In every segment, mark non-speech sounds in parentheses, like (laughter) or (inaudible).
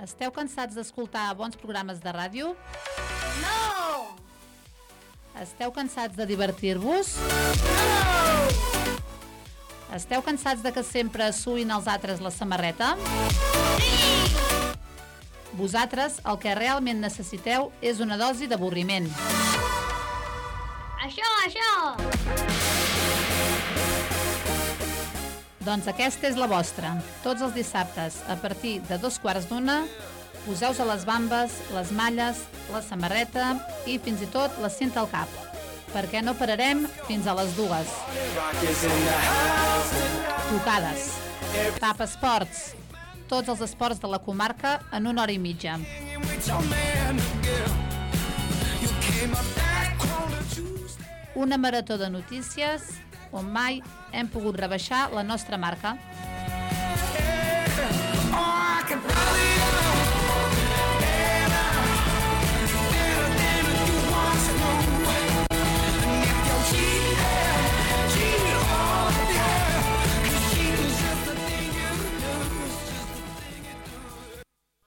Esteu cansats d'escoltar bons programes de ràdio? No! Esteu cansats de divertir-vos? No! Esteu cansats de que sempre suïn els altres la samarreta? Sí! Vosaltres el que realment necessiteu és una dosi d'avorriment. Això, això! Doncs aquesta és la vostra. Tots els dissabtes, a partir de dos quarts d'una, poseu a les bambes, les malles, la samarreta i fins i tot la cinta al cap, perquè no pararem fins a les dues. Tocades. Tap esports. Tots els esports de la comarca en una hora i mitja. Una marató de notícies on mai hem pogut rebaixar la nostra marca.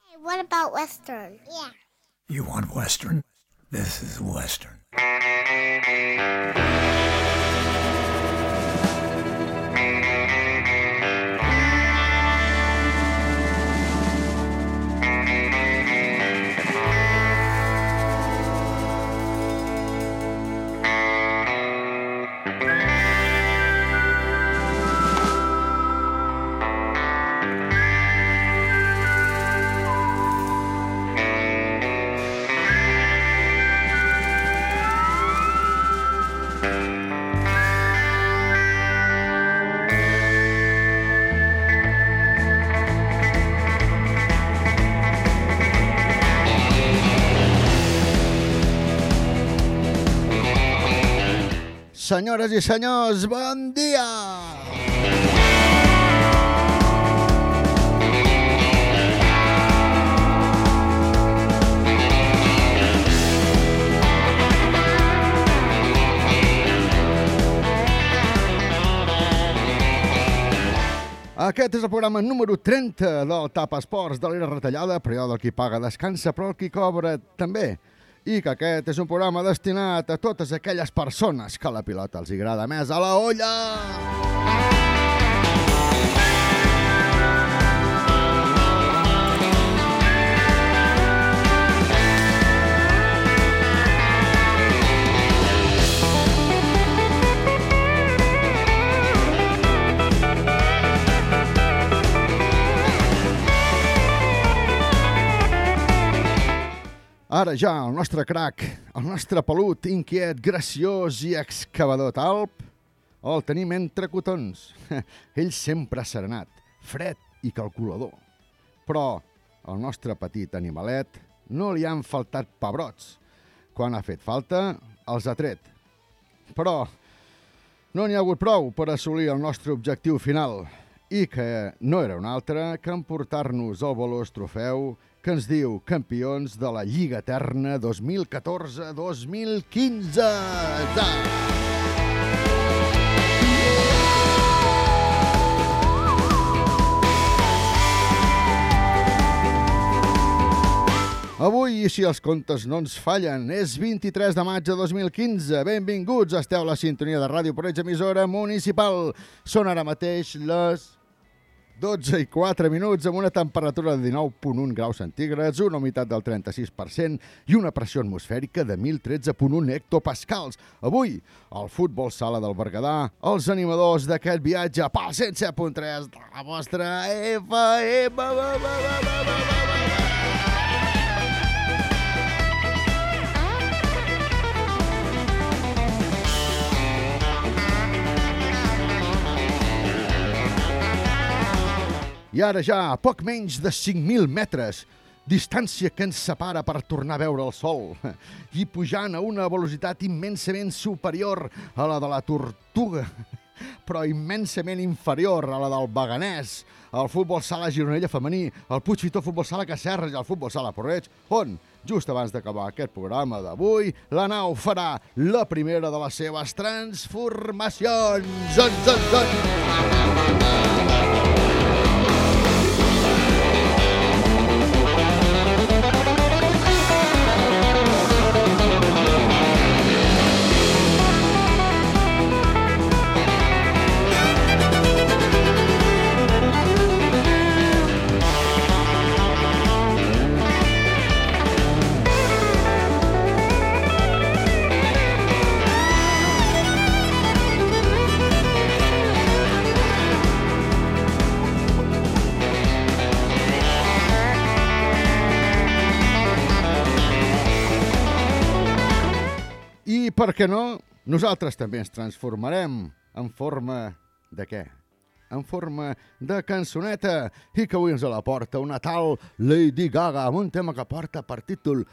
Hey, what about Western? Yeah. You want Western? This is Western. Thank you. Senyores i senyors, bon dia! Aquest és el programa número 30 del Tap Esports de l'era retallada, període el qui paga descansa, però el qui cobra també. I que aquest és un programa destinat a totes aquelles persones que la pilota els agrada més a la olla. Ara ja, el nostre crac, el nostre pelut, inquiet, graciós i excavador talp, el tenim entre cotons. (laughs) Ell sempre serenat, fred i calculador. Però al nostre petit animalet no li han faltat pebrots. Quan ha fet falta, els ha tret. Però no n'hi ha hagut prou per assolir el nostre objectiu final i que no era un altre que emportar-nos el valós trofeu que ens diu campions de la Lliga Eterna 2014-2015. Ja! Avui, si els comptes no ens fallen, és 23 de maig de 2015. Benvinguts, esteu a la sintonia de Ràdio Porreig, emissora municipal. Són ara mateix les 12 i 4 minuts amb una temperatura de 19.1 graus centígrads, una humitat del 36% i una pressió atmosfèrica de 1.013.1 hectopascals. Avui, el futbol sala del Berguedà, els animadors d'aquest viatge pel 107.3 de la vostra FM. I ara ja, a poc menys de 5.000 metres, distància que ens separa per tornar a veure el sol, i pujant a una velocitat immensament superior a la de la tortuga, però immensament inferior a la del Beganès, el futbol sala Gironella femení, el Puigfitó futbol sala Cacerres i el futbol sala Porreig, on, just abans d'acabar aquest programa d'avui, la nau farà la primera de les seves transformacions. Zon, zon, zon. Per què no, nosaltres també ens transformarem en forma de què? En forma de cançoneta i que avui ens la porta una tal Lady Gaga amb un tema que porta per títol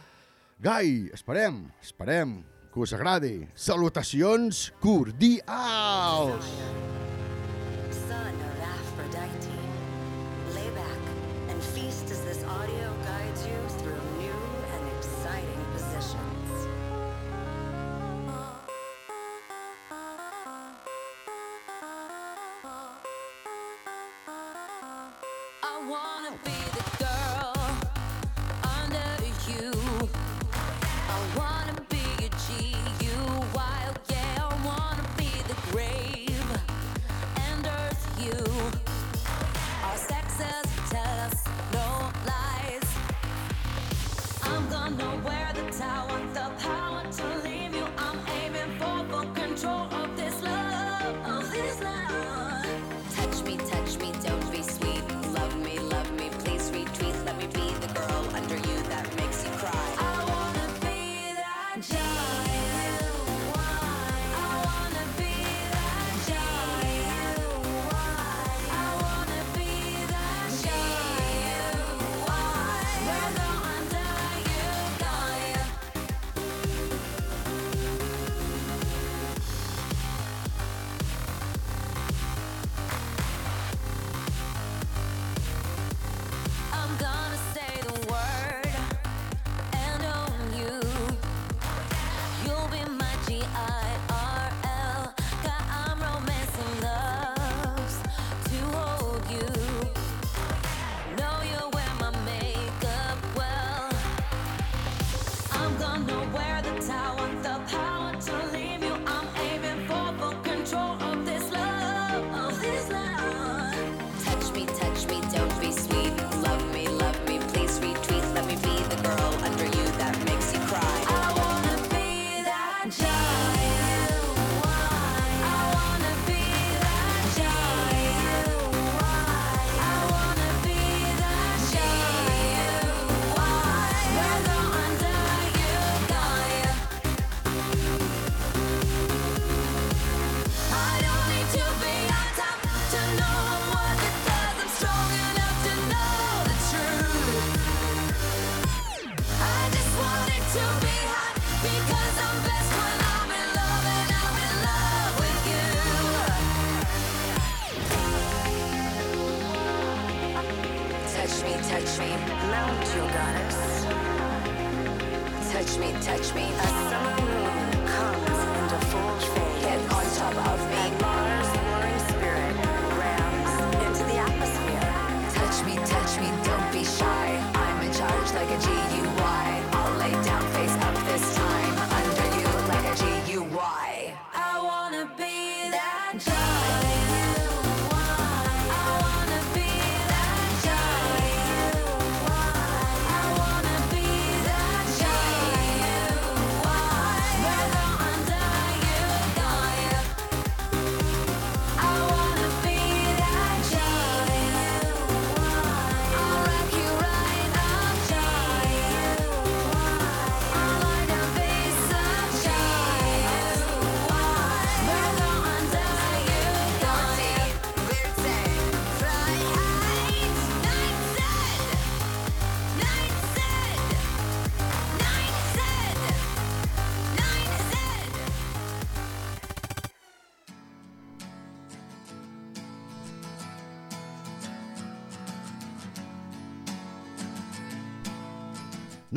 Gai. Esperem, esperem que us agradi. Salutacions cordials! Son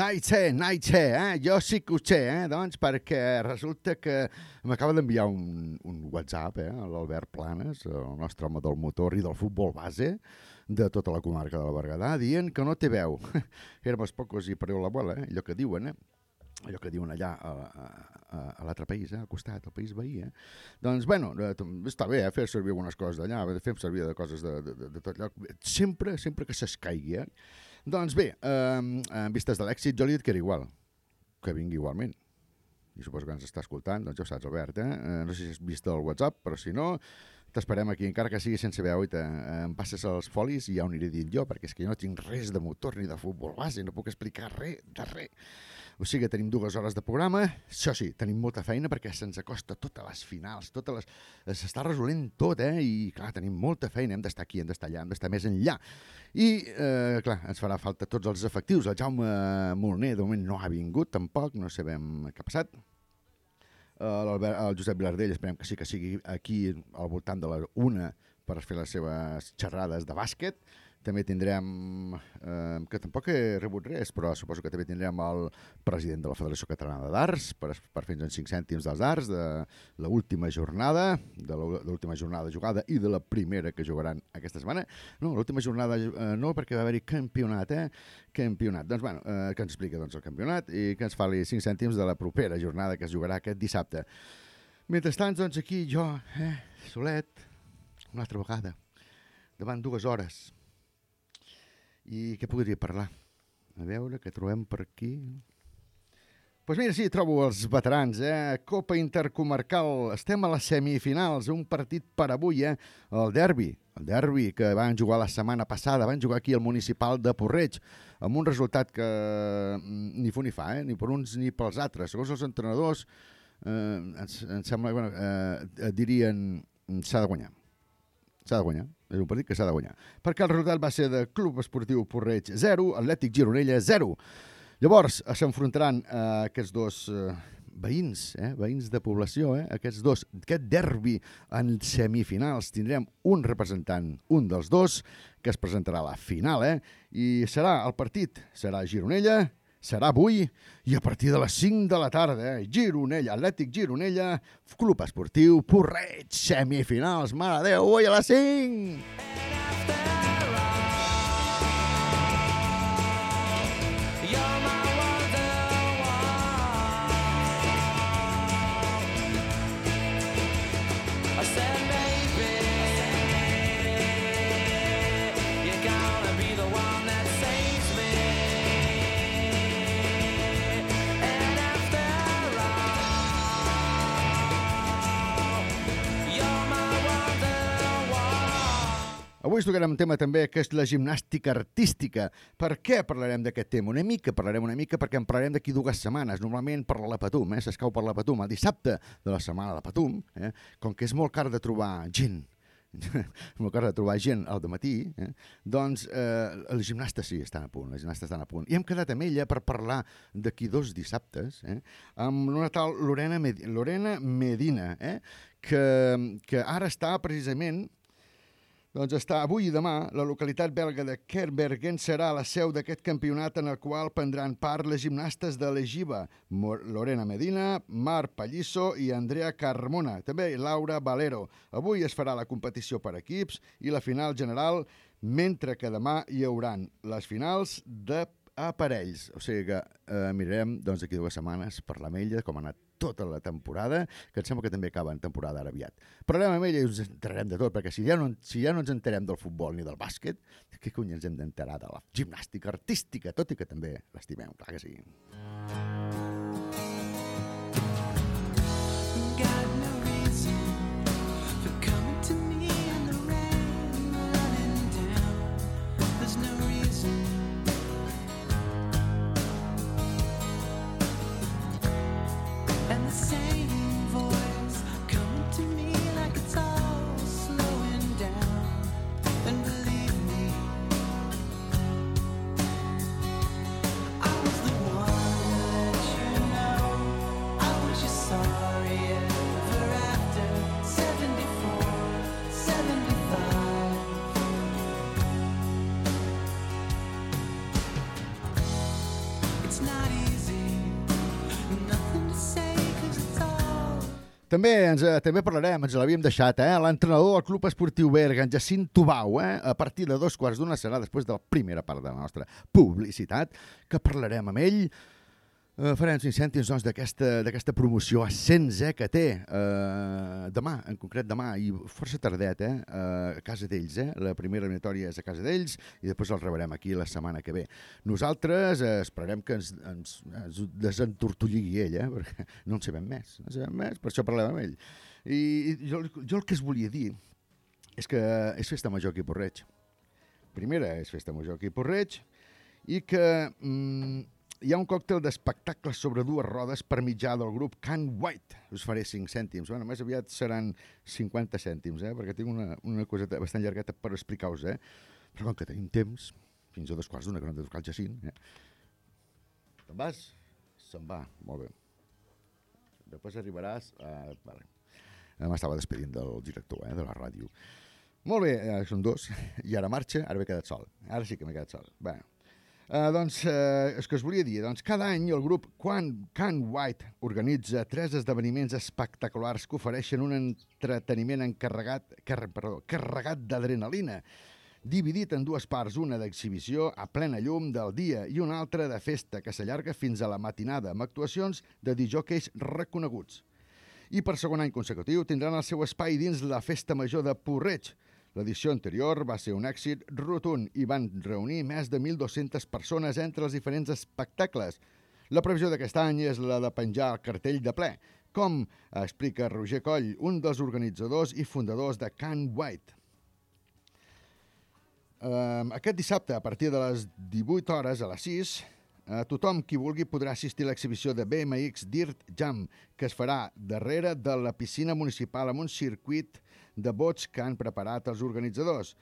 Naitxe, Naitxe, eh? Jo sí que ho sé, eh? Doncs perquè resulta que m'acaba d'enviar un, un WhatsApp, eh? L'Albert Planes, el nostre home del motor i del futbol base de tota la comarca de la Berguedà, dient que no té veu. (laughs) Éramos pocos i pariu l'abuela, eh? Allò que diuen, eh? allò que diuen allà a, a, a, l'altre país, eh? al costat, al país veí. Eh? Doncs, bueno, eh, està bé eh? fer servir algunes coses d'allà, fem servir de coses de, de, de tot lloc, sempre, sempre que s'escaigui. Eh? Doncs bé, eh, en vistes de l'èxit, jo li que era igual, que vingui igualment. I suposo que ens està escoltant, doncs ja ho saps, Albert, eh? eh no sé si has vist el WhatsApp, però si no, T'esperem aquí, encara que sigui sense veu, i te, em passes els folis i ja ho aniré dient jo, perquè és que jo no tinc res de motor ni de futbol base, no puc explicar res de res. O sigui que tenim dues hores de programa, això sí, tenim molta feina perquè se'ns acosta totes les finals, totes les... s'està resolent tot, eh? I clar, tenim molta feina, hem d'estar aquí, hem d'estar allà, hem d'estar més enllà. I, eh, clar, ens farà falta tots els efectius. El Jaume Molner, de moment, no ha vingut tampoc, no sabem què ha passat. Eh, el Josep Vilardell esperem que sí que sigui aquí al voltant de la una per fer les seves xerrades de bàsquet. També tindrem, eh, que tampoc he rebut res, però suposo que també tindrem el president de la Federació Catalana d'Arts per, per fer-nos en 5 cèntims dels arts de l'última jornada, de l'última jornada jugada i de la primera que jugaran aquesta setmana. No, l'última jornada eh, no, perquè va haver-hi campionat, eh? Campionat. Doncs, bueno, eh, que ens explica doncs, el campionat i que ens fali 5 cèntims de la propera jornada que es jugarà aquest dissabte. Mentrestant, doncs, aquí jo, eh, solet, una altra vegada, davant dues hores. I què podria parlar? A veure, què trobem per aquí? Doncs pues mira, sí, trobo els veterans, eh? Copa Intercomarcal, estem a les semifinals, un partit per avui, eh? El derbi, el derbi que van jugar la setmana passada, van jugar aquí al municipal de Porreig, amb un resultat que mm, ni fu ni fa, eh? ni per uns ni pels altres. Segons els entrenadors, eh, ens, ens sembla, bueno, eh, dirien mm, s'ha de guanyar. S'ha de guanyar. És un partit que s'ha de guanyar. Perquè el resultat va ser de Club Esportiu Porreig 0, Atlètic Gironella 0. Llavors eh, s'enfrontaran eh, aquests dos eh, veïns, eh, veïns de població, eh, aquests dos, aquest derbi en semifinals. Tindrem un representant, un dels dos, que es presentarà a la final, eh? I serà el partit, serà Gironella, serà avui i a partir de les 5 de la tarda, eh? Gironella, Atlètic Gironella, Club Esportiu, Porreig, semifinals, mare Déu, avui a les 5! Avui es tocarem un tema també que és la gimnàstica artística. Per què parlarem d'aquest tema? Una mica, parlarem una mica perquè en parlarem d'aquí dues setmanes. Normalment per la Patum, eh? s'escau per la Patum. El dissabte de la setmana de Patum, eh? com que és molt car de trobar gent, (laughs) molt car de trobar gent al matí, eh? doncs eh, els gimnastes sí, estan a punt, les gimnastes estan a punt. I hem quedat amb ella per parlar d'aquí dos dissabtes, eh? amb una tal Lorena, Med Lorena Medina, eh? que, que ara està precisament doncs està avui i demà la localitat belga de Kerbergen serà la seu d'aquest campionat en el qual prendran part les gimnastes de l'Egiva, Lorena Medina, Mar Pallisso i Andrea Carmona, també Laura Valero. Avui es farà la competició per equips i la final general, mentre que demà hi hauran les finals de aparells. O sigui que eh, mirarem doncs, d'aquí dues setmanes parlar amb ella, com ha anat tota la temporada, que em sembla que també acaba en temporada ara aviat. Parlarem amb ella i us entrarem de tot, perquè si ja no, si ja no ens enterem del futbol ni del bàsquet, què cony ens hem d'enterar de la gimnàstica artística, tot i que també l'estimem, clar que sí. Got També ens, eh, també parlarem, ens l'havíem deixat, eh? l'entrenador del Club Esportiu Berga, en Jacint Tubau, eh? a partir de dos quarts d'una serà després de la primera part de la nostra publicitat, que parlarem amb ell, eh, farem 5 cèntims doncs, d'aquesta promoció ascens eh, que té eh, demà, en concret demà, i força tardet, eh, a casa d'ells. Eh? La primera eliminatòria és a casa d'ells i després el rebrem aquí la setmana que ve. Nosaltres eh, esperarem que ens, ens, ens desentortolligui ell, eh? perquè no en sabem més, no en sabem més, per això parlem amb ell. I, i jo, jo el que es volia dir és que és festa major aquí a Porreig. Primera és festa major aquí a Porreig i que mm, hi ha un còctel d'espectacles sobre dues rodes per mitjà del grup Can White. Us faré 5 cèntims. Bueno, més aviat seran 50 cèntims, eh? perquè tinc una, una coseta bastant llargeta per explicar-vos. Eh? Però com que tenim temps, fins a dos quarts d'una, que no hem de tocar el Jacint. Eh? Te'n vas? Se'n va, molt bé. Després arribaràs... Uh, vale. Eh, M'estava despedint del director eh, de la ràdio. Molt bé, eh, són dos, i ara marxa, ara m'he quedat sol. Ara sí que m'he quedat sol. Bé, Uh, doncs, uh, és que us volia dir, doncs cada any el grup Quan, Can White organitza tres esdeveniments espectaculars que ofereixen un entreteniment encarregat, car, perdó, carregat d'adrenalina, dividit en dues parts, una d'exhibició a plena llum del dia i una altra de festa que s'allarga fins a la matinada amb actuacions de disjòqueis reconeguts. I per segon any consecutiu tindran el seu espai dins la Festa Major de Porreig, L'edició anterior va ser un èxit rotund i van reunir més de 1.200 persones entre els diferents espectacles. La previsió d'aquest any és la de penjar el cartell de ple, com explica Roger Coll, un dels organitzadors i fundadors de Can White. Aquest dissabte, a partir de les 18 hores a les 6, uh, tothom qui vulgui podrà assistir a l'exhibició de BMX Dirt Jam, que es farà darrere de la piscina municipal amb un circuit de bots que han preparat els organitzadors.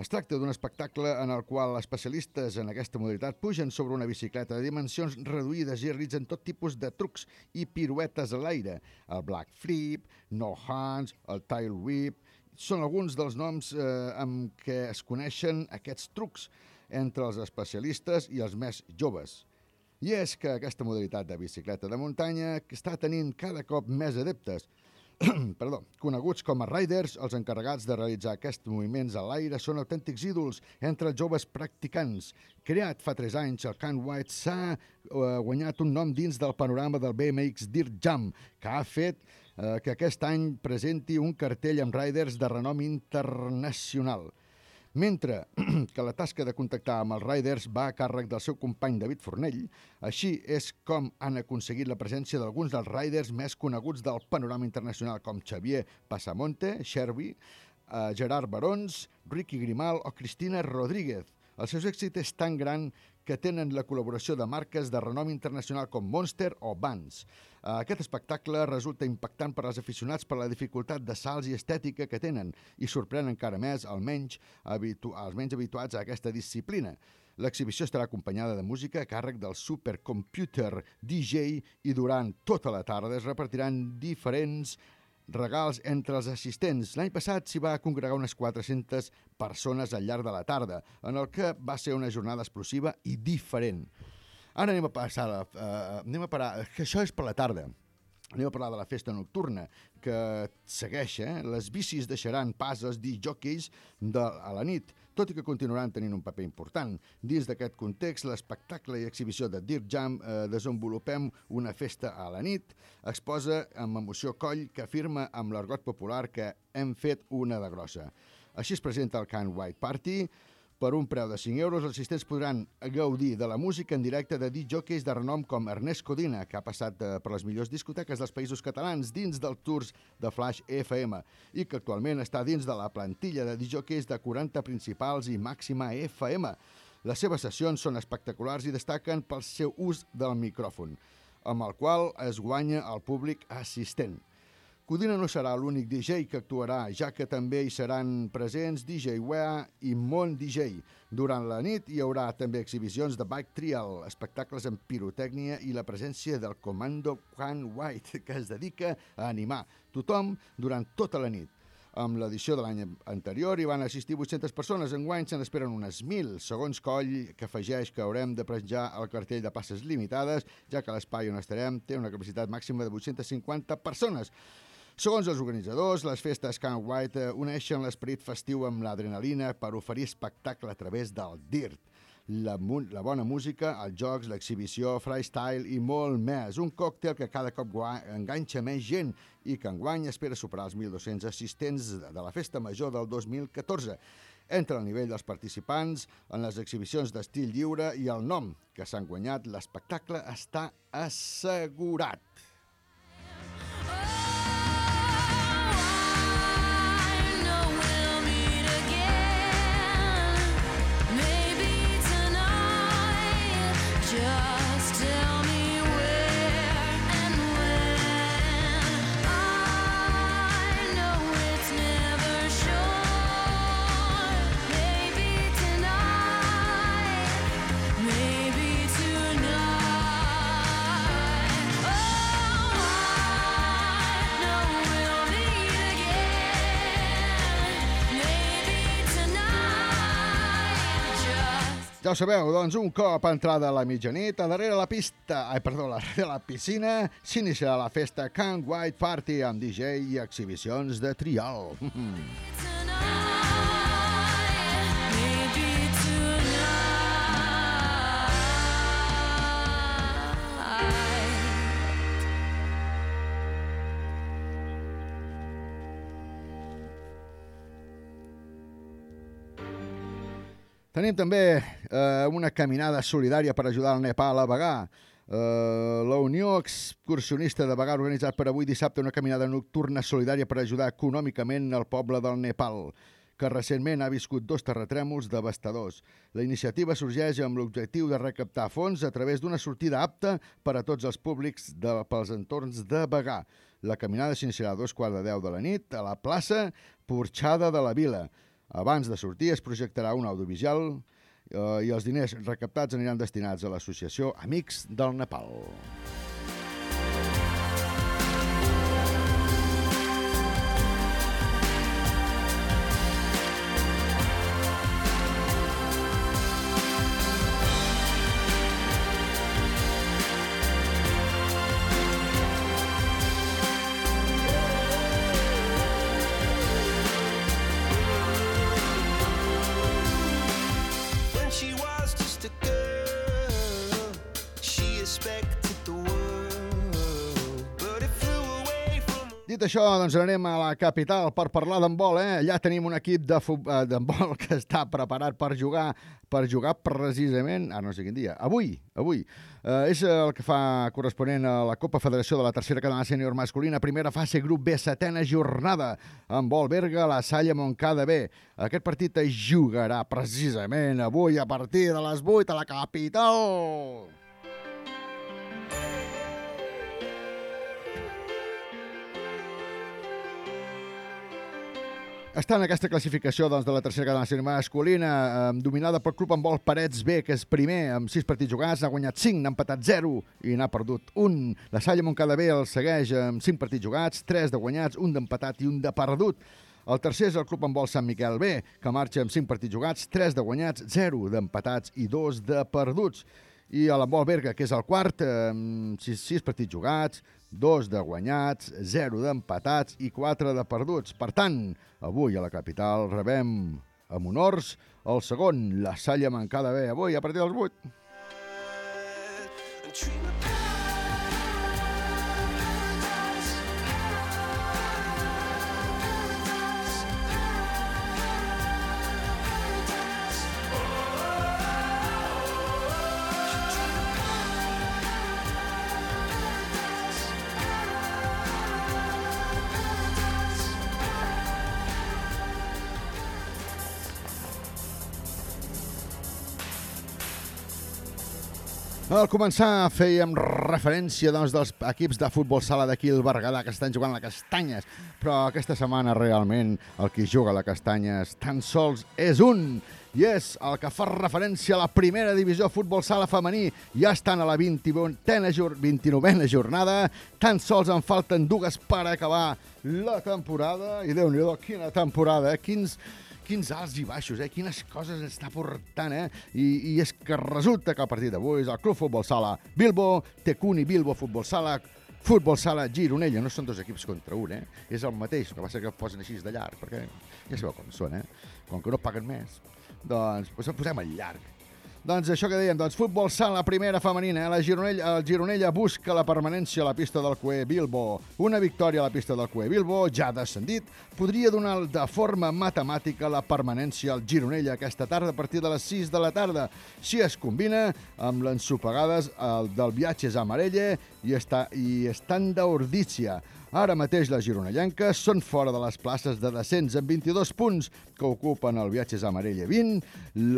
Es tracta d'un espectacle en el qual especialistes en aquesta modalitat pugen sobre una bicicleta de dimensions reduïdes i realitzen tot tipus de trucs i piruetes a l'aire. El black flip, no hands, el tail whip... Són alguns dels noms eh, amb què es coneixen aquests trucs entre els especialistes i els més joves. I és que aquesta modalitat de bicicleta de muntanya està tenint cada cop més adeptes. (clears throat) Perdó, coneguts com a riders, els encarregats de realitzar aquests moviments a l'aire són autèntics ídols entre els joves practicants. Creat fa 3 anys, el Can White s'ha eh, guanyat un nom dins del panorama del BMX Dirt Jam, que ha fet eh, que aquest any presenti un cartell amb riders de renom internacional. Mentre (clears throat) que la tasca de contactar amb els riders va a càrrec del seu company David Fornell, així és com han aconseguit la presència d'alguns dels riders més coneguts del panorama internacional, com Xavier Passamonte, Sherby, eh, Gerard Barons, Ricky Grimal o Cristina Rodríguez. El seu èxit és tan gran que tenen la col·laboració de marques de renom internacional com Monster o Vans. Eh, Aquest espectacle resulta impactant per als aficionats per la dificultat de salts i estètica que tenen i sorprèn encara més almenys habitu menys habituats a aquesta disciplina. L'exhibició estarà acompanyada de música a càrrec del supercomputer DJ i durant tota la tarda es repartiran diferents regals entre els assistents. L'any passat s'hi va congregar unes 400 persones al llarg de la tarda, en el que va ser una jornada explosiva i diferent. Ara anem a passar, a, uh, anem a parar, que això és per la tarda. Anem a parlar de la festa nocturna, que segueix, eh? Les bicis deixaran pas als disjòqueis de, a la nit, tot i que continuaran tenint un paper important. Dins d'aquest context, l'espectacle i exhibició de Dirt Jam eh, desenvolupem una festa a la nit, exposa amb emoció coll que afirma amb l'argot popular que hem fet una de grossa. Així es presenta el Can White Party, per un preu de 5 euros, els assistents podran gaudir de la música en directe de disjòqueis de renom com Ernest Codina, que ha passat eh, per les millors discoteques dels països catalans dins del Tours de Flash FM i que actualment està dins de la plantilla de disjòqueis de 40 principals i màxima FM. Les seves sessions són espectaculars i destaquen pel seu ús del micròfon, amb el qual es guanya el públic assistent. Codina no serà l'únic DJ que actuarà, ja que també hi seran presents DJ Wea i Mont DJ. Durant la nit hi haurà també exhibicions de bike trial, espectacles amb pirotècnia i la presència del Comando Can White, que es dedica a animar tothom durant tota la nit. Amb l'edició de l'any anterior hi van assistir 800 persones, enguany se n'esperen unes 1.000, segons Coll, que afegeix que haurem de penjar el cartell de passes limitades, ja que l'espai on estarem té una capacitat màxima de 850 persones. Segons els organitzadors, les festes Can White eh, uneixen l'esperit festiu amb l'adrenalina per oferir espectacle a través del DIRT. La, la bona música, els jocs, l'exhibició, freestyle i molt més. Un còctel que cada cop enganxa més gent i que enguany espera superar els 1.200 assistents de la Festa Major del 2014. Entre el nivell dels participants, en les exhibicions d'estil lliure i el nom que s'han guanyat, l'espectacle està assegurat. Ja ho sabeu, doncs un cop entrada a la mitjanit, a darrere la pista, ai, perdó, a darrere la piscina, s'iniciarà la festa Can White Party amb DJ i exhibicions de trial. Tenim també eh, una caminada solidària per ajudar el Nepal a Bagà. Eh, la Unió Excursionista de Bagà ha organitzat per avui dissabte una caminada nocturna solidària per ajudar econòmicament el poble del Nepal, que recentment ha viscut dos terratrèmols devastadors. La iniciativa sorgeix amb l'objectiu de recaptar fons a través d'una sortida apta per a tots els públics de, pels entorns de Bagà. La caminada s'iniciarà a dos quarts de deu de la nit a la plaça Porxada de la Vila. Abans de sortir es projectarà un audiovisual eh, i els diners recaptats aniran destinats a l'associació Amics del Nepal. When Dit això, doncs anem a la capital per parlar d'handbol, eh? Allà tenim un equip eh, d'handbol (laughs) que està preparat per jugar per jugar precisament, ah, no sé quin dia, avui, avui. Eh, és el que fa corresponent a la Copa Federació de la Tercera Catalana Sènior Masculina, primera fase, grup B, setena jornada, amb vol Berga, la Salle Montcada B. Aquest partit es jugarà precisament avui a partir de les 8 a la capital. Està en aquesta classificació doncs, de la tercera catalana sènior masculina, eh, dominada pel club amb vol Parets B, que és primer, amb 6 partits jugats, n'ha guanyat 5, n'ha empatat 0 i n'ha perdut 1. La Salle Montcada B el segueix amb 5 partits jugats, 3 de guanyats, 1 d'empatat i 1 de perdut. El tercer és el club amb vol Sant Miquel B, que marxa amb 5 partits jugats, 3 de guanyats, 0 d'empatats i 2 de perduts. I a l'embol Berga, que és el quart, amb 6, 6 partits jugats, 2 de guanyats, 0 d'empatats i 4 de perduts. Per tant, avui a la capital rebem amb honors el segon, la Salle Mancada B, avui a partir dels 8. And Al començar fèiem referència doncs, dels equips de futbol sala d'aquí al Berguedà que estan jugant a la Castanyes, però aquesta setmana realment el que juga a la Castanyes tan sols és un, i és el que fa referència a la primera divisió futbol sala femení. Ja estan a la 29a, jor 29a jornada, tan sols en falten dues per acabar la temporada, i déu-n'hi-do, quina temporada, eh? Quins, quins alts i baixos, eh? Quines coses està portant, eh? I, I és que resulta que el partit d'avui és el Club Futbol Sala Bilbo, Tecuni Bilbo Futbol Sala, Futbol Sala Gironella. No són dos equips contra un, eh? És el mateix, el que passa que posen així de llarg, perquè ja sabeu com són, eh? Com que no paguen més, doncs, doncs el posem llarg. Doncs això que dèiem, doncs futbol sala primera femenina, eh? la Gironella, el Gironella busca la permanència a la pista del Cue Bilbo. Una victòria a la pista del Cue Bilbo, ja descendit, podria donar de forma matemàtica la permanència al Gironella aquesta tarda a partir de les 6 de la tarda, si es combina amb l'ensopegades el del Viatges a Marelle i, està, i estan d'Ordícia. Ara mateix les gironellenques són fora de les places de descens amb 22 punts que ocupen el Viatges a Marella 20,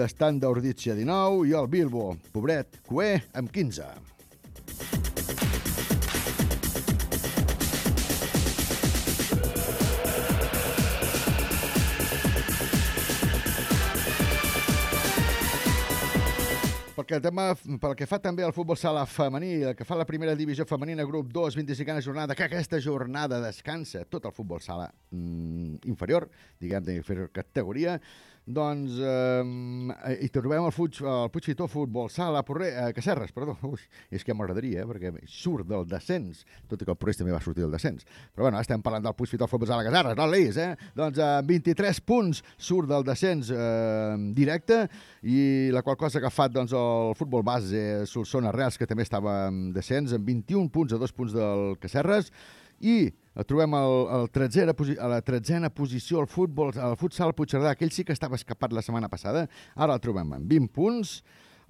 l'estant d'Ordícia 19 i el Bilbo, pobret, Cué, amb 15. Perquè el tema, pel que fa també al futbol sala femení, el que fa la primera divisió femenina, grup 2, 25a jornada, que aquesta jornada descansa tot el futbol sala mm, inferior, diguem de inferior categoria, Doncs eh, hi trobem el, Fuig, el Puigfitó Futbol Sala Porrer, eh, Cacerres, perdó. Ui, és que m'agradaria, eh, perquè surt del descens, tot i que el Porrer també va sortir del descens. Però bueno, estem parlant del Puigfitó Futbol Sala Cacerres, no Leis, eh? Doncs eh, 23 punts surt del descens eh, directe i la qual cosa ha fet doncs, el futbol base Solsona Reals, que també estava en descens, amb 21 punts a dos punts del Cacerres, i trobem al, al tretzena, posi- a la tretzena posició el futbol, el futsal Puigcerdà, aquell sí que estava escapat la setmana passada, ara el trobem amb 20 punts,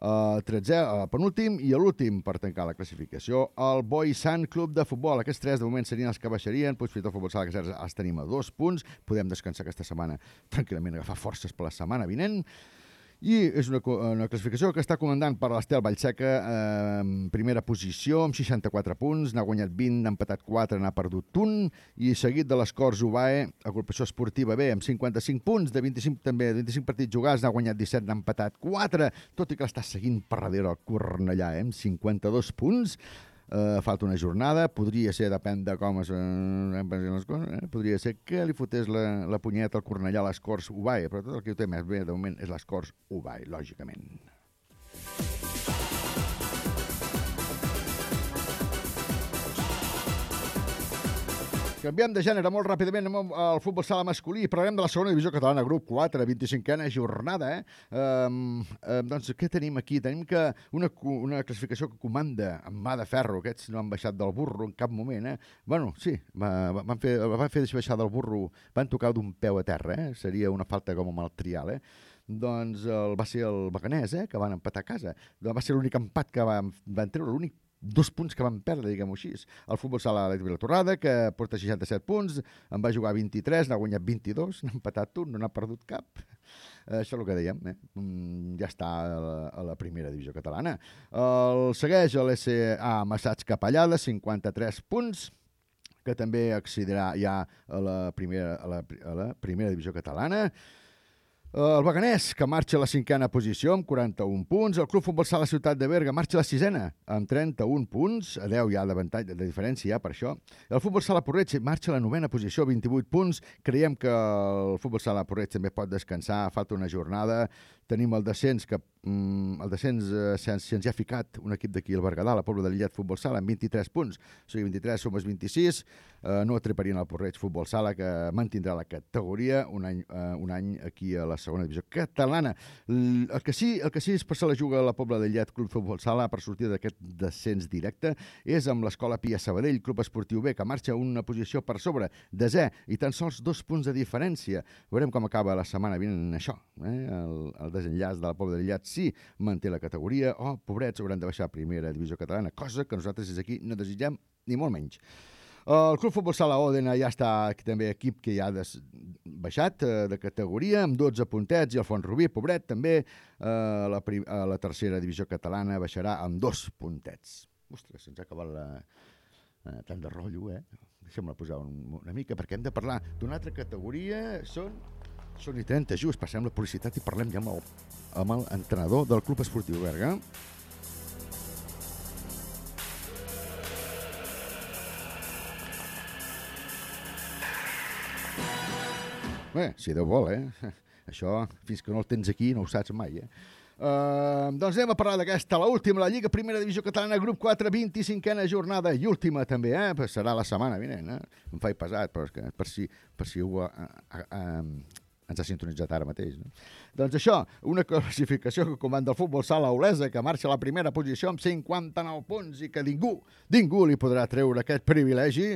el 13, el penúltim i l'últim per tancar la classificació, el Boi Sant Club de Futbol. Aquests tres de moment serien els que baixarien, Puigfitó Futbol Sala Cacerres els tenim a dos punts, podem descansar aquesta setmana tranquil·lament, agafar forces per la setmana vinent, i és una, una classificació que està comandant per l'Estel Vallseca eh, primera posició amb 64 punts, n'ha guanyat 20, n'ha empatat 4, n'ha perdut un i seguit de l'Escorts Ubae, agrupació esportiva B amb 55 punts, de 25 també, de 25 partits jugats, n'ha guanyat 17, n'ha empatat 4, tot i que l'està seguint per darrere el Cornellà, eh, amb 52 punts, Uh, falta una jornada, podria ser, depèn de com es, uh, les coses, eh? podria ser que li fotés la, la punyeta al Cornellà a les Corts però tot el que ho té més bé de moment és les Corts lògicament. Canviem de gènere molt ràpidament al futbol sala masculí parlarem de la segona divisió catalana, grup 4, 25a jornada. Eh? Um, um, doncs què tenim aquí? Tenim que una, una classificació que comanda amb mà de ferro, aquests no han baixat del burro en cap moment. Eh? bueno, sí, va, va- van fer, van fer baixar del burro, van tocar d'un peu a terra, eh? seria una falta com amb el trial. Eh? doncs el, va ser el Beganès, eh, que van empatar a casa. Doncs va ser l'únic empat que van, van treure, l'únic dos punts que van perdre, diguem-ho així. El futbol sala de la Torrada, que porta 67 punts, en va jugar 23, n'ha guanyat 22, n'ha empatat un, no n'ha perdut cap. Eh, Això és el que dèiem, eh? Mm, ja està a la, a la primera divisió catalana. El segueix l'SA Massats Capellada, 53 punts, que també accedirà ja a la primera, a la, a la primera divisió catalana. El Beganès, que marxa a la cinquena posició amb 41 punts. El Club Futbol Sala Ciutat de Berga marxa a la sisena amb 31 punts, a 10 ja d'avantatge, de diferència ja per això. El Futbol Sala Porreig marxa a la novena posició, 28 punts. Creiem que el Futbol Sala Porreig també pot descansar, falta una jornada. Tenim el descens, que mm, el descens eh, se'ns ha ficat un equip d'aquí, el Berguedà, la Pobla de l'Illet Futbol Sala, amb 23 punts. O sigui, 23 sumes 26. Eh, no atreparien el Porreig Futbol Sala, que mantindrà la categoria un any, eh, un any aquí a la segona divisió catalana. El, que sí, el que sí és se la juga la Pobla de Llet Club Futbol Sala per sortir d'aquest descens directe és amb l'Escola Pia Sabadell Club Esportiu B, que marxa una posició per sobre, desè, i tan sols dos punts de diferència. Veurem com acaba la setmana vinent això. Eh? El, el desenllaç de la Pobla de Llet sí manté la categoria, o oh, pobrets hauran de baixar a primera divisió catalana, cosa que nosaltres des d'aquí no desitgem ni molt menys. El Club Futbol Sala Òdena ja està també equip que ja ha des, baixat eh, de categoria amb 12 puntets i el Font Rubí, pobret, també eh, la, pri- a la tercera divisió catalana baixarà amb dos puntets. Ostres, se'ns ha acabat la... Eh, tant de rotllo, eh? Deixa'm-la posar un, una mica, perquè hem de parlar d'una altra categoria. Són, són i 30 just, passem la publicitat i parlem ja amb l'entrenador del Club Esportiu Berga. Bé, si Déu vol, eh? (laughs) Això, fins que no el tens aquí, no ho saps mai, eh? Uh, doncs anem a parlar d'aquesta, la última, la Lliga Primera Divisió Catalana, grup 4, 25a jornada i última també, eh? Serà la setmana vinent, eh? Em faig pesat, però és que per si, per si ho, uh, uh, uh, ens ha sintonitzat ara mateix. No? Doncs això, una classificació que comanda el futbol sala Olesa, que marxa a la primera posició amb 59 punts i que ningú, ningú li podrà treure aquest privilegi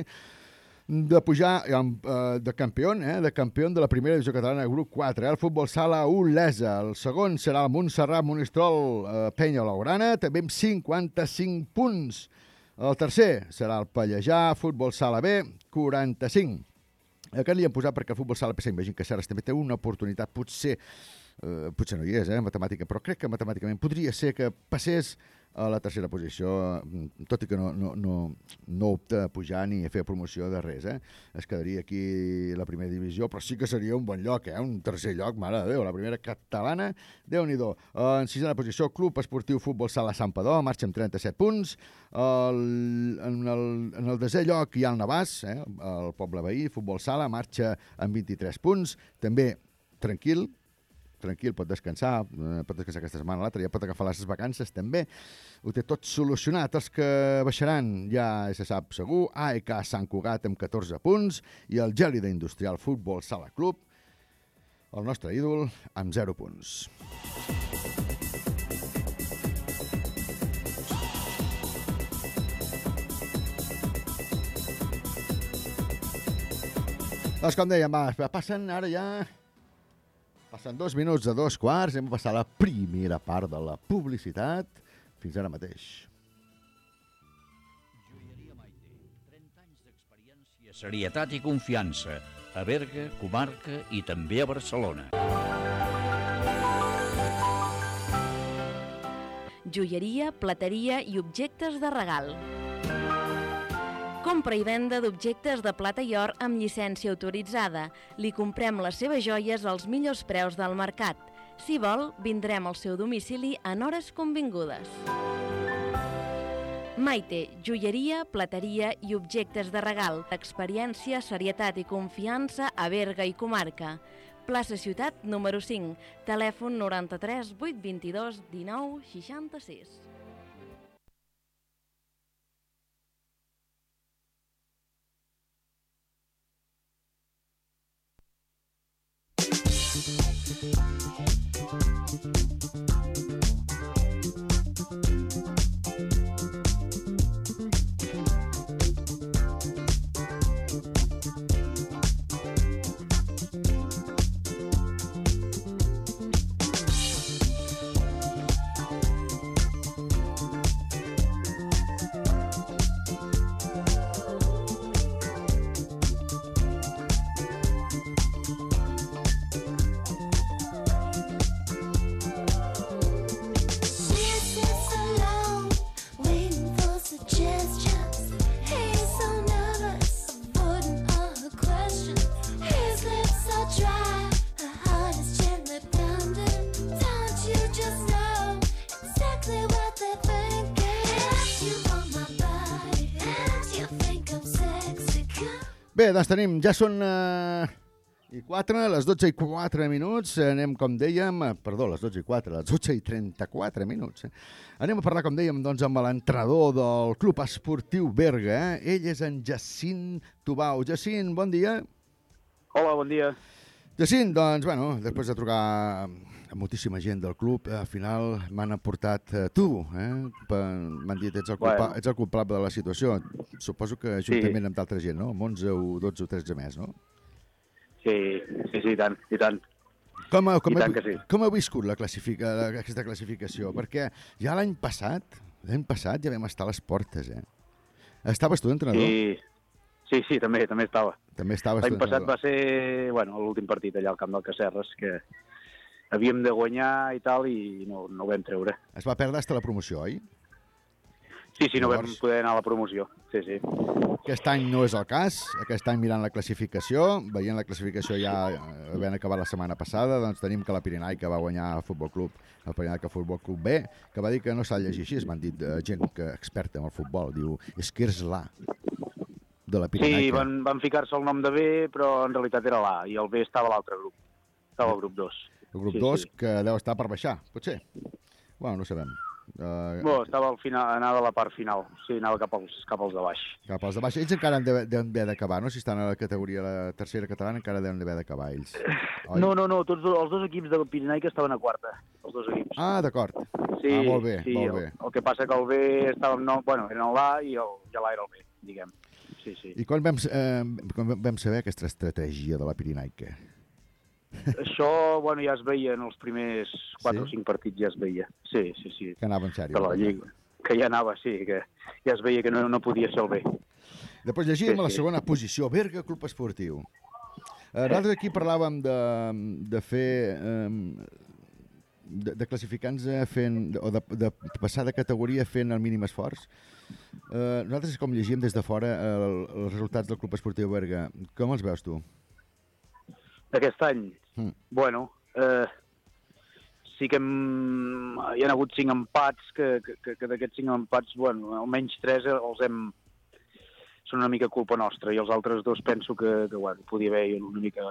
de pujar eh, de campió, eh, de campió de la primera divisió catalana, grup 4, eh, el futbol sala Olesa. El segon serà el Montserrat Monistrol eh, Penya Laurana, també amb 55 punts. El tercer serà el Pallejà, futbol sala B, 45. Aquest li hem posat perquè el futbol sala PC, imagino que Serres també té una oportunitat, potser, eh, potser no hi és, eh, matemàtica, però crec que matemàticament podria ser que passés a la tercera posició, mm, tot i que no, no, no, no opta a pujar ni a fer promoció de res. Eh? Es quedaria aquí la primera divisió, però sí que seria un bon lloc, eh? un tercer lloc, mare de Déu, la primera catalana, déu nhi En sisena posició, Club Esportiu Futbol Sala Sant Padó, marxa amb 37 punts. El, en, el, en el desè lloc hi ha el Navàs, eh? el poble veí, Futbol Sala, marxa amb 23 punts. També tranquil, tranquil, pot descansar, eh, pot descansar aquesta setmana, l'altra, ja pot agafar les vacances també. Ho té tot solucionat. Els que baixaran ja se sap segur, AEK Sant Cugat amb 14 punts i el Gèlida Industrial Futbol Sala Club, el nostre ídol, amb 0 punts. Doncs com dèiem, va, passen ara ja... Passen dos minuts de dos quarts, hem passat la primera part de la publicitat fins ara mateix. Serietat i confiança a Berga, comarca i també a Barcelona. joieria, plateria i objectes de regal. Compra i venda d'objectes de plata i or amb llicència autoritzada. Li comprem les seves joies als millors preus del mercat. Si vol, vindrem al seu domicili en hores convingudes. Maite, joieria, plateria i objectes de regal. Experiència, serietat i confiança a Berga i comarca. Plaça Ciutat, número 5. Telèfon 93 822 19 66. Música Bé, doncs tenim, ja són eh, i 4, les 12 i 4 minuts, anem, com dèiem, eh, perdó, les 12 i 4, les 12 i 34 minuts. Eh? Anem a parlar, com dèiem, doncs, amb l'entrenador del Club Esportiu Berga. Eh? Ell és en Jacint Tubau. Jacint, bon dia. Hola, bon dia. Jacint, doncs, bueno, després de trucar moltíssima gent del club, eh, al final m'han aportat eh, tu, eh? M'han dit, ets el, culpa, Bueno. ets el culpable de la situació. Suposo que juntament amb d'altra gent, no? Amb 11 o 12 o 13 més, no? Sí, sí, sí, i tant, i tant. Com, ha- com, I ha- tant sí. com heu viscut la classifica, la, aquesta classificació? Perquè ja l'any passat, l'any passat ja vam estar a les portes, eh? Estaves tu d'entrenador? I... Sí, sí, també, també estava. També estaves L'any passat va ser, bueno, l'últim partit allà al camp del Cacerres, que havíem de guanyar i tal, i no, no ho vam treure. Es va perdre fins la promoció, oi? Sí, sí, no vam Llavors- poder anar a la promoció. Sí, sí. Aquest any no és el cas. Aquest any mirant la classificació, veient la classificació ja eh, havent acabat la setmana passada, doncs tenim que la Pirinaica va guanyar el Futbol Club, el Pirinaica Futbol Club B, que va dir que no s'ha de llegir així, m'han dit eh, gent que experta en el futbol, diu Esquirs-la, de la Sí, Pirinaica. van, van ficar-se el nom de B, però en realitat era l'A, i el B estava a l'altre grup. Estava al grup 2. El grup sí, 2, sí. que deu estar per baixar, potser. Bueno, no sabem. Uh, Bueno, estava al final, anava a la part final. Sí, anava cap als, cap als de baix. cap als de baix. Ells encara han d'haver- deuen haver d'acabar, no? Si estan a la categoria, la tercera catalana, encara deuen haver d'acabar ells. (laughs) Oi? No, no, no, tots els dos equips de Pirinaica estaven a quarta, els dos equips. Ah, d'acord. Sí, ah, molt bé, sí, molt el, bé. el que passa que el B estava, no, bueno, era l'A i el, i l'A era el B, diguem. Sí, sí. I quan vam, eh, quan vam saber aquesta estratègia de la Pirinaica? Això, bueno, ja es veia en els primers 4 Sí? o 5 partits, ja es veia. Sí, sí, sí. Que anava en sèrio. De la Lliga. Que ja anava, sí, que ja es veia que no, no podia ser el B. Després llegíem Sí, a la sí. segona posició, Berga Club Esportiu. Eh, Nosaltres aquí parlàvem de, de fer... Eh, de, de classificar-nos eh, fent, o de, de passar de categoria fent el mínim esforç. Eh, nosaltres, com llegíem des de fora el, els resultats del Club Esportiu Berga, com els veus tu? Aquest any, Mm. bueno, eh, sí que hem, hi ha hagut 5 empats, que, que, que, que d'aquests 5 empats, bueno, almenys 3 els hem són una mica culpa nostra i els altres dos penso que, que bueno, podia haver una mica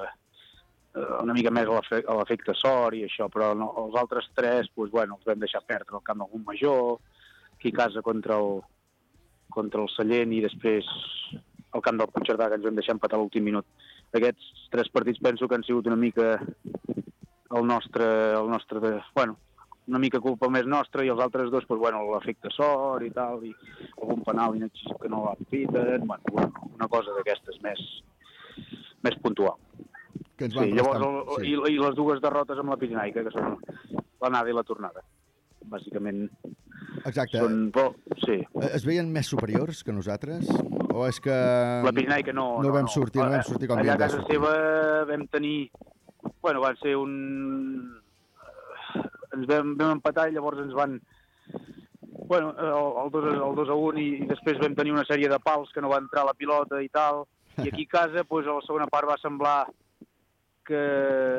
eh, una mica més a l'efe- a l'efecte sort i això, però no, els altres tres, doncs, bueno, els vam deixar perdre al camp d'algun major, aquí casa contra el, contra el Sallent i després al camp del Puigcerdà, que ens vam deixar empatar a l'últim minut. Aquests tres partits penso que han sigut una mica el nostre, el nostre de, bueno, una mica culpa més nostra i els altres dos, doncs, bueno, l'efecte sort i tal, i algun penal inexistent que no l'apiten, bueno, una cosa d'aquestes més, més puntual. Que ens Sí, van llavors, restar- el, i, i les dues derrotes amb la Pirinaica, que són l'anada i la tornada. Bàsicament, Exacte. són... Però, sí, Eh, Es veien més superiors que nosaltres? O és que... la Pirinaica no... no vam sortir, no vam sortir com Allà a casa seva vam tenir... Bueno, van ser un... Ens vam, vam empatar i llavors ens van... Bueno, el, el, 2, a- el 2 a 1 i, i després vam tenir una sèrie de pals que no va entrar la pilota i tal. I aquí a (laughs) casa, doncs, a la segona part va semblar que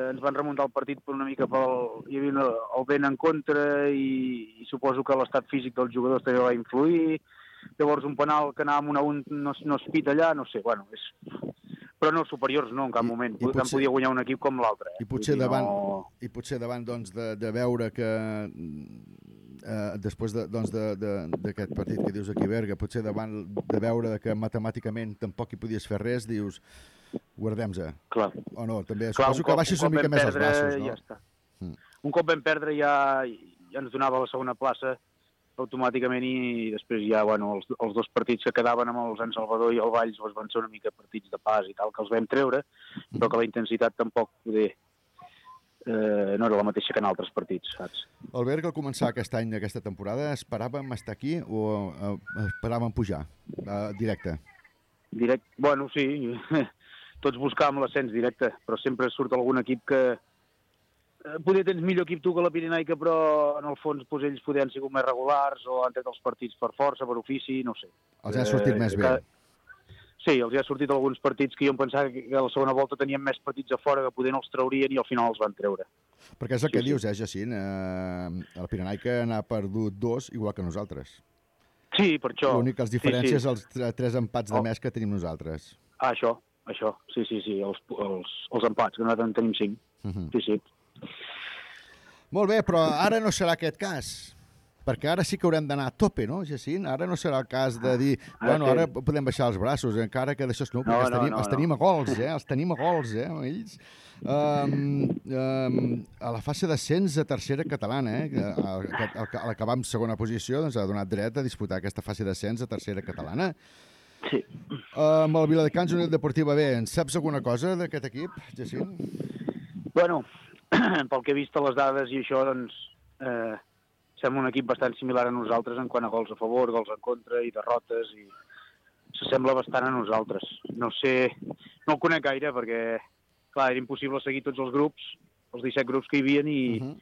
ens van remuntar el partit per una mica pel... Hi havia una, el vent en contra i, i suposo que l'estat físic dels jugadors també va influir. Llavors un penal que anàvem un a un no, no es pita allà, no sé, bueno, és... Però no, superiors no, en cap I- moment. i I, potser... podia guanyar un equip com l'altre. Eh? I potser dir, davant, No... i potser davant doncs, de, de veure que eh, després de- doncs, de- de- d'aquest partit que dius aquí Berga, potser davant de veure que matemàticament tampoc hi podies fer res, dius guardem-se. Clar. O no, també Clar, suposo que baixes una mica més els perdre, braços, no? Ja està. Mm. Un cop vam perdre ja, ja ens donava la segona plaça automàticament i després ja, bueno, els, els dos partits que quedaven amb el Sant Salvador i el Valls doncs van ser una mica partits de pas i tal, que els vam treure, però que la intensitat tampoc poder, eh, no era la mateixa que en altres partits, saps? El Berga al començar aquest any, aquesta temporada, esperàvem estar aquí o eh, esperàvem pujar eh, directe? Direct, bueno, sí, tots buscàvem l'ascens directe, però sempre surt algun equip que eh, poder tens millor equip tu que la Pirinaica, però en el fons pues, ells poder han sigut més regulars o han tret els partits per força, per ofici, no sé. Els ha sortit més bé. que- Sí, els ha sortit alguns partits que jo em pensava que a la segona volta tenien més partits a fora que poder no els traurien i al final els van treure. Perquè és el Sí, que sí. dius, eh, Jacint? Eh, el Pirenaica n'ha perdut dos, igual que nosaltres. Sí, per això. L'únic que els diferència sí, sí. els tre- tres empats de Oh. més que tenim nosaltres. Ah, això, això. Sí, sí, sí, els, els, els empats, que nosaltres en tenim cinc. Uh -huh. Sí, sí. Molt bé, però ara no serà aquest cas. Perquè ara sí que haurem d'anar a tope, no, Jacint? Ara no serà el cas de dir, Ara bueno, sí. ara podem baixar els braços, encara que d'això no, perquè No, els, no, tenim, no, els no. tenim a gols, eh? Els tenim a gols, eh, ells. Um, um, a la fase d'ascens a tercera catalana, eh? El, el, que- el que va en segona posició doncs, ha donat dret a disputar aquesta fase d'ascens a tercera catalana. Sí. Uh, amb el Viladecans Unitat Deportiva B, en saps alguna cosa d'aquest equip, Jacint? Bueno, (clears throat) pel que he vist a les dades i això, doncs, eh, sembla un equip bastant similar a nosaltres en quant a gols a favor, gols en contra i derrotes, i s'assembla bastant a nosaltres. No sé, no el conec gaire perquè, clar, era impossible seguir tots els grups, els 17 grups que hi havia, i, Uh -huh.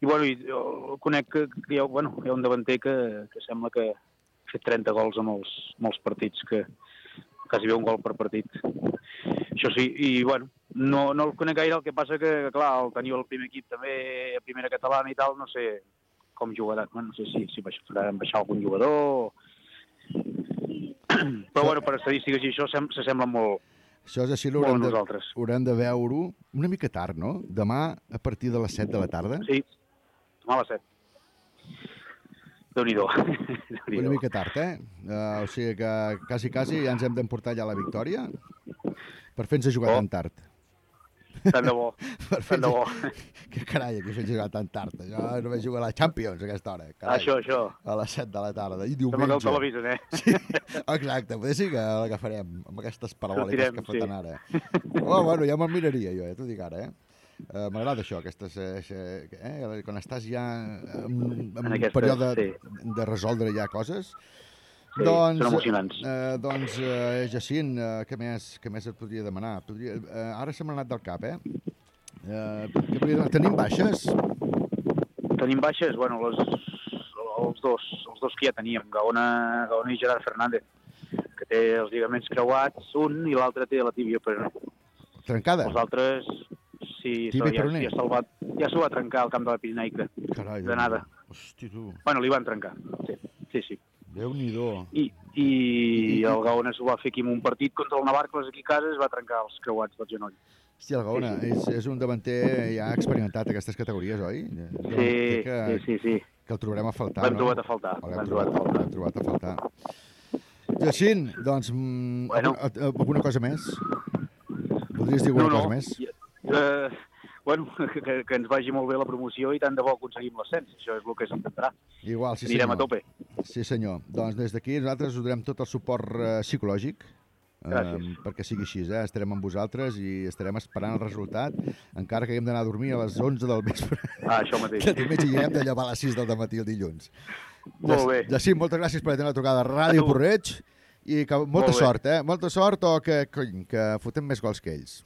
i bueno, i, jo conec que, que hi, ha, bueno, hi ha un davanter que, que sembla que fet 30 gols en els, molts partits, que quasi ve un gol per partit. Això sí, i bueno, no, no el conec gaire, el que passa que, clar, el teniu al primer equip també, a primera catalana i tal, no sé com jugarà, bueno, no sé si, si faran baixar algun jugador, (clears throat) però bueno, per estadístiques i això sem- s'assemblen molt, Això és així, haurem de, haurem de veure-ho una mica tard, no? Demà, a partir de les 7 de la tarda? Sí, demà a les 7. Déu-n'hi-do. Una Déu-n'hi-do. mica tard, eh? Uh, o sigui que quasi, quasi ja ens hem d'emportar ja la victòria per fer-nos jugar Oh. tan tard. Tant de bo, (laughs) Per tant de bo. (laughs) Que carai, que fer jugar tan tard. Jo només jugar a la Champions a aquesta hora. Carai. Això, això. A les 7 de la tarda. I Sembla que el diumenge. televisen, eh? Sí, exacte, potser sí que l'agafarem amb aquestes paraules que foten sí. ara. Oh, bueno, ja me'l miraria jo, eh, t'ho dic ara, eh? Uh, M'agrada això, aquestes, eh, eh, eh, quan estàs ja en, en, En un aquestes, període sí. de resoldre ja coses. Sí, són emocionants. Eh, doncs, eh, Jacint, eh, què, més, què més et podria demanar? Podria, eh, ara se m'ha anat del cap, eh? eh què podria, tenim baixes? Tenim baixes, bueno, les, els, dos, els dos que ja teníem, Gaona, Gaona i Gerard Fernández, que té els lligaments creuats, un i l'altre té la tíbia, però Trencada? els altres sí, i ja, peroné? ja, se'l va, ja s'ho va trencar al camp de la Pirinaica. Carai, de nada. Hosti, tu, Bueno, li van trencar, sí, sí. sí. Déu-n'hi-do. I, i el Gaona s'ho va fer aquí en un partit contra el Navarcles aquí a casa, es va trencar els creuats del genoll. Hòstia, el Gaona és, és un davanter ja experimentat aquestes categories, oi? Sí, que, sí, sí, sí. que el trobarem a faltar, L'hem no? trobat a faltar, L'hem trobat, trobat a trobat a faltar. Jacint, doncs, mm, Bueno. alguna, alguna cosa més? Voldries dir alguna no, no. cosa més? Eh, bueno, (laughs) que, que ens vagi molt bé la promoció i tant de bo aconseguim l'ascens. Això és el que s'intentarà. Igual, sí Anirem senyor. a tope. Sí senyor. Doncs des d'aquí nosaltres us donem tot el suport eh, psicològic Gràcies. eh, perquè sigui així, eh? estarem amb vosaltres i estarem esperant el resultat, encara que haguem d'anar a dormir a les 11 del vespre, Ah, això mateix. (laughs) que també haguem de llevar a les 6 del matí el dilluns. Molt bé. Jacint, moltes gràcies per atendre la trucada a Ràdio. Porreig i que, molta Molt bé. sort, eh? Molta sort o que, cony, que fotem més gols que ells.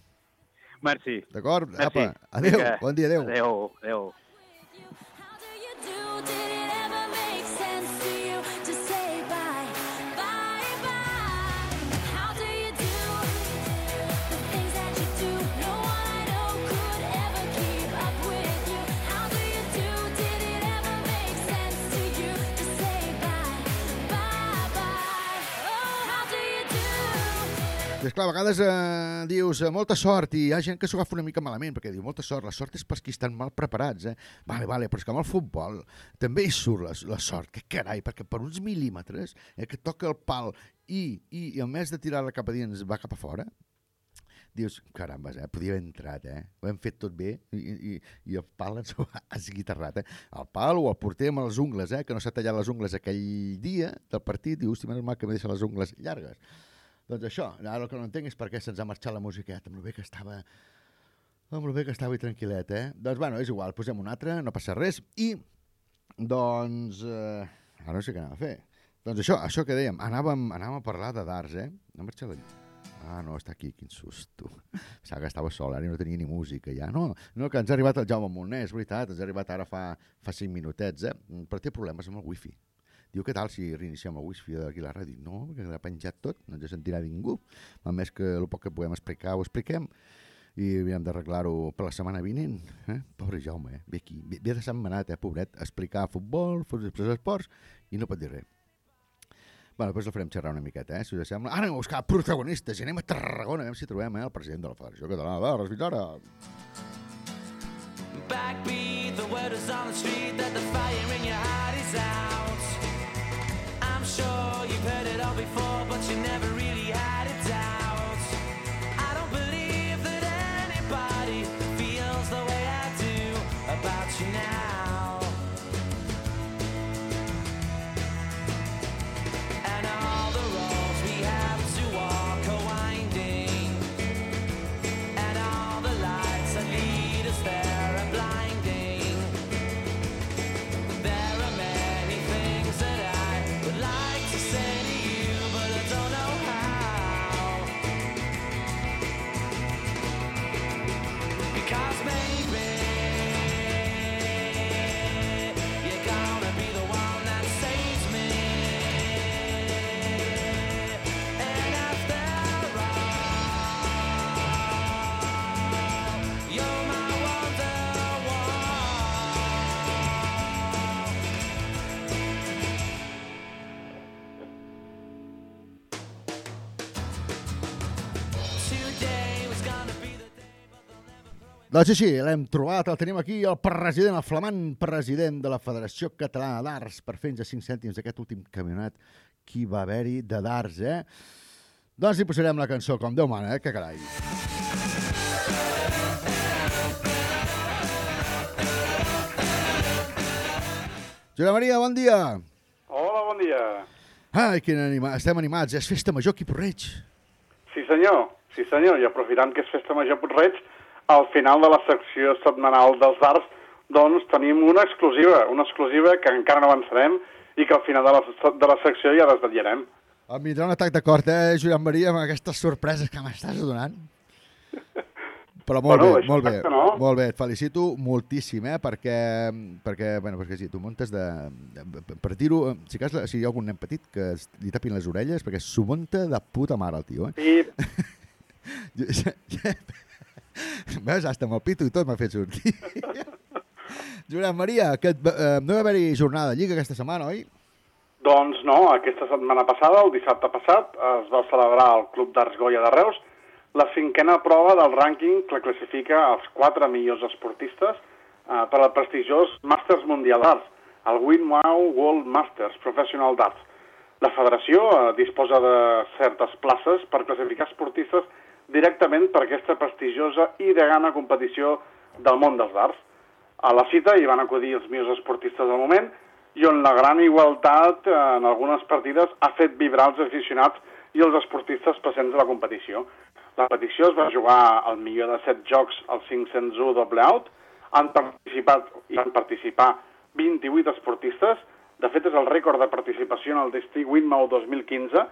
Merci. D'acord? Merci. Apa, adéu, Vinga. bon dia, adéu. Adéu, adéu. I esclar, a vegades eh, dius eh, molta sort i hi ha gent que s'ho agafa una mica malament perquè diu molta sort, la sort és pels qui estan mal preparats, eh? Vale, vale, però és que amb el futbol també hi surt la, la sort, que carai, perquè per uns mil·límetres eh, que toca el pal i, i, i a més de tirar-la cap a dins va cap a fora, dius, carambes, eh? podia haver entrat, eh? Ho hem fet tot bé i, i, i el pal ens ho ha esguitarrat, eh? El pal o el porter amb les ungles, eh? Que no s'ha tallat les ungles aquell dia del partit, diu, hosti, menys mal que m'he deixat les ungles llargues. Doncs això, ara el que no entenc és per què se'ns ha marxat la musiqueta, amb el bé que estava... Amb el bé que estava i tranquil·let, eh? Doncs, bueno, és igual, posem un altre, no passa res. I, doncs... Eh, ara no sé què anava a fer. Doncs això, això que dèiem, anàvem, anàvem a parlar de darts, eh? Ha marxat la... Ah, no, està aquí, quin susto. Pensava que estava sol, ara no tenia ni música ja. No, no, que ens ha arribat el Jaume Molner, és veritat, ens ha arribat ara fa, fa 5 minutets, eh? Però té problemes amb el wifi. Diu, què tal si reiniciem el wifi d'aquí la ràdio? No, perquè l'ha penjat tot, no ens sentirà ningú. A més que el poc que puguem explicar ho expliquem i havíem d'arreglar-ho per la setmana vinent. Eh? Pobre Jaume, eh? ve aquí, ve, ve de Sant Manat, eh, pobret, explicar futbol, futbol, esports, i no pot dir res. Bueno, després el farem xerrar una miqueta, eh, si us sembla. Ara anem a buscar protagonistes i anem a Tarragona, a veure si trobem eh, el president de la Federació Catalana de Darts. Fins ara. Backbeat, the word is on the street that the fire in your heart is out. Heard it all before, but you never really Doncs sí, l'hem trobat, el tenim aquí, el president, el flamant president de la Federació Catalana d'Arts, per fer-nos a 5 cèntims d'aquest últim campionat que va haver-hi de darts, eh? Doncs hi posarem la cançó, com Déu mana, eh? Que carai. Josep Maria, bon dia. Hola, bon dia. Ai, quin anima... estem animats, és festa major aquí a Porreig. Sí, senyor. Sí, senyor. I aprofitant que és Festa Major Puig-reig, al final de la secció setmanal dels arts, doncs tenim una exclusiva, una exclusiva que encara no avançarem i que al final de la, de la secció ja desvetllarem. Em vindrà un atac de cor, eh, Josep Maria, amb aquestes sorpreses que m'estàs donant. Però molt Bueno, bé, molt bé, no? molt bé, et felicito moltíssim, eh, perquè, perquè, bueno, perquè sí, tu muntes de, de per dir-ho, si, cas, si hi ha algun nen petit que li tapin les orelles, perquè s'ho munta de puta mare el tio, eh? I (laughs) (laughs) Veus, hasta amb el pito i tot m'ha fet sortir. (laughs) Josep Maria, que eh, no va haver-hi jornada de Lliga aquesta setmana, oi? Doncs no, aquesta setmana passada, el dissabte passat, es va celebrar al Club d'Arts Goya de Reus la cinquena prova del rànquing que classifica els quatre millors esportistes eh, per al prestigiós Masters Mundial d'Arts, el Winmau World Masters Professional d'Arts. La federació eh, disposa de certes places per classificar esportistes directament per aquesta prestigiosa i de gana competició del món dels arts. A la cita hi van acudir els millors esportistes del moment i on la gran igualtat eh, en algunes partides ha fet vibrar els aficionats i els esportistes presents a la competició. La competició es va jugar al millor de set jocs al 501 doble out, han participat i van participar 28 esportistes, de fet és el rècord de participació en el Destí Winmau 2015,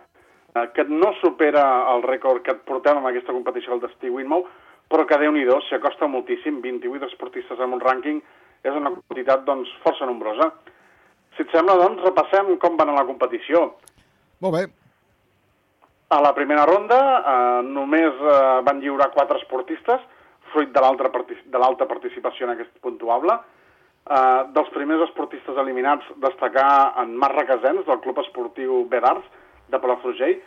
eh, que no supera el rècord que portem en aquesta competició del Destí Winmau, però que déu-n'hi-do, s'acosta moltíssim, 28 esportistes en un rànquing és una quantitat doncs, força nombrosa. Si et sembla, doncs, repassem com va anar la competició. Molt bé. A la primera ronda eh, només eh, van lliurar quatre esportistes, fruit de l'alta l'alta participació en aquest puntuable. Eh, dels primers esportistes eliminats, destacar en Marc Requesens, del Club Esportiu Bedars, de Palafrugell,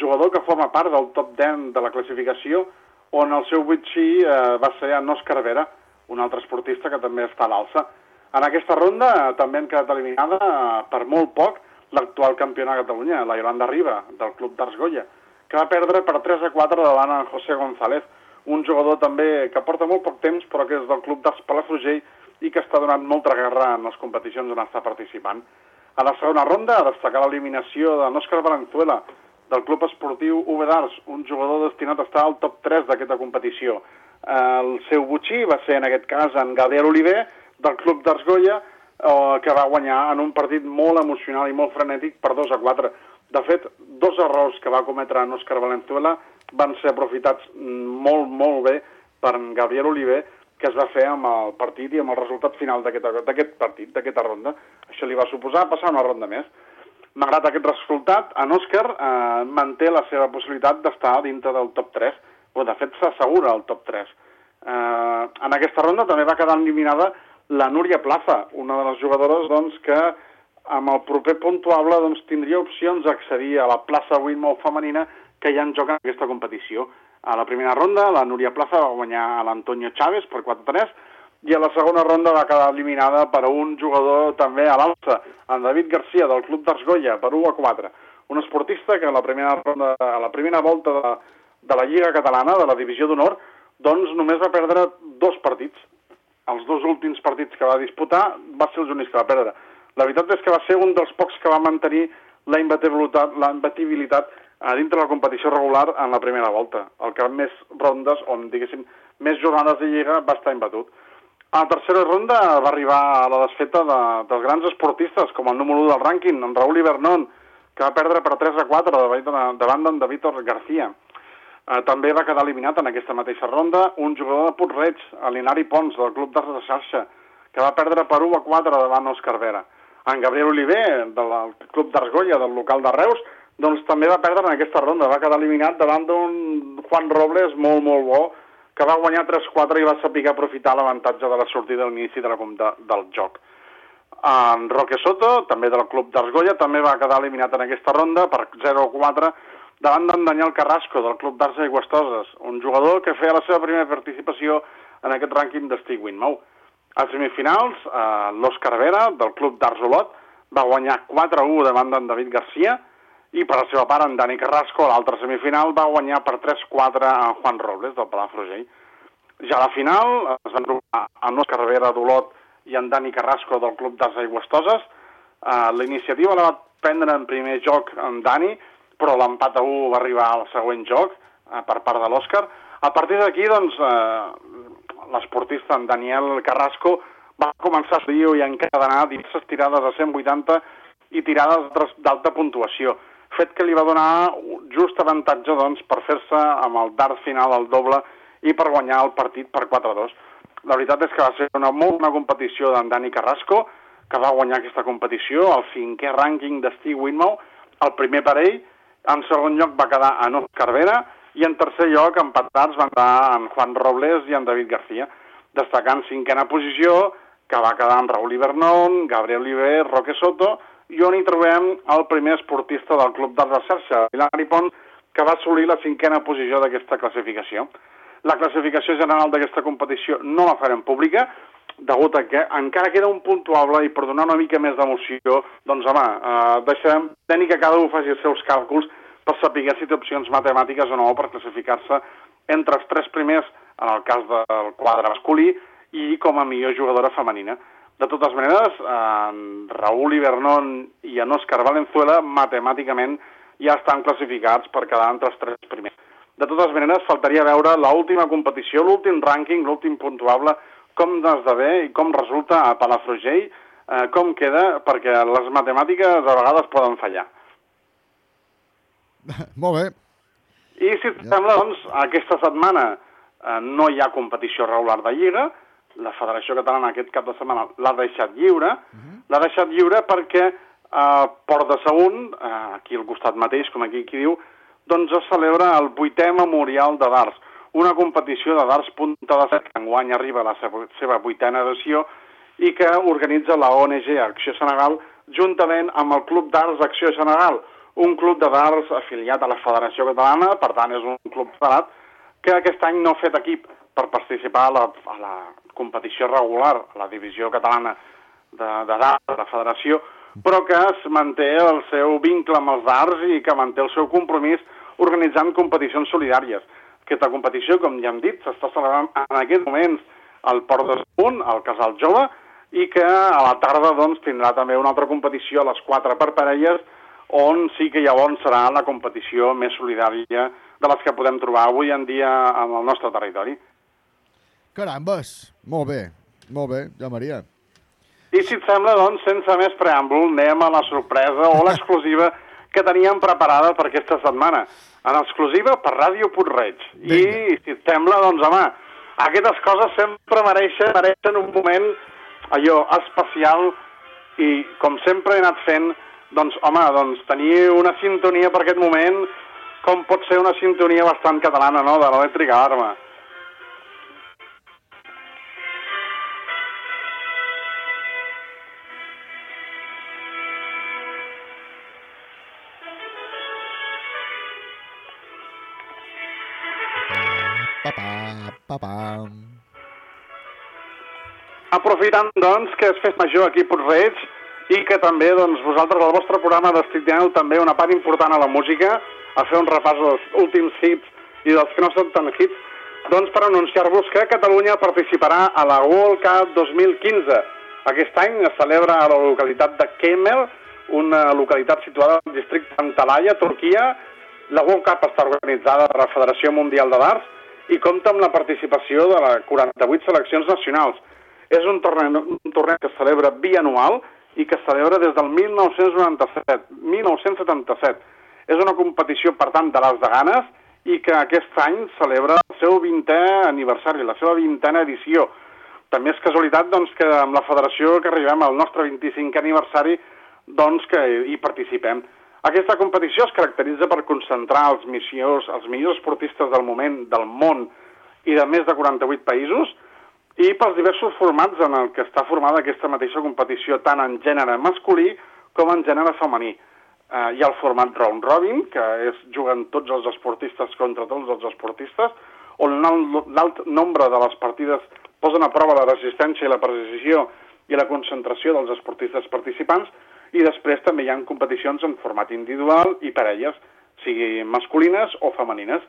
jugador que forma part del top 10 de la classificació, on el seu witxí eh, va ser en Òscar Vera, un altre esportista que també està a l'alça. En aquesta ronda eh, també han quedat eliminada eh, per molt poc l'actual campiona de Catalunya, la Yolanda Riba, del Club d'Arts Goya, que va perdre per 3 a 4 davant en José González, un jugador també que porta molt poc temps, però que és del Club d'Arts Palafrugell i que està donant molta guerra en les competicions on està participant. A la segona ronda, a destacar l'eliminació de Òscar Valenzuela, del Club Esportiu UB d'Arts, un jugador destinat a estar al top 3 d'aquesta competició. El seu butxí va ser, en aquest cas, en Gabriel Oliver, del Club d'Arts Goya, eh, que va guanyar en un partit molt emocional i molt frenètic per 2 a 4. De fet, dos errors que va cometre en Òscar Valenzuela van ser aprofitats molt, molt bé per Gabriel Oliver, que es va fer amb el partit i amb el resultat final d'aquest partit, d'aquesta ronda. Això li va suposar passar una ronda més. Malgrat aquest resultat, en Òscar eh, manté la seva possibilitat d'estar dintre del top 3, o de fet s'assegura el top 3. Eh, en aquesta ronda també va quedar eliminada la Núria Plaza, una de les jugadores doncs, que amb el proper puntuable doncs, tindria opcions d'accedir a la plaça Winmau femenina que ja en joc en aquesta competició. A la primera ronda, la Núria Plaza va guanyar a l'Antonio Chávez per 4-3 i a la segona ronda va quedar eliminada per un jugador també a l'alça, en David Garcia, del Club d'Arts Goya, per 1 a 4. Un esportista que a la primera, ronda, a la primera volta de, de la Lliga Catalana, de la Divisió d'Honor, doncs només va perdre dos partits. Els dos últims partits que va disputar va ser els únics que va perdre. La veritat és que va ser un dels pocs que va mantenir la imbatibilitat, la imbatibilitat a dintre de la competició regular en la primera volta. El que més rondes, on diguéssim, més jornades de Lliga va estar imbatut. A la tercera ronda va arribar a la desfeta de, dels grans esportistes, com el número 1 del rànquing, en Raúl Ibernon, que va perdre per 3 a 4 davant, davant d'en David García. Eh, també va quedar eliminat en aquesta mateixa ronda un jugador de Puig-reig, l'Inari Pons, del Club de Xarxa, que va perdre per 1 a 4 davant Òscar Vera. En Gabriel Oliver, del Club d'Argolla, del local de Reus, doncs també va perdre en aquesta ronda, va quedar eliminat davant d'un Juan Robles molt, molt bo, que va guanyar 3-4 i va saber aprofitar l'avantatge de la sortida a l'inici de la, de, del joc. En Roque Soto, també del Club d'Argolla, també va quedar eliminat en aquesta ronda per 0-4 davant d'en Daniel Carrasco, del Club d'Arts Aigüestoses, un jugador que feia la seva primera participació en aquest rànquing d'Estic Winmau. A semifinals, eh, l'Òscar Vera, del Club d'Arts Olot, va guanyar 4-1 davant d'en David Garcia, i per la seva part en Dani Carrasco, a l'altra semifinal, va guanyar per 3-4 en Juan Robles, del Palafrugell. Ja a la final es van trobar en Òscar Vera d'Olot i en Dani Carrasco del Club d'Arts Aigüestoses. Uh, la iniciativa la va prendre en primer joc en Dani, però l'empat a 1 va arribar al següent joc uh, per part de l'Òscar. A partir d'aquí, doncs, uh, l'esportista en Daniel Carrasco va començar a dir i encadenar diverses tirades de 180 i tirades d'alta puntuació fet que li va donar just avantatge doncs, per fer-se amb el dart final al doble i per guanyar el partit per 4-2. La veritat és que va ser una molt bona competició d'en Dani Carrasco, que va guanyar aquesta competició, el cinquè rànquing de Steve Winmau, el primer parell, en segon lloc va quedar en Òscar Vera, i en tercer lloc, empatats, van quedar en Juan Robles i en David García, destacant cinquena posició, que va quedar en Raúl Ibernon, Gabriel Oliver, Roque Soto, i on hi trobem el primer esportista del Club de Xarxa, Hilari Pont, que va assolir la cinquena posició d'aquesta classificació. La classificació general d'aquesta competició no la farem pública, degut a que encara queda un puntuable i per donar una mica més d'emoció, doncs home, eh, deixarem tenir que cada un faci els seus càlculs per saber si té opcions matemàtiques o no per classificar-se entre els tres primers, en el cas del quadre masculí, i com a millor jugadora femenina. De totes maneres, en Raúl Ibernon i en Òscar Valenzuela matemàticament ja estan classificats per quedar entre els tres primers. De totes maneres, faltaria veure l'última competició, l'últim rànquing, l'últim puntuable, com esdevé i com resulta a Palafrugell, eh, com queda, perquè les matemàtiques a vegades poden fallar. (laughs) Molt bé. I si et sembla, doncs, aquesta setmana eh, no hi ha competició regular de Lliga, la Federació Catalana aquest cap de setmana l'ha deixat lliure, l'ha deixat lliure perquè a Port de Sagunt, eh, aquí al costat mateix, com aquí qui diu, doncs es celebra el vuitè memorial de darts, una competició de darts punta de set que enguany arriba a la seva, seva vuitena edició i que organitza la ONG Acció Senegal juntament amb el Club d'Arts Acció Senegal, un club de darts afiliat a la Federació Catalana, per tant és un club federat, que aquest any no ha fet equip per participar a la, a la competició regular, a la divisió catalana de, de darts de la federació, però que es manté el seu vincle amb els darts i que manté el seu compromís organitzant competicions solidàries. Aquesta competició, com ja hem dit, s'està celebrant en aquests moments al Port de Sagunt, al Casal Jove, i que a la tarda doncs, tindrà també una altra competició a les 4 per parelles, on sí que llavors serà la competició més solidària de les que podem trobar avui en dia en el nostre territori. Carambes, molt bé, molt bé, ja Maria. I si et sembla, doncs, sense més preàmbul, anem a la sorpresa o l'exclusiva que teníem preparada per aquesta setmana. En exclusiva per Ràdio Puig-reig. I si et sembla, doncs, home, aquestes coses sempre mereixen, mereixen un moment allò especial i, com sempre he anat fent, doncs, home, doncs, tenir una sintonia per aquest moment, com pot ser una sintonia bastant catalana, no?, de l'elèctrica arma. Aprofitant, doncs, que és fes major aquí a Puig-reig i que també, doncs, vosaltres, al vostre programa destineu també una part important a la música, a fer un repàs dels últims hits i dels que no són tan hits, doncs per anunciar-vos que Catalunya participarà a la World Cup 2015. Aquest any es celebra a la localitat de Kemel, una localitat situada al districte d'Antalaya, Turquia. La World Cup està organitzada per la Federació Mundial de Darts i compta amb la participació de les 48 seleccions nacionals. És un torneig, un torneig que es celebra bianual i que es celebra des del 1997, 1977. És una competició, per tant, de les de ganes i que aquest any celebra el seu 20è aniversari, la seva 20a edició. També és casualitat doncs, que amb la federació que arribem al nostre 25è aniversari doncs, que hi participem. Aquesta competició es caracteritza per concentrar els, missions, els millors esportistes del moment, del món i de més de 48 països, i pels diversos formats en el que està formada aquesta mateixa competició, tant en gènere masculí com en gènere femení. Eh, hi ha el format round robin, que és juguen tots els esportistes contra tots els esportistes, on l'alt nombre de les partides posen a prova la resistència i la precisió i la concentració dels esportistes participants, i després també hi ha competicions en format individual i parelles, sigui masculines o femenines.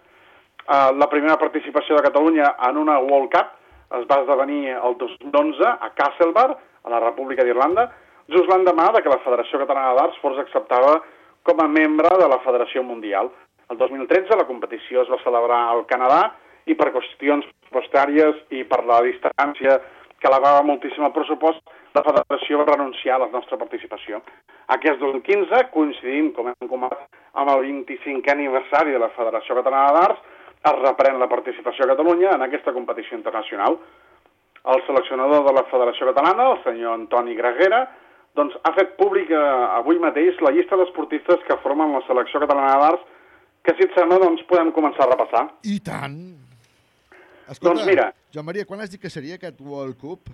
Eh, la primera participació de Catalunya en una World Cup es va esdevenir el 2011 a Castlebar, a la República d'Irlanda, just l'endemà de que la Federació Catalana d'Arts fos acceptada com a membre de la Federació Mundial. El 2013 la competició es va celebrar al Canadà i per qüestions postàries i per la distància que elevava moltíssim el pressupost, la Federació va renunciar a la nostra participació. Aquest 2015, coincidint, com hem comentat, amb el 25è aniversari de la Federació Catalana d'Arts, es reprèn la participació a Catalunya en aquesta competició internacional. El seleccionador de la Federació Catalana, el senyor Antoni Greguera, doncs, ha fet pública avui mateix la llista d'esportistes que formen la selecció catalana d'arts, que si et sembla, doncs, podem començar a repassar. I tant! Escolta, Doncs mira. Joan Maria, quan has dit que seria aquest World Cup?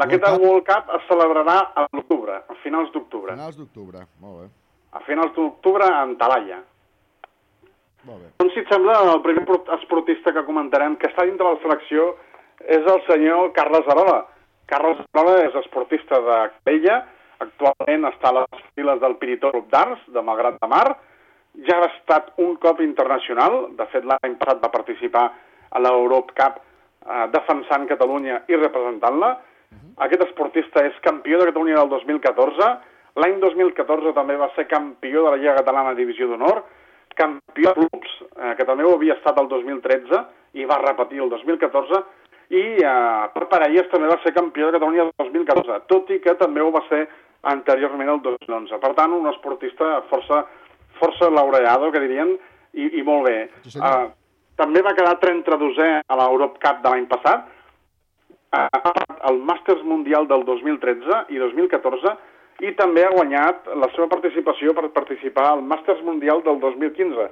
Aquesta World Cup es celebrarà a l'octubre, a finals d'octubre. Finals d'octubre, molt bé. A finals d'octubre a Antalaya. Molt bé. Doncs, si et sembla, el primer esportista que comentarem que està dintre de la selecció és el senyor Carles Arola. Carles Arola és esportista de Capella, actualment està a les files del Piritó Club d'Arts, de Malgrat de Mar, ja ha estat un cop internacional, de fet l'any passat va participar a l'Europe Cup eh, defensant Catalunya i representant-la. Aquest esportista és campió de Catalunya del 2014, l'any 2014 també va ser campió de la Lliga Catalana Divisió d'Honor, campió de clubs, eh, que també ho havia estat el 2013 i va repetir el 2014, i eh, per parelles també va ser campió de Catalunya del 2014, tot i que també ho va ser anteriorment el 2011. Per tant, un esportista força, força laureado, que dirien, i, i molt bé. Sí. Eh, també va quedar 32è a l'Europe Cup de l'any passat, passat el Màsters Mundial del 2013 i 2014 i també ha guanyat la seva participació per participar al Màsters Mundial del 2015.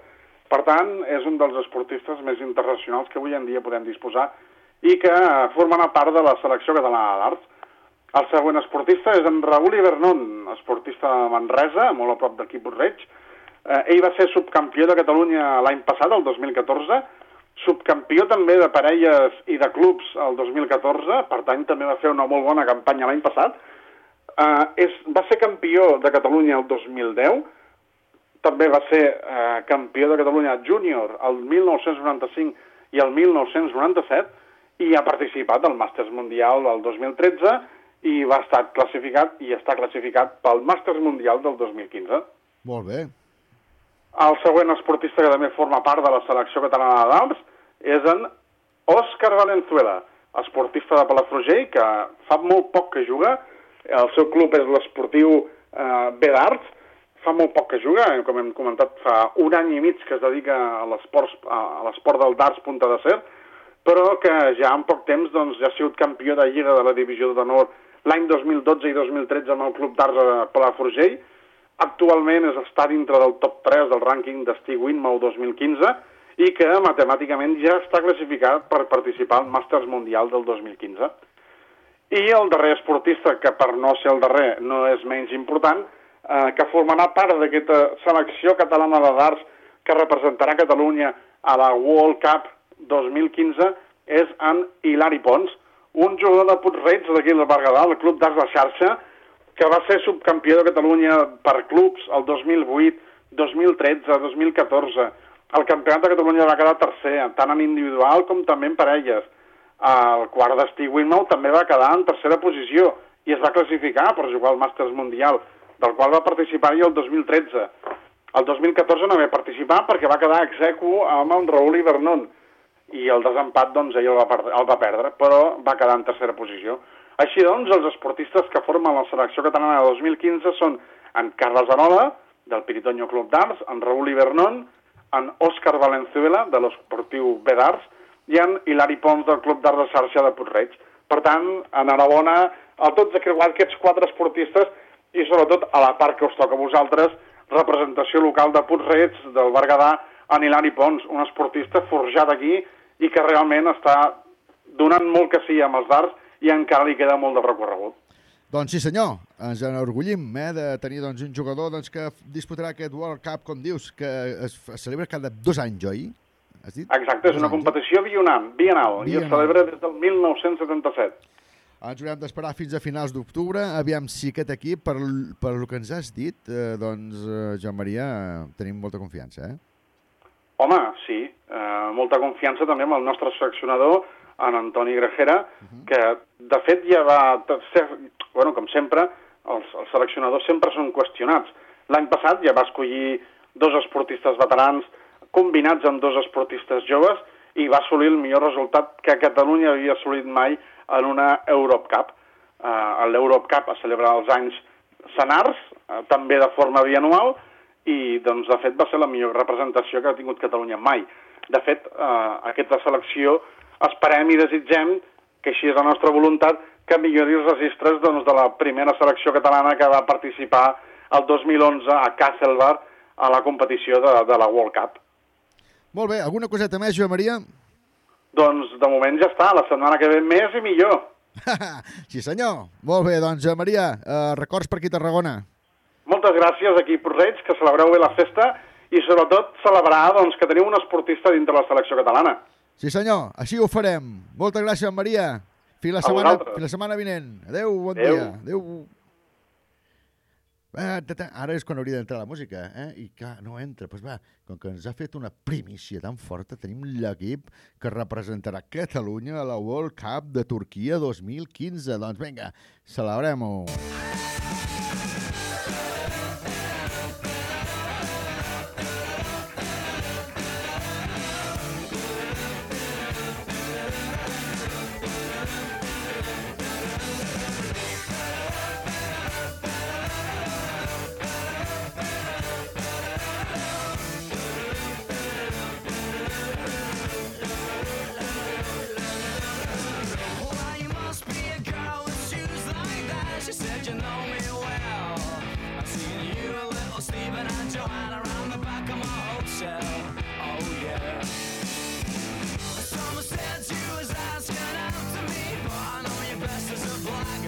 Per tant, és un dels esportistes més internacionals que avui en dia podem disposar i que formen part de la selecció catalana d'arts. El següent esportista és en Raül Ibernon, esportista de Manresa, molt a prop d'aquí Borreig. Eh, ell va ser subcampió de Catalunya l'any passat, el 2014, subcampió també de parelles i de clubs el 2014, per tant també va fer una molt bona campanya l'any passat. Eh, és, va ser campió de Catalunya el 2010, també va ser eh, campió de Catalunya júnior el 1995 i el 1997 i ha participat al Màsters Mundial del 2013 i va estar classificat i està classificat pel Màsters Mundial del 2015. Molt bé. El següent esportista que també forma part de la selecció catalana d'Alps és en Òscar Valenzuela, esportista de Palafrugell, que fa molt poc que juga. El seu club és l'esportiu eh, B d'Arts. Fa molt poc que juga, eh, com hem comentat, fa un any i mig que es dedica a l'esport del darts punta de ser, però que ja en poc temps doncs, ja ha sigut campió de Lliga de la Divisió d'Honor l'any 2012 i 2013 amb el Club d'Arts de Palafrugell. Actualment és està dintre del top 3 del rànquing d'Estig Winmau 2015 i que matemàticament ja està classificat per participar al Màsters Mundial del 2015. I el darrer esportista, que per no ser el darrer no és menys important, eh, que formarà part d'aquesta selecció catalana de darts que representarà Catalunya a la World Cup 2015, és en Hilari Pons, un jugador de Puig-reig d'aquí del Berguedà, el Club d'Arts de Xarxa, que va ser subcampió de Catalunya per clubs el 2008, 2013, 2014. El campionat de Catalunya va quedar tercer, tant en individual com també en parelles. El quart d'estiu Winmau també va quedar en tercera posició i es va classificar per jugar al Màsters Mundial, del qual va participar i el 2013. El 2014 no va participar perquè va quedar execu amb en Raül Ibernon i el desempat doncs ell el va, el va perdre, però va quedar en tercera posició. Així doncs, els esportistes que formen la selecció catalana de 2015 són en Carles Anola, del Piritoño Club d'Arts, en Raül Ibernon, en Òscar Valenzuela, de l'esportiu B d'Arts, i en Hilari Pons, del Club d'Arts de Xarxa de Puig-reig. Per tant, enhorabona a tots aquests quatre esportistes i sobretot a la part que us toca a vosaltres, representació local de Puig-reig, del Berguedà, en Hilari Pons, un esportista forjat aquí i que realment està donant molt que sí amb els darts i encara li queda molt de recorregut. Doncs sí, senyor, ens enorgullim eh, de tenir doncs, un jugador doncs, que disputarà aquest World Cup, com dius, que es celebra cada dos anys, oi? Has dit? Exacte, és una competició bienal, bienal, i es Bienal. celebra des del 1977. Ens haurem d'esperar fins a finals d'octubre. Aviam si aquest equip, per, per el que ens has dit, eh, doncs, eh, Joan Maria, tenim molta confiança, eh? Home, sí, eh, molta confiança també amb el nostre seleccionador, en Antoni Grajera, que de fet ja va... Ser, bueno, com sempre, els, els seleccionadors sempre són qüestionats. L'any passat ja va escollir dos esportistes veterans combinats amb dos esportistes joves i va assolir el millor resultat que Catalunya havia assolit mai en una Europe Cup. Uh, L'Europe Cup es celebra als anys senars, uh, també de forma bianual, i doncs, de fet va ser la millor representació que ha tingut Catalunya mai. De fet, eh, aquesta selecció esperem i desitgem que així és la nostra voluntat que millori els registres doncs, de la primera selecció catalana que va participar el 2011 a Castlebar a la competició de, de la World Cup. Molt bé, alguna coseta més, Joan Maria? Doncs de moment ja està, la setmana que ve més i millor. (laughs) sí, senyor. Molt bé, doncs, Joan Maria, eh, records per aquí a Tarragona. Moltes gràcies aquí, Porreig, que celebreu bé la festa i sobretot celebrar doncs, que tenim un esportista dintre la selecció catalana. Sí, senyor, així ho farem. Moltes gràcies, Maria. Fins la A setmana, fins la setmana vinent. Adéu, bon Adéu. dia. Adéu. Ara és quan hauria d'entrar la música, eh? I clar, no entra. Pues va, com que ens ha fet una primícia tan forta, tenim l'equip que representarà Catalunya a la World Cup de Turquia 2015. Doncs vinga, celebrem-ho. Well,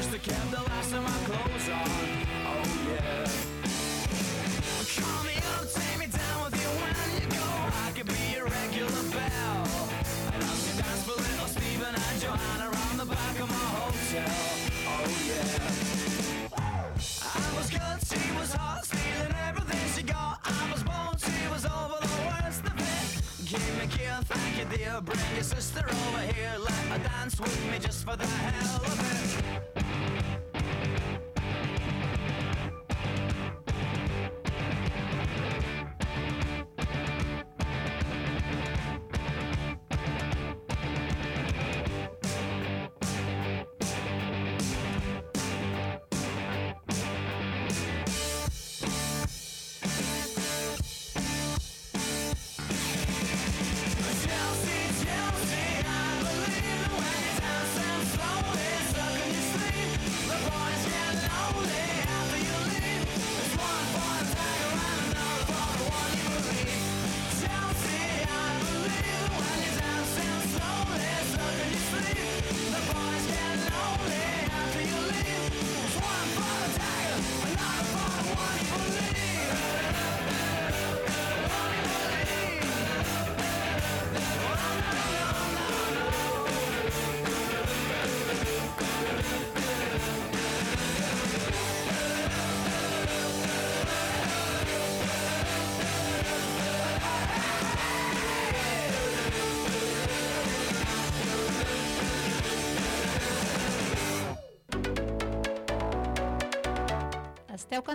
Just have kept the last of my clothes on. Oh yeah. Call me up, take me down with you when you go. I could be your regular bell. And I'll see dance for little Stephen and Joanna around the back of my hotel. Oh yeah. I was good, Your sister over here, let her dance with me just for the hell of it.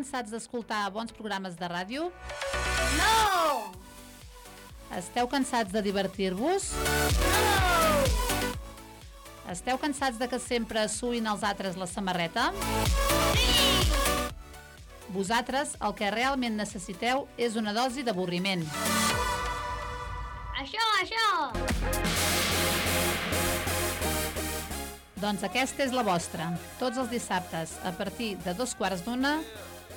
Cansats d'escoltar bons programes de ràdio? No! Esteu cansats de divertir-vos? Esteu cansats de que sempre suïn els altres la samarreta? Vosaltres el que realment necessiteu és una dosi d'avorriment. Això, això! Doncs aquesta és la vostra. Tots els dissabtes, a partir de dos quarts d'una,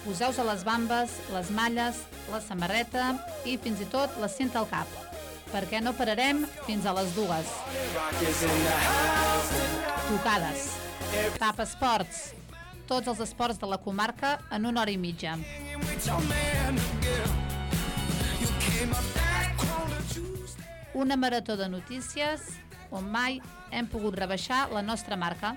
poseu-vos a les bambes, les malles, la samarreta i fins i tot la cinta al cap, perquè no pararem fins a les dues. Tocades, tap esports, tots els esports de la comarca en una hora i mitja. Una marató de notícies on mai hem pogut rebaixar la nostra marca.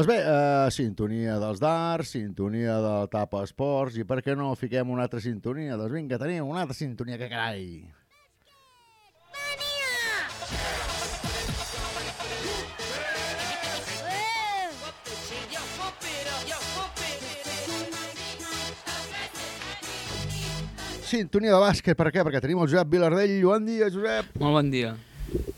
Doncs bé, eh, sintonia dels darts, sintonia de tapa esports, i per què no fiquem una altra sintonia? Doncs vinga, tenim una altra sintonia, que carai! Sintonia de bàsquet, per què? Perquè tenim el Josep Vilardell. Bon dia, Josep! Molt bon dia.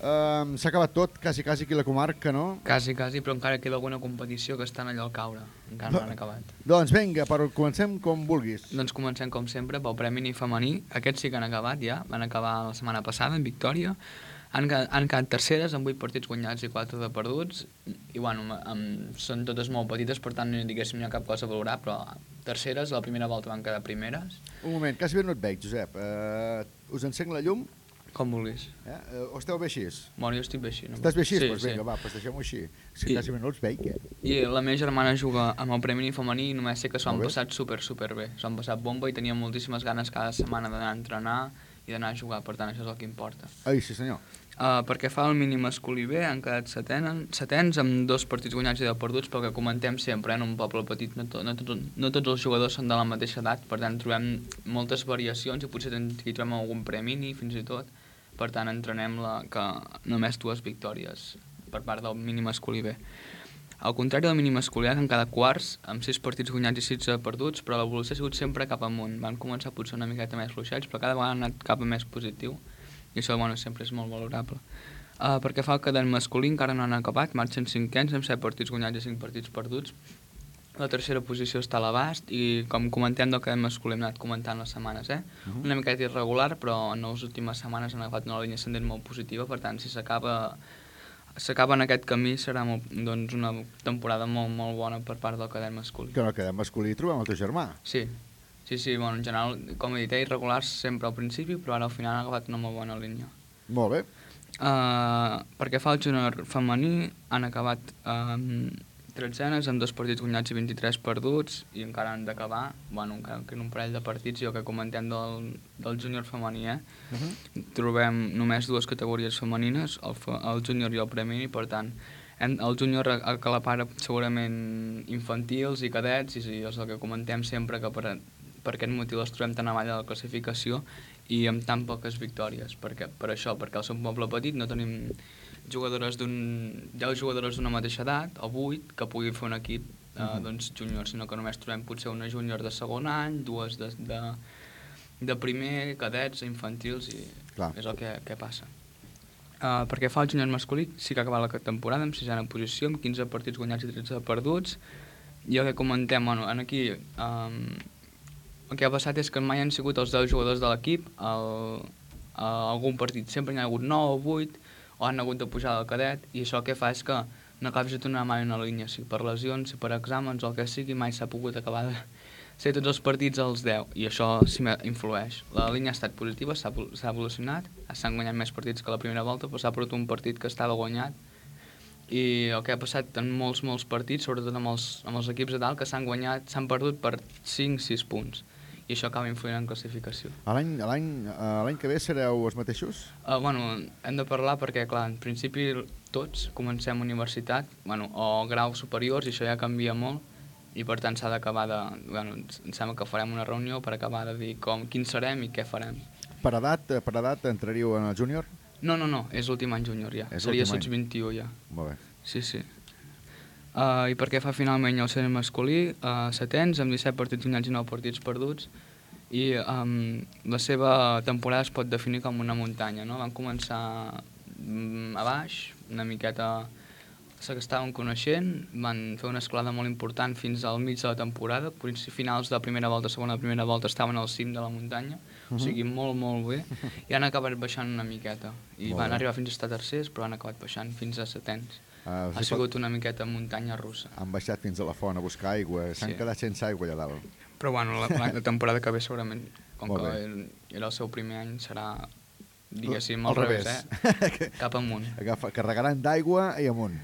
Um, S'ha acabat tot, quasi, quasi aquí la comarca, no? Quasi, quasi, però encara queda alguna competició que estan allò al caure. Encara no han acabat. Doncs vinga, però comencem com vulguis. Doncs comencem, com sempre, pel Premi Ni Femení. Aquests sí que han acabat ja, van acabar la setmana passada en victòria. Han, han quedat terceres amb 8 partits guanyats i 4 de perduts. I, bueno, amb, són totes molt petites, per tant, no diguéssim hi ha cap cosa a valorar, però terceres, la primera volta van quedar primeres. Un moment, quasi bé no et veig, Josep. Uh, us encenc la llum? Com vulguis. Eh? Uh, o esteu bé així? Bueno, jo estic bé així. No? Estàs bé així? Sí, doncs sí. vinga, va, doncs deixem-ho així. Que I- quasi els veig, eh? I la meva germana juga amb el Premi Ni Femení i només sé que s'ho han passat super, super bé. S'ho han passat bomba i tenia moltíssimes ganes cada setmana d'anar a entrenar i d'anar a jugar, per tant això és el que importa. Ai, sí senyor. Uh, perquè fa el mínim masculí bé, han quedat setenen, setens amb dos partits guanyats i deu perduts, pel que comentem sempre, eh, en un poble petit no, to, no, tot, no tots els jugadors són de la mateixa edat, per tant trobem moltes variacions i potser hi trobem algun premini fins i tot, per tant entrenem la, que només dues victòries per part del mínim masculí bé. Al contrari del mínim masculí, han quedat quarts, amb 6 partits guanyats i 6 perduts, però l'evolució ha sigut sempre cap amunt. Van començar potser una miqueta més fluixets, però cada vegada han anat cap a més positiu, i això bueno, sempre és molt valorable. Uh, perquè fa el cadet masculí encara no han acabat, marxen cinquens amb 7 partits guanyats i 5 partits perduts. La tercera posició està a l'abast i com comentem del cadet masculí hem anat comentant les setmanes, eh? Mhm. Una miqueta irregular, però en les últimes setmanes han agafat una línia ascendent molt positiva, per tant, si s'acaba s'acaba en aquest camí serà molt, doncs, una temporada molt, molt bona per part del cadet masculí. Que no quedem masculí trobem el teu germà. Sí, sí, sí, bueno, en general, com he dit, eh, irregulars sempre al principi, però ara al final ha agafat una molt bona línia. Molt bé. Uh, perquè fa el júnior femení han acabat um, tretzenes amb dos partits guanyats i 23 perduts i encara han d'acabar, bueno, encara queden un parell de partits i el que comentem del, del júnior femení, eh? Uh -huh. trobem només dues categories femenines, el, fe- el júnior i el premini, per tant, hem, el júnior a- acapara segurament infantils i cadets, i sí, és el que comentem sempre, que per, per aquest motiu els trobem tan avall de la classificació i amb tan poques victòries. Perquè, per això, perquè al seu poble petit no tenim jugadores d'un 10 jugadores d'una mateixa edat, o 8, que puguin fer un equip eh, Mhm. doncs, júnior, sinó que només trobem potser una júnior de segon any, dues de, de, de primer, cadets, infantils, i Clar. és el que, que passa. Uh, perquè fa el júnior masculí, sí que ha acabat la temporada amb sisena posició, amb 15 partits guanyats i 13 perduts, i el que comentem, bueno, en aquí, um, el que ha passat és que mai han sigut els 10 jugadors de l'equip, el, a algun partit sempre n'hi ha hagut 9 o 8, o han hagut de pujar del cadet, i això el que fa és que no acabes de tornar mai una línia, si per lesions, si per exàmens, o el que sigui, mai s'ha pogut acabar de ser tots els partits als 10, i això sí influeix. La línia ha estat positiva, s'ha evolucionat, s'han guanyat més partits que la primera volta, però s'ha perdut un partit que estava guanyat, i el que ha passat en molts, molts partits, sobretot amb els, amb els equips de dalt, que s'han guanyat, s'han perdut per 5-6 punts, i això acaba influint en classificació. L'any que ve sereu els mateixos? Uh, bueno, hem de parlar perquè, clar, en principi tots comencem universitat, bueno, o graus superiors, i això ja canvia molt, i per tant s'ha d'acabar de... Bueno, em sembla que farem una reunió per acabar de dir com, quin serem i què farem. Per edat, eh, per edat entraríeu en el júnior? No, no, no, és l'últim any júnior ja. És Seria sots any. 21 ja. Molt bé. Sí, sí. Uh, I perquè fa finalment el sènior masculí, uh, setens, amb 17 partits guanyats i 9 partits perduts, i um, la seva temporada es pot definir com una muntanya, no? Van començar mm, a baix, una miqueta se que estaven coneixent, van fer una escalada molt important fins al mig de la temporada, finals de primera volta, segona primera volta estaven al cim de la muntanya, o Mhm. sigui, molt, molt bé, (laughs) i han acabat baixant una miqueta, i Molt van bé. arribar fins a estar tercers, però han acabat baixant fins a setens. Uh, Ha sigut una miqueta muntanya russa. Han baixat fins a la font a buscar aigua, s'han Sí. quedat sense aigua allà dalt. Però bueno, la, la, temporada que ve segurament, com Molt que bé. era el seu primer any, serà, diguéssim, Al al revés, revés. eh? (laughs) Cap amunt. Agafa, carregaran d'aigua i amunt.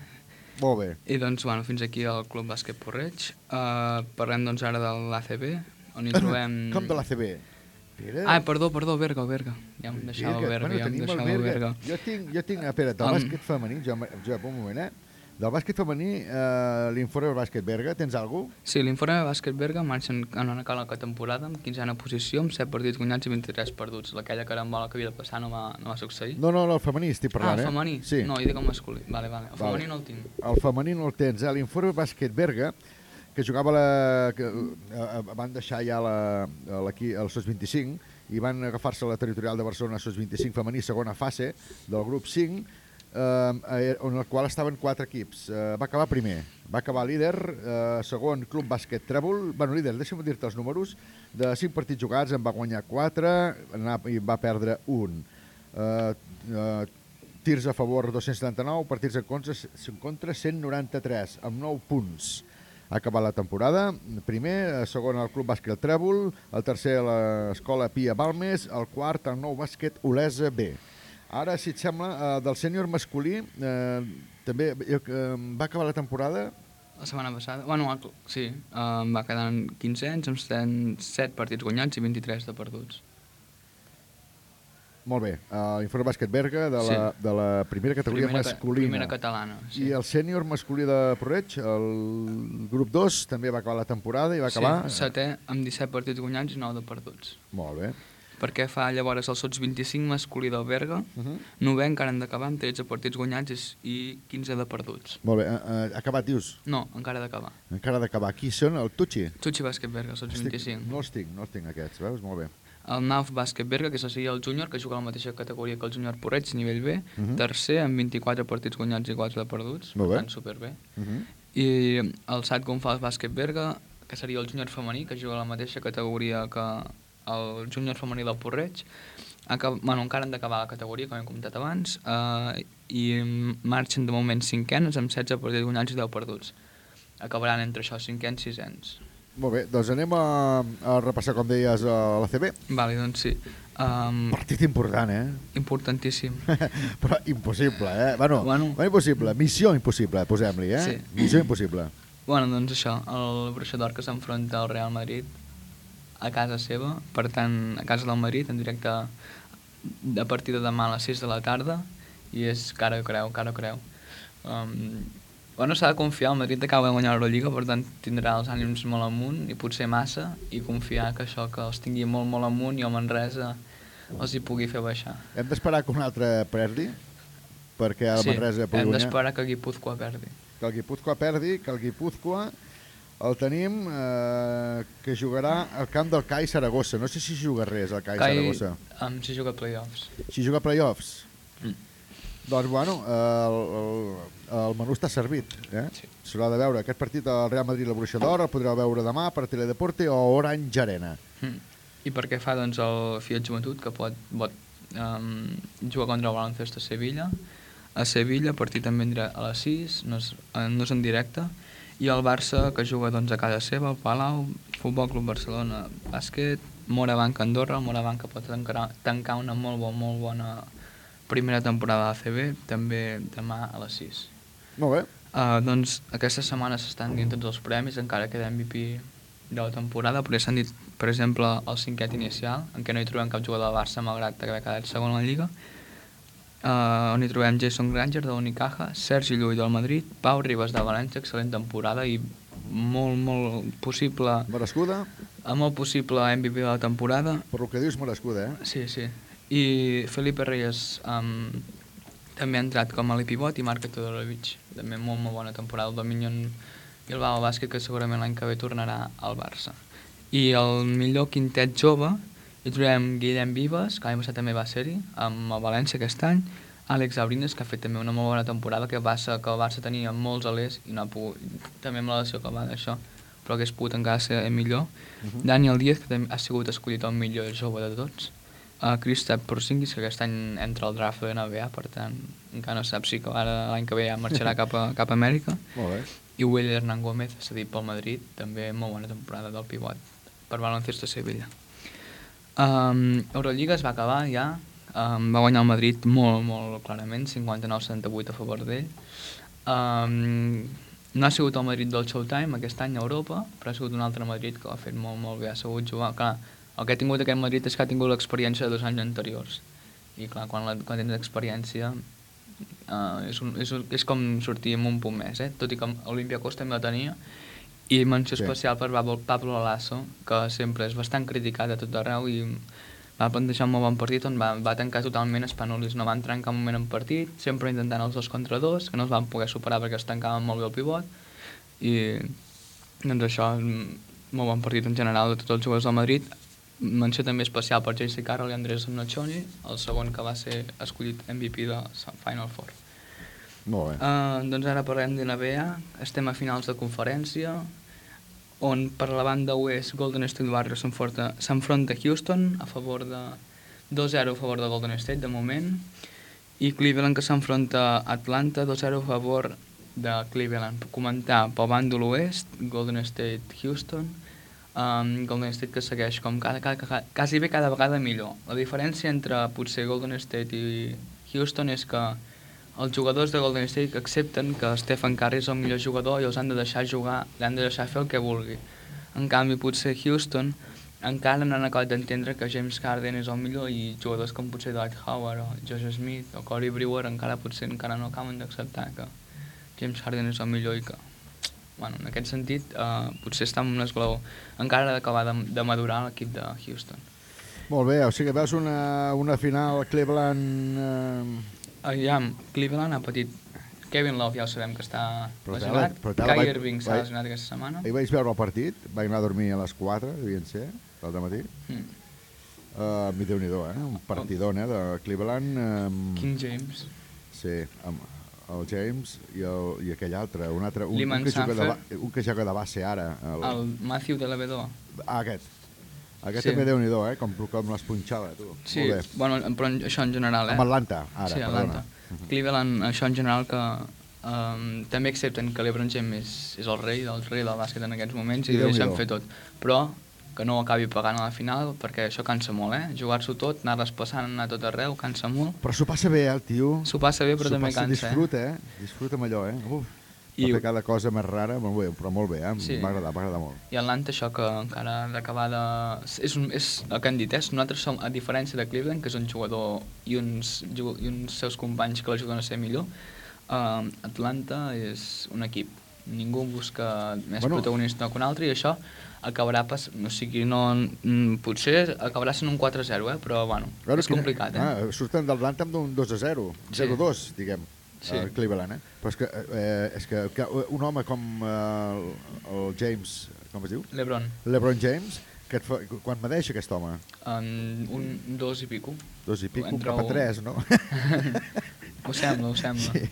Molt bé. I doncs, bueno, fins aquí el Club Bàsquet Porreig. Uh, parlem doncs ara de l'ACB, on hi (coughs) trobem... Com de l'ACB? Pere? Ah, perdó, perdó, Berga, Berga. Ja em deixava Berga, bueno, ja em deixava Berga. Jo tinc, jo tinc, espera, del Um, bàsquet femení, jo, Josep, un moment, eh? Del bàsquet femení, eh, l'informe del bàsquet Berga, tens alguna Sí, l'informe de bàsquet Berga marxen en una cala temporada amb 15a posició, amb 7 partits guanyats i 23 perduts. Aquella carambola que havia de passar no va, no va succeir. No, no, no, el femení estic parlant, ah, eh? el femení? Sí. No, jo dic el masculí. Vale, vale. El Vale. femení no el tinc. El femení no el tens, eh? L'informe bàsquet Berga, que jugava la... Que, eh, van deixar ja la- l'equip, el SOS 25, i van agafar-se la territorial de Barcelona SOS 25 femení, segona fase del grup 5, eh, on el qual estaven quatre equips. Eh, va acabar primer, va acabar líder, eh, segon Club Bàsquet Trèvol, bueno, líder, deixa'm dir-te els números, de 5 partits jugats en va guanyar 4 i va perdre un. Eh, eh, tirs a favor 279, partits en contra, en contra 193, amb 9 punts. Acabat la temporada. Primer, eh, segon el Club Bàsquet Trèvol, el tercer l'Escola Pia Balmes, el quart el nou bàsquet Olesa B. Ara, si et sembla, eh, del sènior masculí, eh, també eh, va acabar la temporada La setmana passada, bueno, sí, eh, em va quedar en 15 anys, amb 7 partits guanyats i 23 de perduts. Molt bé, uh, Informe Bàsquet Berga de la, Sí. de la primera categoria Primera masculina. primera catalana, sí. I el sènior masculí de Porreig, el grup 2, també va acabar la temporada i va acabar... Sí, setè amb 17 partits guanyats i 9 de perduts. Molt bé. Perquè fa llavors el Sots 25 masculí del Berga, Uh -huh. novè encara han d'acabar amb 13 partits guanyats i 15 de perduts. Molt bé, uh, acabat, dius? No, encara d'acabar. Encara d'acabar. Qui són? El Tutxi? Tutxi Bàsquet Berga, Sots Estic- 25. No els tinc, no els tinc aquests, veus? Molt bé. El Nauf Bàsquet Berga, que seria el júnior, que juga a la mateixa categoria que el júnior Porreig, nivell B, Mhm. tercer amb 24 partits guanyats i 4 de perduts, Molt per bé. tant, superbé. Uh -huh. I el Sat Gonfals Bàsquet Berga, que seria el júnior femení, que juga a la mateixa categoria que el júnior femení del Porreig, Acab... bueno, encara han d'acabar la categoria, com hem comentat abans, eh, i marxen de moment cinquenes amb 16 partits guanyats i 10 perduts. Acabaran entre això, cinquens, sisens. Molt bé, doncs anem a, a repassar, com deies, a l'ACB. Vale, doncs sí. Um, Partit important, eh? Importantíssim. (laughs) Però impossible, eh? Bueno, Bueno. bueno impossible, missió impossible, posem-li, eh? Sí. Missió impossible. Bueno, doncs això, el Bruixador que s'enfronta al Real Madrid a casa seva, per tant, a casa del Madrid, en directe a partir de demà a les 6 de la tarda, i és cara o creu, cara o creu. Um, bueno, s'ha de confiar, el Madrid acaba de guanyar l'Eurolliga, per tant tindrà els ànims molt amunt, i potser massa, i confiar que això que els tingui molt, molt amunt i el Manresa els hi pugui fer baixar. Hem d'esperar que un altre perdi, perquè el sí, Manresa pugui hem guanyar. d'esperar que Guipúzcoa perdi. Que el Guipúzcoa perdi, que el Guipúzcoa el tenim eh, que jugarà al camp del CAI Saragossa. No sé si juga res al CAI, Saragossa. um, si juga a playoffs. Si juga a playoffs. Mm. Doncs, bueno, el, el, el menú està servit. Eh? Sí. S'haurà de veure aquest partit al Real Madrid la Bruixa d'Or, el podreu veure demà per Teledeporte o Orange Arena. Mm. I per què fa doncs, el Fiat Joventut, que pot, pot um, jugar contra el Baloncesto Sevilla, a Sevilla, partit en dire- a les 6, no és, eh, no és en directe, i el Barça, que juga doncs, a casa seva, al Palau, Futbol Club Barcelona, bàsquet, Morabanc Andorra, el Morabanc que pot tancar, tancar una molt, bo, molt bona primera temporada de l'ACB, també demà a les 6. Molt bé. Uh, doncs aquesta setmana s'estan dient tots els premis, encara queda MVP de la temporada, però ja s'han dit, per exemple, el cinquet inicial, en què no hi trobem cap jugador del Barça, malgrat haver quedat segon a la Lliga, uh, on hi trobem Jason Granger de l'Unicaja, Sergi Llull del Madrid, Pau Ribas de València, excel·lent temporada i molt, molt possible, Merescuda, uh, molt possible MVP de la temporada, per lo que dius, merescuda, eh? Sí, sí. I Felipe Reyes um, també ha entrat com a pivot i Marc Todorovic, també molt, molt bona temporada. El Dominion Bilbao Bàsquet, que segurament l'any que ve tornarà al Barça. I el millor quintet jove hi trobem Guillem Vives, que l'any passat també va ser-hi, amb el València aquest any, Àlex Abrines, que ha fet també una molt bona temporada, que passa que el Barça tenia molts alers i no ha pogut, també amb la lesió que va d'això, però hagués pogut encara ser millor. Mhm. Daniel Díaz, que també ha sigut escollit el millor jove de tots. Uh, Kristaps Porzingis, que aquest any entra al draft de NBA, per tant, encara no sap si que ara l'any que ve ja marxarà cap a, cap a Amèrica. (laughs) Molt bé. I Will Hernán Gómez, cedit pel Madrid, també molt bona temporada del pivot per Baloncesto Sevilla. Um, Euroliga es va acabar ja, um, va guanyar el Madrid molt, molt clarament, 59-78 a favor d'ell. Um, no ha sigut el Madrid del Showtime aquest any a Europa, però ha sigut un altre Madrid que ho ha fet molt, molt bé, ha sabut jugar. Clar, el que ha tingut aquest Madrid és que ha tingut l'experiència de dos anys anteriors. I clar, quan, la, quan tens experiència uh, és, un, és, un, és com sortir amb un punt més, eh? tot i que Olympiacos també la tenia. I menció Sí. especial per Pablo, Pablo Lasso, que sempre és bastant criticat a tot arreu i va plantejar un molt bon partit on va, va tancar totalment Espanolis, no va entrar en cap moment en partit, sempre intentant els dos contra dos, que no es van poder superar perquè es tancaven molt bé el pivot, i doncs això, mm, molt bon partit en general de tots els jugadors del Madrid, menció també especial per J.C. Carroll i Andrés Noccioni, el segon que va ser escollit MVP de Final Four. Molt bé. Uh, doncs ara parlem de NBA, estem a finals de conferència, on per la banda oest Golden State Warriors s'enfronta s'enfronta a Houston a favor de 2-0 a favor de Golden State de moment i Cleveland que s'enfronta a Atlanta 2-0 a favor de Cleveland. Comentar pel bàndol oest, Golden State Houston, um, Golden State que segueix com cada, cada, cada, quasi bé cada vegada millor. La diferència entre potser Golden State i Houston és que els jugadors de Golden State accepten que Stephen Curry és el millor jugador i els han de deixar jugar, l'han de deixar fer el que vulgui. En canvi, potser Houston encara no han acabat d'entendre que James Harden és el millor i jugadors com potser Dwight Howard o Josh Smith o Corey Brewer encara potser encara no acaben d'acceptar que James Harden és el millor i que bueno, en aquest sentit eh, potser està en un esglaó encara d'acabar de, de madurar l'equip de Houston Molt bé, o sigui que veus una, una final Cleveland... Eh, Aviam, Cleveland ha patit Kevin Love ja ho sabem que està Però lesionat, però vaig- Irving s'ha lesionat aquesta setmana ahir vaig veure el partit, vaig anar a dormir a les 4, devien ser, l'altre matí. Mm. Uh, mi déu nhi eh? Un partidon, eh, de Cleveland. Um, King James Sí, amb el James i, el, i aquell altre, un altre, un, un, que, juga de, un que joga de base ara. El, el Matthew de l'Avedor Ah, aquest. Aquest Sí. també déu nhi eh? Com, com les punxava, tu. Sí, Molt bé. bueno, però en- això en general, eh? Amb Atlanta, ara, sí, perdona. Atlanta. Cleveland, això en general, que um, també accepten que l'Ebron James és, és el rei del rei del bàsquet en aquests moments i, I deixen fer tot. Però que no ho acabi pagant a la final, perquè això cansa molt, eh? Jugar-s'ho tot, anar desplaçant, anar a tot arreu, cansa molt. Però s'ho passa bé, eh, el tio. S'ho passa bé, però també passa, cansa, Disfruta, eh? Disfruta amb allò, eh? Uf, I- I... fer cada cosa més rara, molt bé, però molt bé, eh? Sí. M'ha agradat, m'ha agradat molt. I Atlanta això que encara ha d'acabar de... És, un, és el que han dit, eh? Nosaltres som, a diferència de Cleveland, que és un jugador i uns, i uns seus companys que l'ajuden a ser millor, uh, Atlanta és un equip. Ningú busca més bueno, protagonista que un altre i això acabarà pas, o sigui, no, mm, potser acabarà sent un 4-0, eh? però bueno, Veure és quina- complicat, eh? Ah, surten d'Atlanta amb un 2 a 0, Sí. 0-2, diguem, Sí. a Cleveland, eh? Però és que, eh, és que, que un home com eh, el, el James, com es diu? Lebron, LeBron James, que et fa, quan medeix aquest home? en un dos i pico. Dos i pico, Entre cap a tres, no? (laughs) Ho sembla, ho sembla. Sí.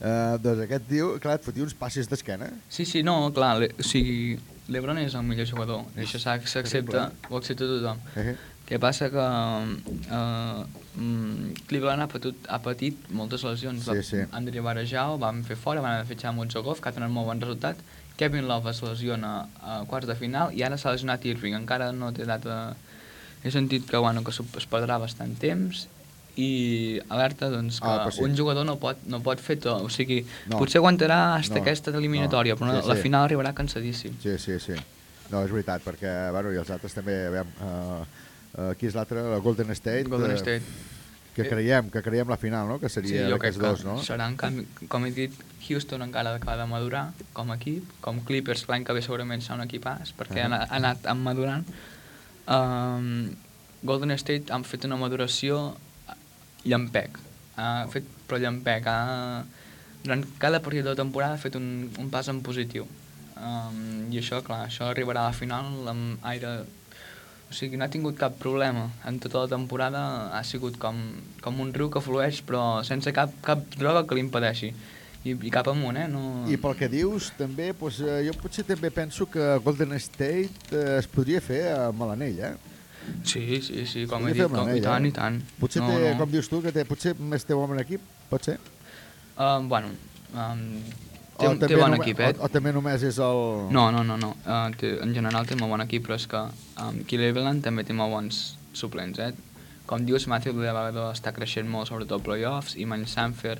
Uh, doncs aquest tio, clar, et fotia uns passes d'esquena. Sí, sí, no, clar, o sigui, l'Ebron és el millor jugador, i això s'accepta, ho accepta tothom. Eh, Què passa que uh, mm, Cleveland ha patit, ha patit moltes lesions. Sí, sí. André Barajau van fer fora, van fitxar Motzogov, que ha donat molt bon resultat. Kevin Love es lesiona a quarts de final i ara s'ha lesionat Irving. Encara no té data... He sentit que, bueno, que es perdrà bastant temps i alerta doncs, que Ah, sí. un jugador no pot, no pot fer tot. O sigui, No. potser aguantarà fins No. aquesta eliminatòria, No. però Sí, la sí. final arribarà cansadíssim. Sí, sí, sí. No, és veritat, perquè, bueno, i els altres també, aviam, uh, uh, qui és l'altre? El Golden State. Golden eh, State. Que Eh, creiem, que creiem la final, no? Que seria jo aquests crec dos, no? Serà, en canvi, com he dit, Houston encara ha d'acabar de madurar com a equip, com Clippers l'any que ve segurament serà un equipàs, perquè Ah. uh -huh. ha anat ha anat madurant. Um, Golden State han fet una maduració llampec, ha fet, però llampec, ha, durant cada partit de la temporada ha fet un, un pas en positiu. Um, I això, clar, això arribarà a la final amb aire o sigui, no ha tingut cap problema. En tota la temporada ha sigut com, com un riu que flueix, però sense cap, cap droga que l'impedeixi. I, I cap amunt, eh? No... I pel que dius, també, doncs, eh, jo potser també penso que Golden State eh, es podria fer amb l'anell, eh? Sí, sí, sí, com he fer dit, com, i tant, eh? i tant. Potser no, té, no. com dius tu, que té, potser més té bon equip, pot ser? Uh, bueno, um, té, O té bon equip, eh? O, o també només és el... No, no, no, no. Uh, té, en general té molt bon equip, però és que um, Cleveland també té molt bons suplents, eh? Com dius, Matthew Dellavedova està creixent molt, sobretot playoffs, i Man Sanfer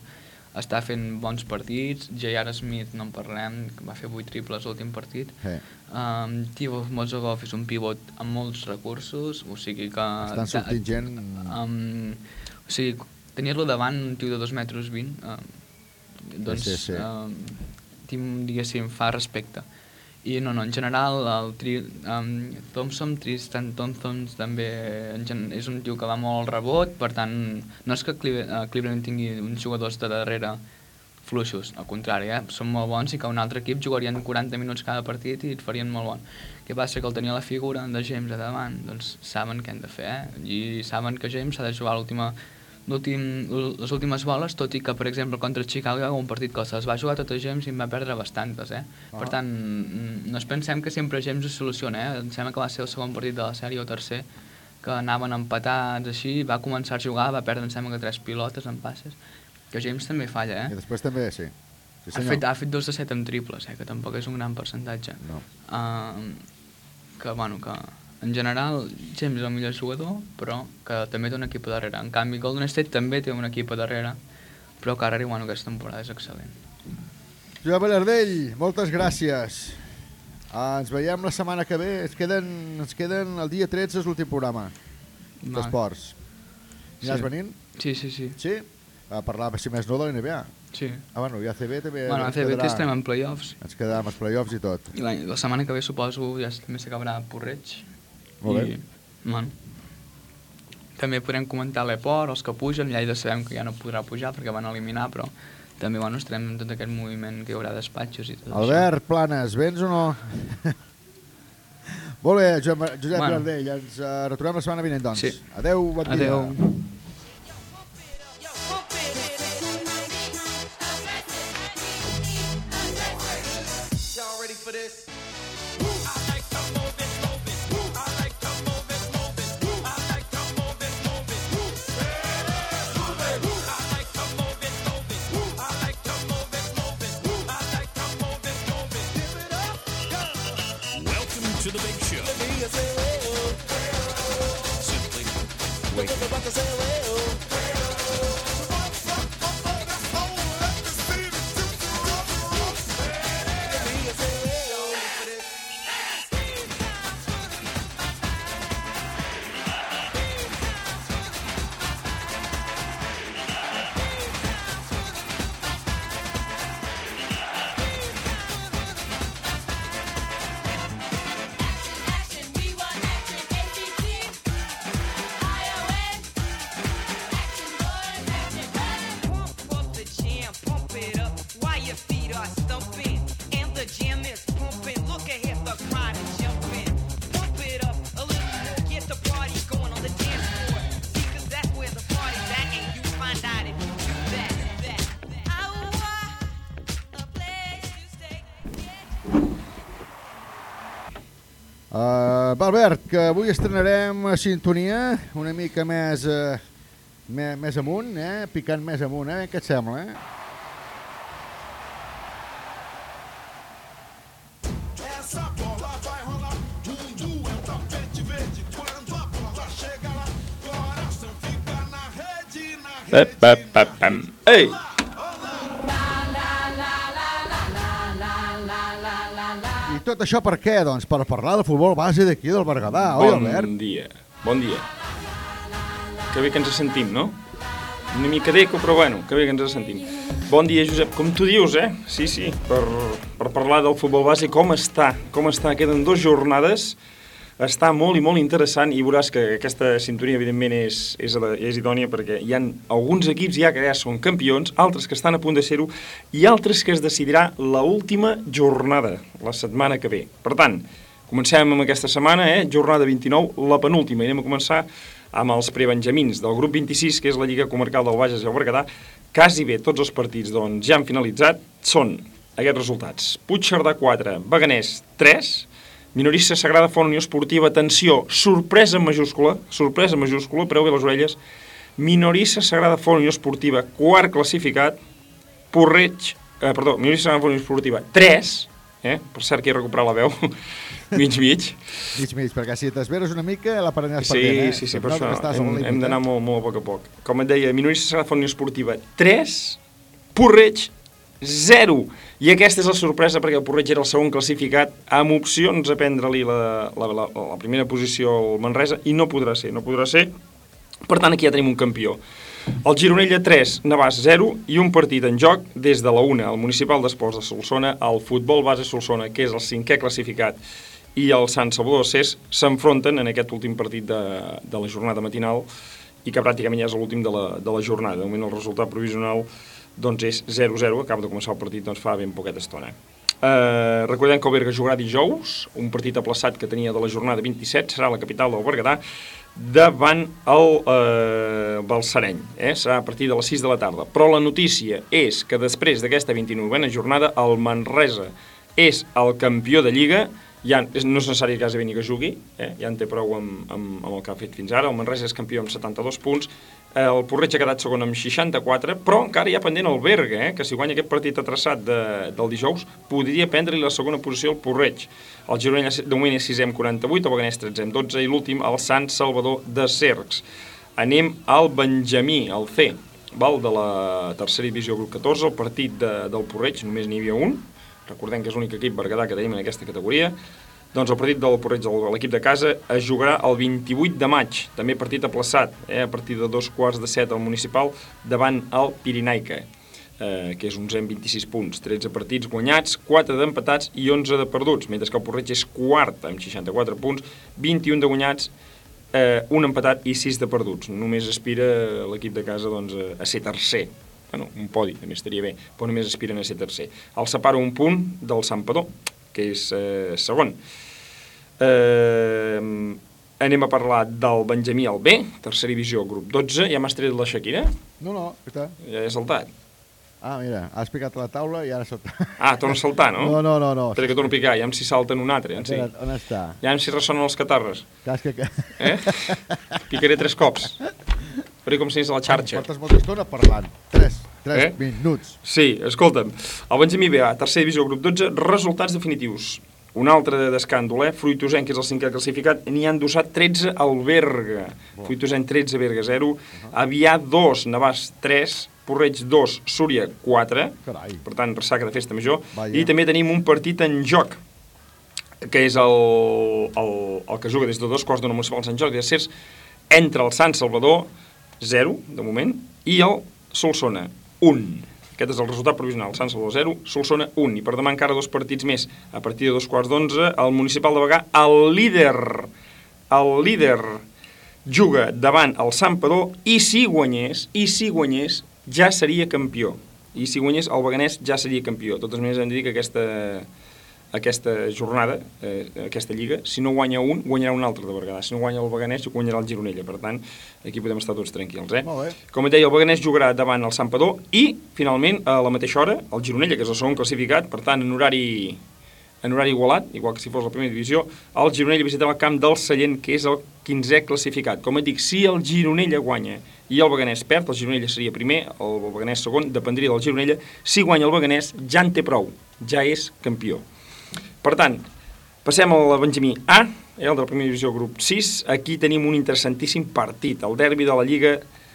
està fent bons partits, J.R. Smith, no en parlem, que va fer 8 triples l'últim partit. Eh. Um, Tivo Mozogov és un pivot amb molts recursos, o sigui que... Estan sortint gent... Um, o sigui, tenir-lo davant, un tio de 2 metres 20, um, doncs, Sí, sí, sí. Um, tinc, diguéssim, fa respecte. I no, no, en general, el tri, um, Thompson, Tristan Thompson també gen, és un tio que va molt al rebot, per tant, no és que Cleveland, Cleveland tingui uns jugadors de darrere fluixos, al contrari, eh? són molt bons i que un altre equip jugarien 40 minuts cada partit i et farien molt bon. que passa que el tenia la figura de James a davant, doncs saben què han de fer, eh? I saben que James s'ha de jugar l'última l'últim, les últimes boles, tot i que, per exemple, contra Chicago hi un partit que se'ls va jugar tot a James i en va perdre bastantes, eh? Ah. Per tant, no es pensem que sempre James ho soluciona, eh? Em sembla que va ser el segon partit de la sèrie o tercer, que anaven empatats així, va començar a jugar, va perdre, em sembla que tres pilotes en passes, que James també falla, eh? I després també, sí. sí ha, fet, ha fet dos de set amb triples, eh? que tampoc és un gran percentatge. No. Uh, que, bueno, que en general James és el millor jugador, però que també té un equip darrere. En canvi, Golden State també té un equip darrere, però Carreri, bueno, aquesta temporada és excel·lent. Josep Ballardell, moltes gràcies. Ah, ens veiem la setmana que ve. Ens queden, ens queden el dia 13 és l'últim programa d'esports. Aniràs Sí. venint? Sí, sí, sí. Sí? A parlar, si més no, de la NBA. Sí. Ah, bueno, i ACB també... Bueno, ACB quedarà- que estem en playoffs. Ens quedarà amb els playoffs i tot. I la, la setmana que ve suposo ja també s'acabarà Porreig. Molt bé. I, bueno, també podrem comentar l'Eport, els que pugen, Lleida sabem que ja no podrà pujar perquè van eliminar, però també bueno, estarem en tot aquest moviment que hi haurà despatxos i tot Albert Planes, vens o no? Molt bé, Josep, Bueno. Ballardell, ens uh, retrobem la setmana vinent, doncs. Sí. Adeu, bon dia. Adeu. Albert, que avui estrenarem a sintonia una mica més, uh, més, més amunt, eh? picant més amunt, eh? què et sembla? Eh? Vai rolar. Mundo tot això per què? Doncs per parlar del futbol base d'aquí del Berguedà, oi Albert? Bon dia, bon dia. Que bé que ens sentim, no? Una mica d'eco, però bueno, que bé que ens sentim. Bon dia, Josep. Com tu dius, eh? Sí, sí, per, per parlar del futbol base, com està? Com està? Queden dues jornades. Està molt i molt interessant i veuràs que aquesta sintonia, evidentment, és, és, és idònia perquè hi han alguns equips ja que ja són campions, altres que estan a punt de ser-ho i altres que es decidirà la última jornada, la setmana que ve. Per tant, comencem amb aquesta setmana, eh? jornada 29, la penúltima, i anem a començar amb els prebenjamins del grup 26, que és la Lliga Comarcal del Bages i el Berguedà. Quasi bé tots els partits doncs, ja han finalitzat. Són aquests resultats. Puigcerdà 4, Beganès 3, Minorista Sagrada Font Unió Esportiva, atenció, sorpresa en majúscula, sorpresa en majúscula, preu bé les orelles, Minorista Sagrada Font Unió Esportiva, quart classificat, Porreig, eh, perdó, Minorista Sagrada Font Unió Esportiva, 3, eh? per cert que he recuperat la veu, (laughs) mig mig, Mig, mig, perquè si t'esveres una mica la paranyes Sí, perdent, eh? sí, sí, per nota això hem, límit, hem d'anar eh? molt, molt a poc a poc. Com et deia, Minorista Sagrada Font Unió Esportiva, 3, Porreig, 0. I aquesta és la sorpresa perquè el Porreig era el segon classificat amb opcions a prendre-li la, la, la, la primera posició al Manresa i no podrà ser, no podrà ser. Per tant, aquí ja tenim un campió. El Gironella 3, Navàs 0 i un partit en joc des de la 1, el Municipal d'Esports de Solsona, el Futbol Base Solsona, que és el cinquè classificat, i el Sant Salvador Cés s'enfronten en aquest últim partit de, de la jornada matinal i que pràcticament ja és l'últim de, la, de la jornada. De moment el resultat provisional doncs és 0-0, acaba de començar el partit doncs, fa ben poqueta estona. Eh, recordem que el Berga jugarà dijous, un partit aplaçat que tenia de la jornada 27, serà la capital del Berguedà, davant el eh, Balsareny. Eh? Serà a partir de les 6 de la tarda. Però la notícia és que després d'aquesta 29a jornada, el Manresa és el campió de Lliga, ja no és necessari que quasi ni que jugui, eh? ja en té prou amb, amb, amb el que ha fet fins ara, el Manresa és campió amb 72 punts, el Porreig ha quedat segon amb 64, però encara hi ha pendent el Berga, eh? que si guanya aquest partit atraçat de, del dijous, podria prendre-li la segona posició al Porreig. El Gironella és 6 amb 48, el Beganès 13 amb 12 i l'últim el Sant Salvador de Cercs. Anem al Benjamí, al C, val, de la tercera divisió grup 14, el partit de, del Porreig, només n'hi havia un, recordem que és l'únic equip berguedà que tenim en aquesta categoria, doncs el partit del Porreig de l'equip de casa es jugarà el 28 de maig, també partit aplaçat, eh, a partir de dos quarts de set al municipal, davant el Pirinaica, eh, que és 11 amb 26 punts, 13 partits guanyats, 4 d'empatats i 11 de perduts, mentre que el Porreig és quart amb 64 punts, 21 de guanyats, eh, un empatat i 6 de perduts. Només aspira l'equip de casa doncs, a, a ser tercer, bueno, un podi també estaria bé, però només aspiren a ser tercer. El separa un punt del Sant Padó, que és eh, segon. Eh, anem a parlar del Benjamí al B, tercera divisió, grup 12. Ja m'has tret la Shakira? No, no, està? Ja he saltat. Ah, mira, ha explicat a la taula i ara salta. Ah, torna a saltar, no? No, no, no. no. Espera que torno a picar, ja em si salten un altre. Ja si, on està? ja em si ressonen els catarres. Cas que... Eh? Picaré tres cops. Faré com si a la xarxa. Portes molta estona parlant. Tres, tres Eh? minuts. Sí, escolta'm, el Benjamí B, tercera divisió, grup 12, resultats definitius. Un altre d'escàndol, eh? Fruitosenc, que és el cinquè classificat, n'hi han endossat 13 al Berga. Fruitosenc 13, Berga 0. Avià 2, Navàs 3, Porreig 2, Súria 4. Carai. Per tant, ressaca de festa major. Vaja. I també tenim un partit en joc, que és el, el, el que juga des de dos quarts d'una municipal Sant Jordi de Cers, entre el Sant Salvador, 0, de moment, i el Solsona, 1. Aquest és el resultat provisional. Sant Salvador 0, Solsona 1. I per demà encara dos partits més. A partir de dos quarts d'onze, el municipal de Bagà, el líder, el líder juga davant el Sampador i si guanyés, i si guanyés, ja seria campió. I si guanyés, el Beganès ja seria campió. De totes maneres, hem de dir que aquesta, aquesta jornada, eh, aquesta lliga, si no guanya un, guanyarà un altre de Berguedà. Si no guanya el Beganès, guanyarà el Gironella. Per tant, aquí podem estar tots tranquils. Eh? Com et deia, el Beganès jugarà davant el Sampador i, finalment, a la mateixa hora, el Gironella, que és el segon classificat, per tant, en horari en horari igualat, igual que si fos la primera divisió, el Gironella visitarà el camp del Sallent, que és el 15è classificat. Com et dic, si el Gironella guanya i el Beganès perd, el Gironella seria primer, el Beganès segon, dependria del Gironella. Si guanya el Beganès, ja en té prou, ja és campió. Per tant, passem al Benjamí A, eh, el de la primera divisió grup 6. Aquí tenim un interessantíssim partit. El derbi de la Lliga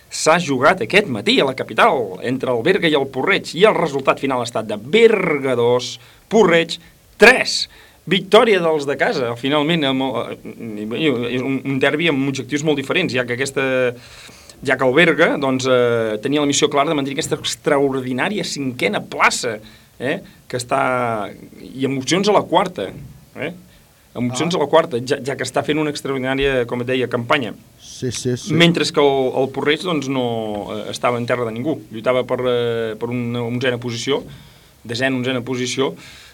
s'ha jugat aquest matí a la capital, entre el Berga i el Porreig, i el resultat final ha estat de Berga 2, Porreig 3. Victòria dels de casa, finalment, amb, eh, és un, un derbi amb objectius molt diferents, ja que aquesta ja que el Berga doncs, eh, tenia la missió clara de mantenir aquesta extraordinària cinquena plaça, eh, que està... i amb opcions a la quarta, eh? amb opcions Ah. a la quarta, ja, ja que està fent una extraordinària, com et deia, campanya. Sí, sí, sí. Mentre que el, el Porreig doncs, no eh, estava en terra de ningú. Lluitava per, eh, per una onzena posició, desena, onzena posició,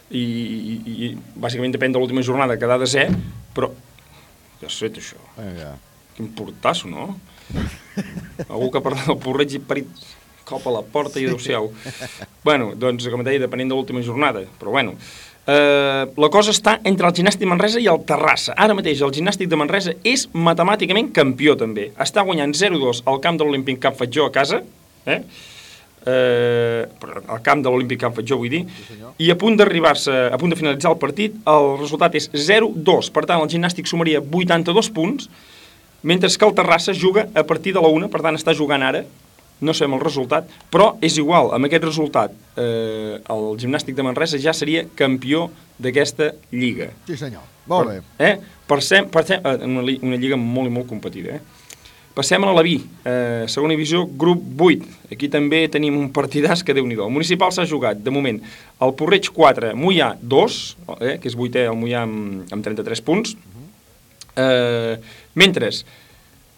i, i, i bàsicament depèn de l'última jornada quedar desè, però... Has fet, això? Vinga. Quin portasso, no? Algú que ha parlat del Porreig i parit cop a la porta i adeu-siau. bueno, doncs, com deia, depenent de l'última jornada, però bueno. Eh, la cosa està entre el gimnàstic de Manresa i el Terrassa. Ara mateix el gimnàstic de Manresa és matemàticament campió també. Està guanyant 0-2 al camp de l'Olímpic Camp Fatjó a casa, eh? Eh, al camp de l'Olímpic Camp Fatjó vull dir, i a punt d'arribar-se, a punt de finalitzar el partit, el resultat és 0-2. Per tant, el gimnàstic sumaria 82 punts, mentre que el Terrassa juga a partir de la 1, per tant està jugant ara, no sabem el resultat, però és igual, amb aquest resultat eh, el gimnàstic de Manresa ja seria campió d'aquesta lliga. Sí, senyor. Molt bé. Eh? Passem, passem, eh, una, una lliga molt i molt competida. Eh? Passem a la Vi, eh, segona divisió, grup 8. Aquí també tenim un partidàs que déu nhi El municipal s'ha jugat, de moment, el Porreig 4, Mollà 2, eh, que és vuitè el Mollà amb, amb 33 punts, eh, mentre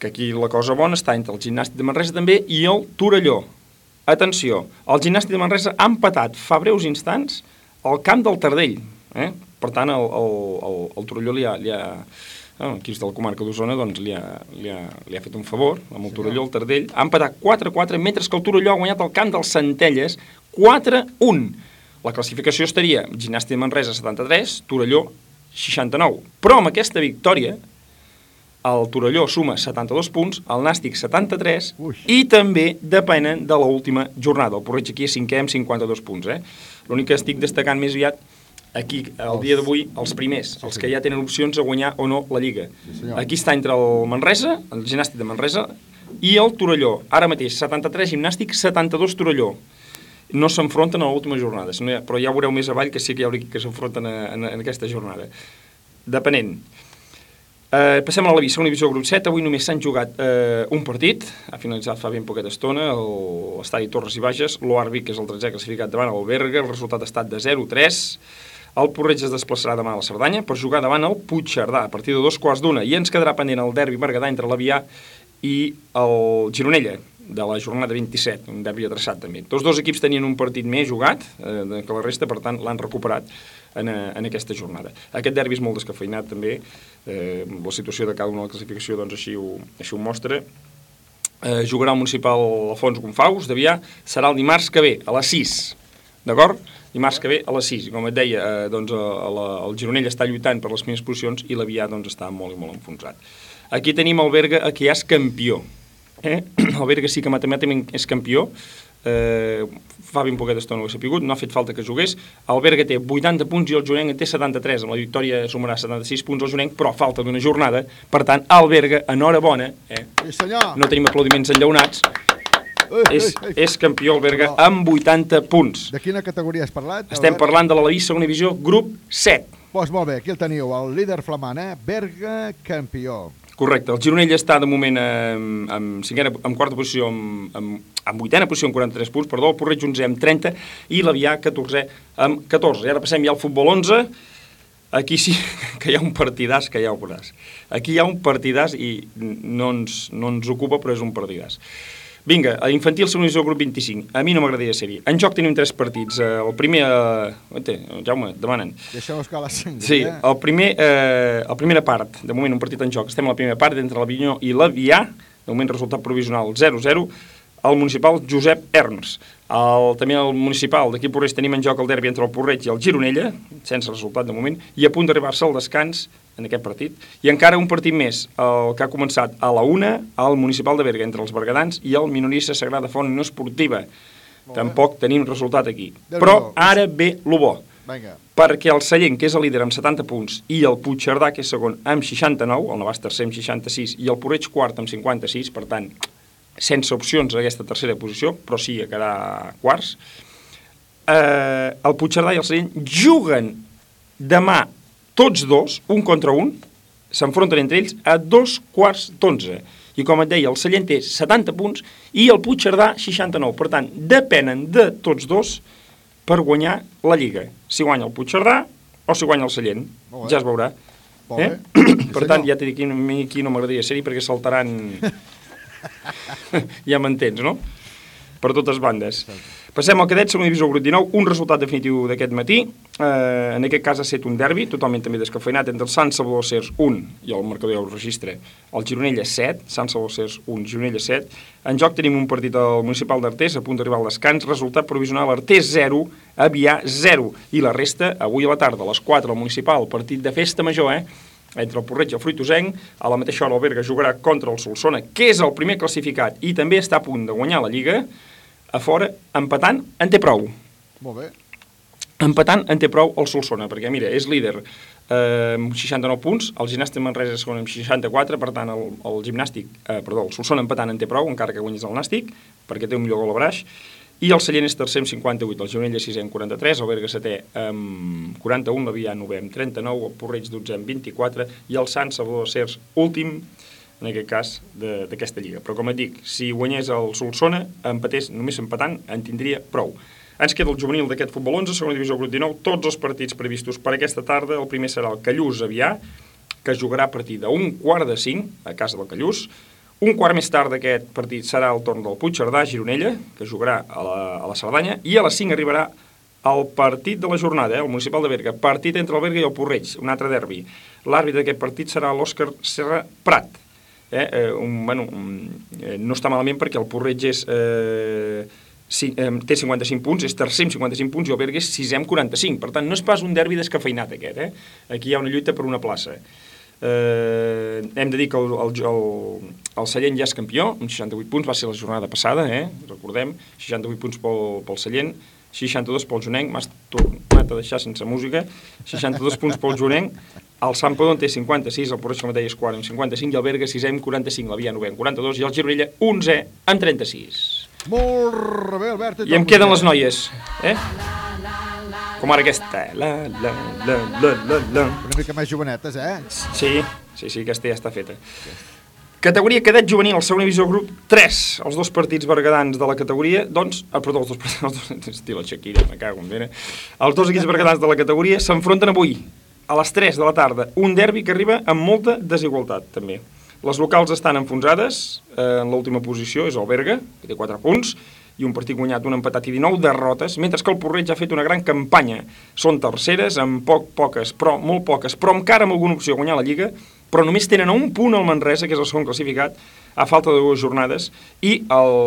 que aquí la cosa bona està entre el gimnàstic de Manresa també i el Torelló. Atenció, el gimnàstic de Manresa ha empatat fa breus instants al camp del Tardell. Eh? Per tant, el, el, el, el Torelló li ha... Li ha no, aquí és de la comarca d'Osona, doncs li ha, li, ha, li ha fet un favor amb el Torelló, el Tardell. Ha empatat 4-4, mentre que el Torelló ha guanyat el camp dels Centelles 4-1. La classificació estaria Gimnàstica de Manresa 73, Torelló 69. Però amb aquesta victòria, el Torelló suma 72 punts, el Nàstic 73 Ui. i també depenen de l'última jornada. El Porreig aquí és cinquè amb 52 punts. Eh? L'únic que estic destacant més aviat aquí, el dia d'avui, els primers, els que ja tenen opcions a guanyar o no la Lliga. senyor. Aquí està entre el Manresa, el Gimnàstic de Manresa, i el Torelló. Ara mateix, 73 Gimnàstic, 72 Torelló. No s'enfronten a l'última jornada, però ja veureu més avall que sí que hi haurà que s'enfronten en, en aquesta jornada. Depenent. Eh, passem a la segona divisió grup 7. Avui només s'han jugat eh, un partit. Ha finalitzat fa ben poqueta estona l'estadi Torres i Bages. L'Oarbi, que és el 13è classificat davant el Berga. El resultat ha estat de 0-3. El Porreig es desplaçarà demà a la Cerdanya per jugar davant el Puigcerdà a partir de dos quarts d'una. I ens quedarà pendent el derbi berguedà entre l'Avià i el Gironella de la jornada 27, un derbi adreçat també. Tots dos equips tenien un partit més jugat eh, que la resta, per tant, l'han recuperat en, eh, en aquesta jornada. Aquest derbi és molt descafeinat també, eh, la situació de cada una de la classificació doncs, així, ho, així ho mostra. Eh, jugarà el municipal Alfons Gonfaus d'Avià, serà el dimarts que ve, a les 6, d'acord? Dimarts que ve a les 6. I com et deia, eh, doncs, a la, el Gironell està lluitant per les primeres posicions i l'Avià doncs, està molt i molt enfonsat. Aquí tenim el Berga, que ja és campió. Eh? (clears throat) El Berga sí que matemàticament és campió, eh, fa ben poqueta estona ho he sapigut, no ha fet falta que jugués. El Berga té 80 punts i el Jorenc en té 73. Amb la victòria sumarà 76 punts al Jorenc, però falta d'una jornada. Per tant, el Berga, enhorabona, eh? Sí, senyor. no tenim aplaudiments enllaunats, és, és campió el Berga amb 80 punts. De quina categoria has parlat? Estem parlant de l'Alaví segona divisió, grup 7. Doncs molt bé, aquí el teniu, el líder flamant, eh? Berga, campió. Correcte, el Gironell està de moment en, en, cinquena, en quarta posició, en, en, en vuitena posició amb 43 punts, perdó, el Porreig 11 amb 30 i l'Avià 14 amb 14. I ara passem ja al futbol 11, aquí sí (laughs) que hi ha un partidàs que ja ho veuràs. Aquí hi ha un partidàs i no ens, no ens ocupa, però és un partidàs. Vinga, a infantil segona divisió grup 25. A mi no m'agradaria ser-hi. En joc tenim tres partits. Eh, El primer... Eh, Jaume, demanen. Deixeu que la Sí, eh? el primer, eh, la primera part, de moment un partit en joc, estem a la primera part entre l'Avinyó i l'Avià, de moment resultat provisional 0-0, el municipal Josep Erns. El, també el municipal d'aquí Porreig tenim en joc el derbi entre el Porreig i el Gironella, sense resultat de moment, i a punt d'arribar-se al descans en aquest partit. I encara un partit més, el que ha començat a la una, al municipal de Berga, entre els bergadans i el minorista Sagrada Font no esportiva. Tampoc tenim resultat aquí. Però ara ve lo bo Vinga. perquè el Sallent, que és el líder amb 70 punts, i el Puigcerdà, que és segon, amb 69, el Navàs tercer amb 66, i el Porreig quart amb 56, per tant, sense opcions a aquesta tercera posició, però sí a quedar quarts, eh, el Puigcerdà i el Sallent juguen demà tots dos, un contra un, s'enfronten entre ells a dos quarts d'onze. I com et deia, el Sallent té 70 punts i el Puigcerdà 69. Per tant, depenen de tots dos per guanyar la Lliga. Si guanya el Puigcerdà o si guanya el Sallent. Ja es veurà. Molt Eh? bé. (clears throat) per tant, ja t'he dit que a mi aquí no m'agradaria ser-hi perquè saltaran... (laughs) (laughs) ja m'entens, no? Per totes bandes. Passem al cadet, segona divisió, grup 19, un resultat definitiu d'aquest matí. Eh, en aquest cas ha estat un derbi, totalment també descafeinat, entre el Sant Salvador Cers 1, i el marcador ja ho registra, el Gironella 7, Sant Salvador Cers 1, Gironella 7. En joc tenim un partit al municipal d'Artés, a punt d'arribar al descans, resultat provisional Artés 0, Avià 0, i la resta avui a la tarda, a les 4, al municipal, partit de festa major, eh? entre el Porreig i el Fruitosenc, a la mateixa hora el Berga jugarà contra el Solsona, que és el primer classificat i també està a punt de guanyar la Lliga, a fora, empatant, en té prou. Molt bé. Empatant en té prou el Solsona, perquè mira, és líder eh, amb 69 punts, el gimnàstic Manresa segon amb 64, per tant el, el gimnàstic, eh, perdó, el Solsona empatant en té prou, encara que guanyis el Nàstic, perquè té un millor gol a braix, i el Sallent és tercer amb 58, el Gironella 6 amb 43, el Berga 7 amb 41, l'Avià 9 amb 39, el Porreig 12 amb 24 i el Sant Salvador Cers últim, en aquest cas, d'aquesta lliga. Però com et dic, si guanyés el Solsona, empatés només empatant, en tindria prou. Ens queda el juvenil d'aquest futbol 11, segona divisió grup 19, tots els partits previstos per aquesta tarda. El primer serà el Callús Avià, que jugarà a partir d'un quart de cinc a casa del Callús. Un quart més tard d'aquest partit serà el torn del Puigcerdà, Gironella, que jugarà a la, a la Cerdanya, i a les 5 arribarà el partit de la jornada, eh, el municipal de Berga, partit entre el Berga i el Porreig, un altre derbi. L'àrbitre d'aquest partit serà l'Òscar Serra Prat. Eh, eh, un, bueno, eh, no està malament perquè el Porreig és, eh, si, eh, té 55 punts, és tercer amb 55 punts i el Berga és sisè amb 45. Per tant, no és pas un derbi descafeinat aquest. Eh? Aquí hi ha una lluita per una plaça. Eh, hem de dir que el, el, el, el Sallent ja és campió, amb 68 punts, va ser la jornada passada, eh? recordem, 68 punts pel, pel Sallent, 62 pel Jonenc, m'has tornat a deixar sense música, 62 punts pel Jonenc, el Sant Podon té 56, el Porreig, deia, és quart amb 55, i el Berga 6è amb 45, la Via 9 amb 42, i el Gironella 11è amb 36. Molt bé, Albert. I em queden les noies, eh? Com ara aquesta. La, la, la, la, la, la. Una mica més jovenetes, eh? Sí, sí, sí, aquesta ja està feta. Categoria cadet juvenil, segona divisió grup 3. Els dos partits bergadans de la categoria, doncs... Ah, perdó, els dos partits... (laughs) Els dos, estil Shakira, me cago en Déu, eh? Els dos equips bergadans de la categoria s'enfronten avui, a les 3 de la tarda. Un derbi que arriba amb molta desigualtat, també. Les locals estan enfonsades, eh, en l'última posició és el Berga, que té 4 punts, i un partit guanyat, un empatat i 19 derrotes, mentre que el Porreig ha fet una gran campanya. Són terceres, amb poc, poques, però molt poques, però encara amb alguna opció de guanyar la Lliga, però només tenen a un punt el Manresa, que és el segon classificat, a falta de dues jornades, i el,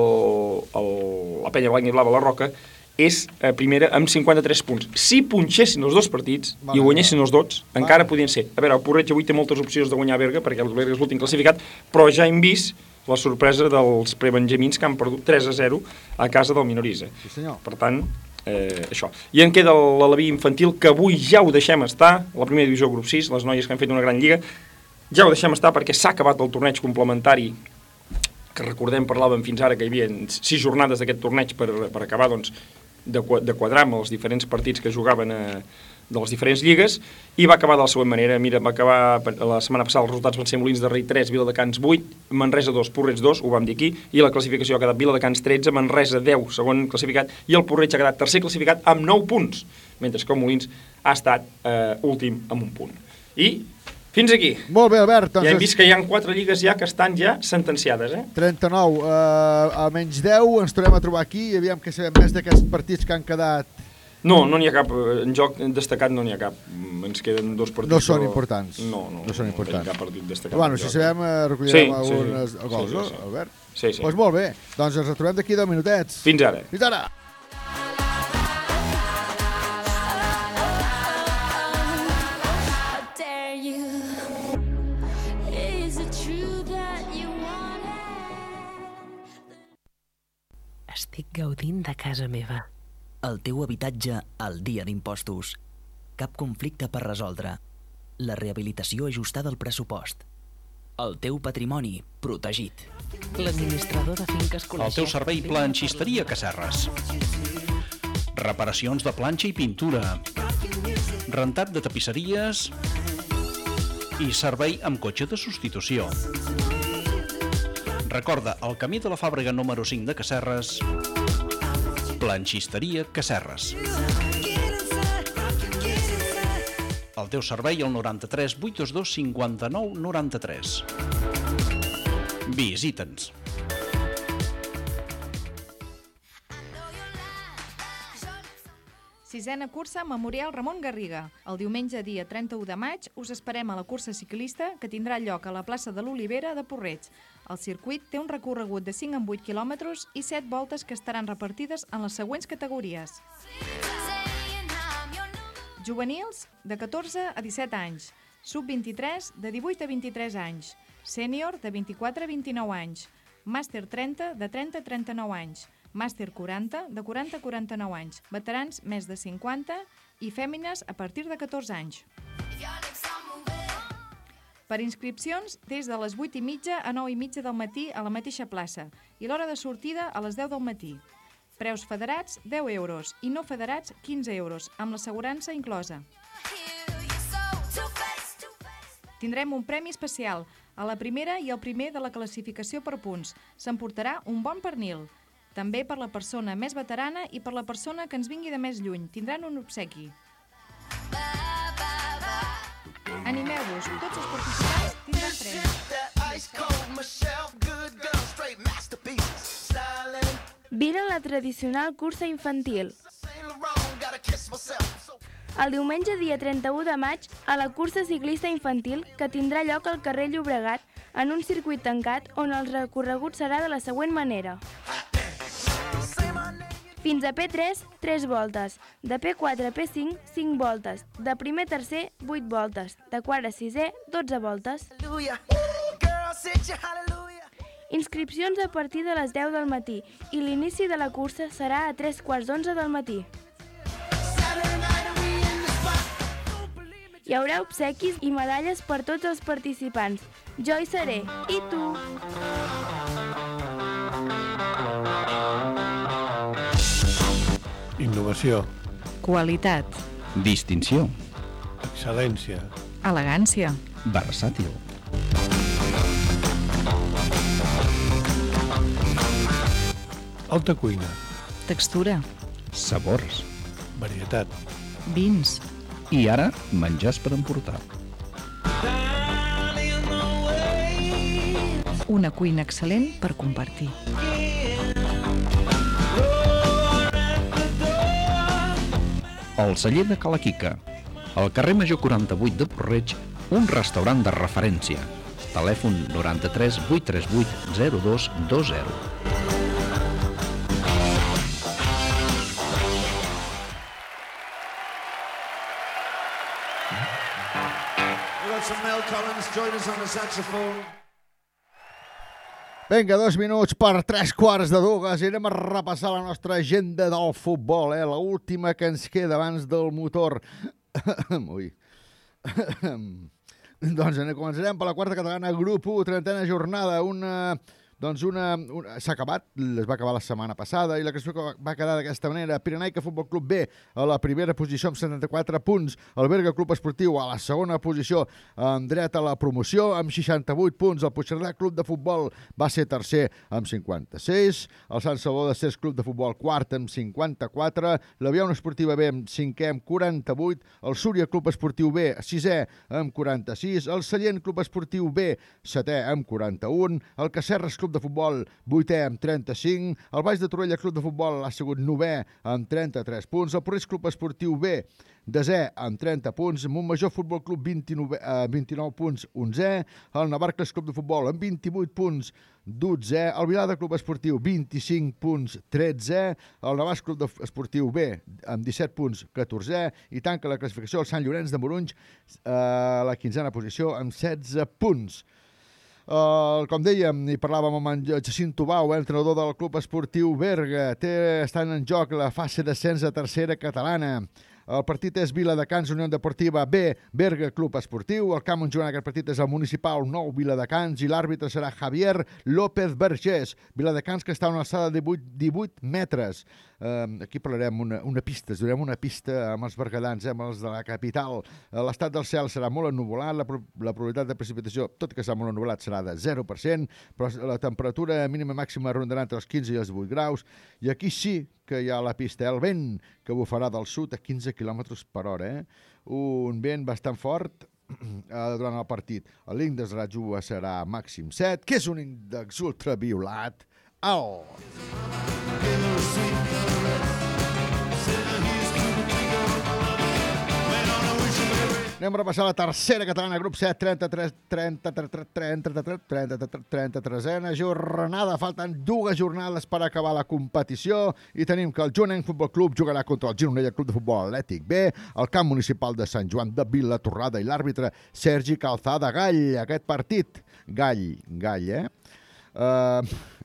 el, la penya blanca i blava, la Roca, és eh, primera amb 53 punts. Si punxessin els dos partits Vale, i guanyessin els dos, encara podien ser. A veure, el Porreig avui té moltes opcions de guanyar Berga, perquè el Berga és l'últim classificat, però ja hem vist la sorpresa dels prebenjamins que han perdut 3 a 0 a casa del Minorisa. Sí, senyor. Per tant, eh, això. I en queda l'Alaví infantil, que avui ja ho deixem estar, la primera divisió grup 6, les noies que han fet una gran lliga, ja ho deixem estar perquè s'ha acabat el torneig complementari que recordem parlàvem fins ara que hi havia sis jornades d'aquest torneig per, per acabar doncs, de, de quadrar amb els diferents partits que jugaven a, de les diferents lligues i va acabar de la següent manera. Mira, va acabar la setmana passada els resultats van ser Molins de Rei 3, Viladecans 8, Manresa 2, Porreig 2, ho vam dir aquí, i la classificació ha quedat Viladecans 13, Manresa 10, segon classificat, i el Porreig ha quedat tercer classificat amb 9 punts, mentre que el Molins ha estat eh, últim amb un punt. I fins aquí. Molt bé, Albert. Doncs Ja hem vist que hi ha quatre lligues ja que estan ja sentenciades, eh? 39 eh, a menys 10, ens tornem a trobar aquí i aviam que sabem més d'aquests partits que han quedat. No, no n'hi ha cap, en joc destacat no n'hi ha cap. Ens queden dos partits. No són però- importants. No, no, No són No importants. tenim cap partit destacat. Però bueno, en si sabem, eh, recollirem Sí, sí, algunes sí, gols, sí, no, sí. Albert? Sí, sí. Doncs molt bé. Doncs ens retrobem d'aquí 10 minutets. Fins ara. Fins ara. Estic gaudint de casa meva. El teu habitatge al dia d'impostos. Cap conflicte per resoldre. La rehabilitació ajustada al pressupost. El teu patrimoni protegit. L'administrador de finques El teu servei planxisteria Cacerres. Reparacions de planxa i pintura. Rentat de tapisseries i servei amb cotxe de substitució. Recorda, el camí de la fàbrica número 5 de Cacerres, planxisteria Cacerres. El teu servei al 93 822 59 93. Visita'ns. Sisena cursa Memorial Ramon Garriga. El diumenge dia 31 de maig us esperem a la cursa ciclista que tindrà lloc a la plaça de l'Olivera de Porreig. El circuit té un recorregut de 5 en 8 quilòmetres i 7 voltes que estaran repartides en les següents categories. Juvenils, de 14 a 17 anys. Sub-23, de 18 a 23 anys. Sènior, de 24 a 29 anys. Màster 30, de 30 a 39 anys. Màster 40, de 40 a 49 anys. Veterans, més de 50. I fèmines, a partir de 14 anys. Per inscripcions, des de les 8 i mitja a 9 i mitja del matí a la mateixa plaça i l'hora de sortida a les 10 del matí. Preus federats, 10 euros, i no federats, 15 euros, amb l'assegurança inclosa. Tindrem un premi especial. A la primera i el primer de la classificació per punts. S'emportarà un bon pernil. També per la persona més veterana i per la persona que ens vingui de més lluny. Tindran un obsequi. Animeu-vos, tots els participants tindran premi. Vine la tradicional cursa infantil. El diumenge dia 31 de maig, a la cursa ciclista infantil que tindrà lloc al carrer Llobregat en un circuit tancat on el recorregut serà de la següent manera. Fins a P3, 3 voltes. De P4 a P5, 5 voltes. De primer a tercer, 8 voltes. De quart a sisè, 12 voltes. Inscripcions a partir de les 10 del matí i l'inici de la cursa serà a 3 quarts d'11 del matí. Hi haurà obsequis i medalles per tots els participants. Jo hi seré. I tu? Innovació, Qualitat. Distinció. excel·lència, Elegància. Versàtil. alta cuina, Textura. Sabors. varietat, Vins. I ara, menjars per emportar. Una cuina excel·lent per compartir. El celler de Calaquica. Al carrer Major 48 de Porreig, un restaurant de referència. Telèfon 93 838 0220. We've got some Mel Collins join us on the saxophone. Vinga, dos minuts per tres quarts de dues i anem a repassar la nostra agenda del futbol, eh? l'última que ens queda abans del motor. (coughs) Ui. (coughs) doncs anem- començarem per la quarta catalana, grup 1, trentena jornada, una... Doncs una, una s'ha acabat, es va acabar la setmana passada i la classificació va quedar d'aquesta manera. Pirenaica Futbol Club B a la primera posició amb 74 punts, el Berga Club Esportiu a la segona posició amb dret a la promoció amb 68 punts, el Puigcerdà Club de Futbol va ser tercer amb 56, el Sant Salvador de Cés Club de Futbol quart amb 54, l'Avió Esportiva B amb cinquè amb 48, el Súria Club Esportiu B sisè amb 46, el Sallent Club Esportiu B setè amb 41, el Cacerres Club de Futbol vuitè amb 35, el Baix de Torrella Club de Futbol ha sigut novè amb 33 punts, el Porreig Club Esportiu B desè amb 30 punts, Montmajor Futbol Club 29, eh, 29 punts, 11è, el Navarcles Club de Futbol amb 28 punts, 12è, el Vilada Club Esportiu 25 punts, 13è, el Navàs Club de Esportiu B amb 17 punts, 14è, i tanca la classificació el Sant Llorenç de Morunys eh, a la quinzena posició amb 16 punts. Uh, com dèiem, i parlàvem amb en Jacint Tubau, eh, entrenador del Club Esportiu Berga. Té, estan en joc la fase d'ascens a tercera catalana. El partit és Viladecans, Unió Deportiva B, Berga Club Esportiu. El camp on jugant aquest partit és el municipal nou Viladecans i l'àrbitre serà Javier López Vergés. Viladecans que està a una alçada de 18, 18 metres. Uh, aquí parlarem una, una pista, us una pista amb els bergadans, eh, amb els de la capital. Uh, L'estat del cel serà molt ennuvolat, la, la probabilitat de precipitació, tot i que serà molt ennuvolat, serà de 0%, però la temperatura mínima màxima rondarà entre els 15 i els 8 graus. I aquí sí que hi ha la pista, eh? el vent que bufarà del sud a 15 km per hora. Eh? Un vent bastant fort (clears throat) eh, durant el partit. L'índex de la juga serà màxim 7, que és un índex ultraviolat alt. Anem a repassar la tercera catalana, grup 7, 33, 30, 33, 30, 33, 33 jornada. Falten dues jornades per acabar la competició i tenim que el Jonenc Futbol Club jugarà contra el Gironella Club de Futbol Atlètic B, el camp municipal de Sant Joan de Vila Torrada i l'àrbitre Sergi Calzada Gall. Aquest partit, Gall, Gall, eh? Uh,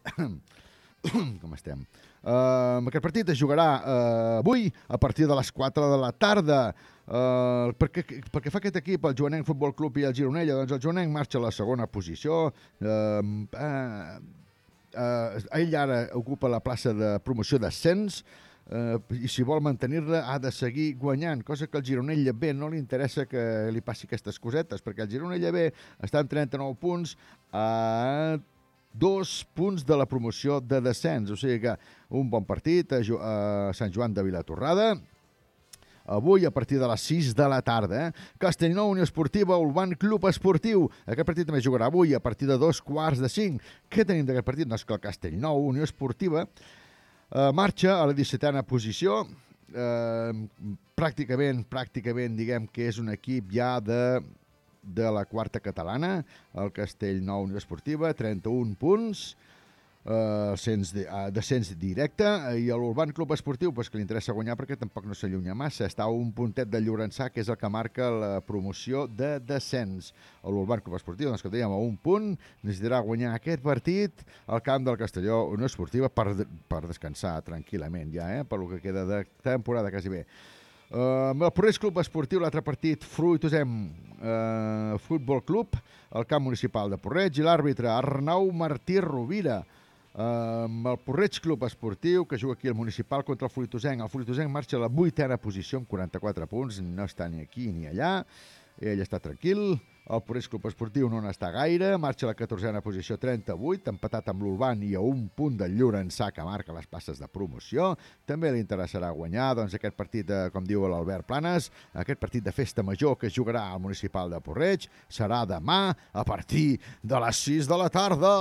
(coughs) com estem? Uh, aquest partit es jugarà uh, avui a partir de les 4 de la tarda. Uh, perquè, perquè fa aquest equip, el Joanenc Futbol Club i el Gironella, doncs el Joanenc marxa a la segona posició. Uh, uh, uh, ell ara ocupa la plaça de promoció d'ascens uh, i si vol mantenir-la ha de seguir guanyant, cosa que al Gironella B no li interessa que li passi aquestes cosetes, perquè el Gironella B està en 39 punts a dos punts de la promoció de descens, o sigui que un bon partit a, Jo- a Sant Joan de Vilatorrada, avui a partir de les 6 de la tarda. Eh? Castellnou, Unió Esportiva, Urban Club Esportiu. Aquest partit també jugarà avui a partir de dos quarts de 5. Què tenim d'aquest partit? Doncs que el Castellnou, Unió Esportiva, eh, marxa a la 17a posició eh, pràcticament, pràcticament, diguem que és un equip ja de, de la quarta catalana, el Castellnou Unió Esportiva, 31 punts, eh, de, eh, descens directe, i l'Urban Club Esportiu, pues, que li interessa guanyar perquè tampoc no s'allunya massa, està a un puntet de Llorençà, que és el que marca la promoció de descens. L'Urban Club Esportiu, doncs, que dèiem, a un punt, necessitarà guanyar aquest partit al camp del Castelló Unió Esportiva per, per descansar tranquil·lament ja, eh, per lo que queda de temporada quasi bé. Uh, amb el Porreig Club Esportiu, l'altre partit, Fruitosem uh, Futbol Club, al camp municipal de Porreig, i l'àrbitre Arnau Martí Rovira, uh, amb el Porreig Club Esportiu, que juga aquí al municipal contra el Fruitosenc. El Fruitosenc marxa a la vuitena posició amb 44 punts, no està ni aquí ni allà, ell està tranquil, el Porreig Club Esportiu no n'està gaire, marxa a la 14a posició 38, empatat amb l'Urban i a un punt del Llorençà que marca les passes de promoció. També li interessarà guanyar doncs, aquest partit, de, com diu l'Albert Planes, aquest partit de festa major que es jugarà al municipal de Porreig serà demà a partir de les 6 de la tarda.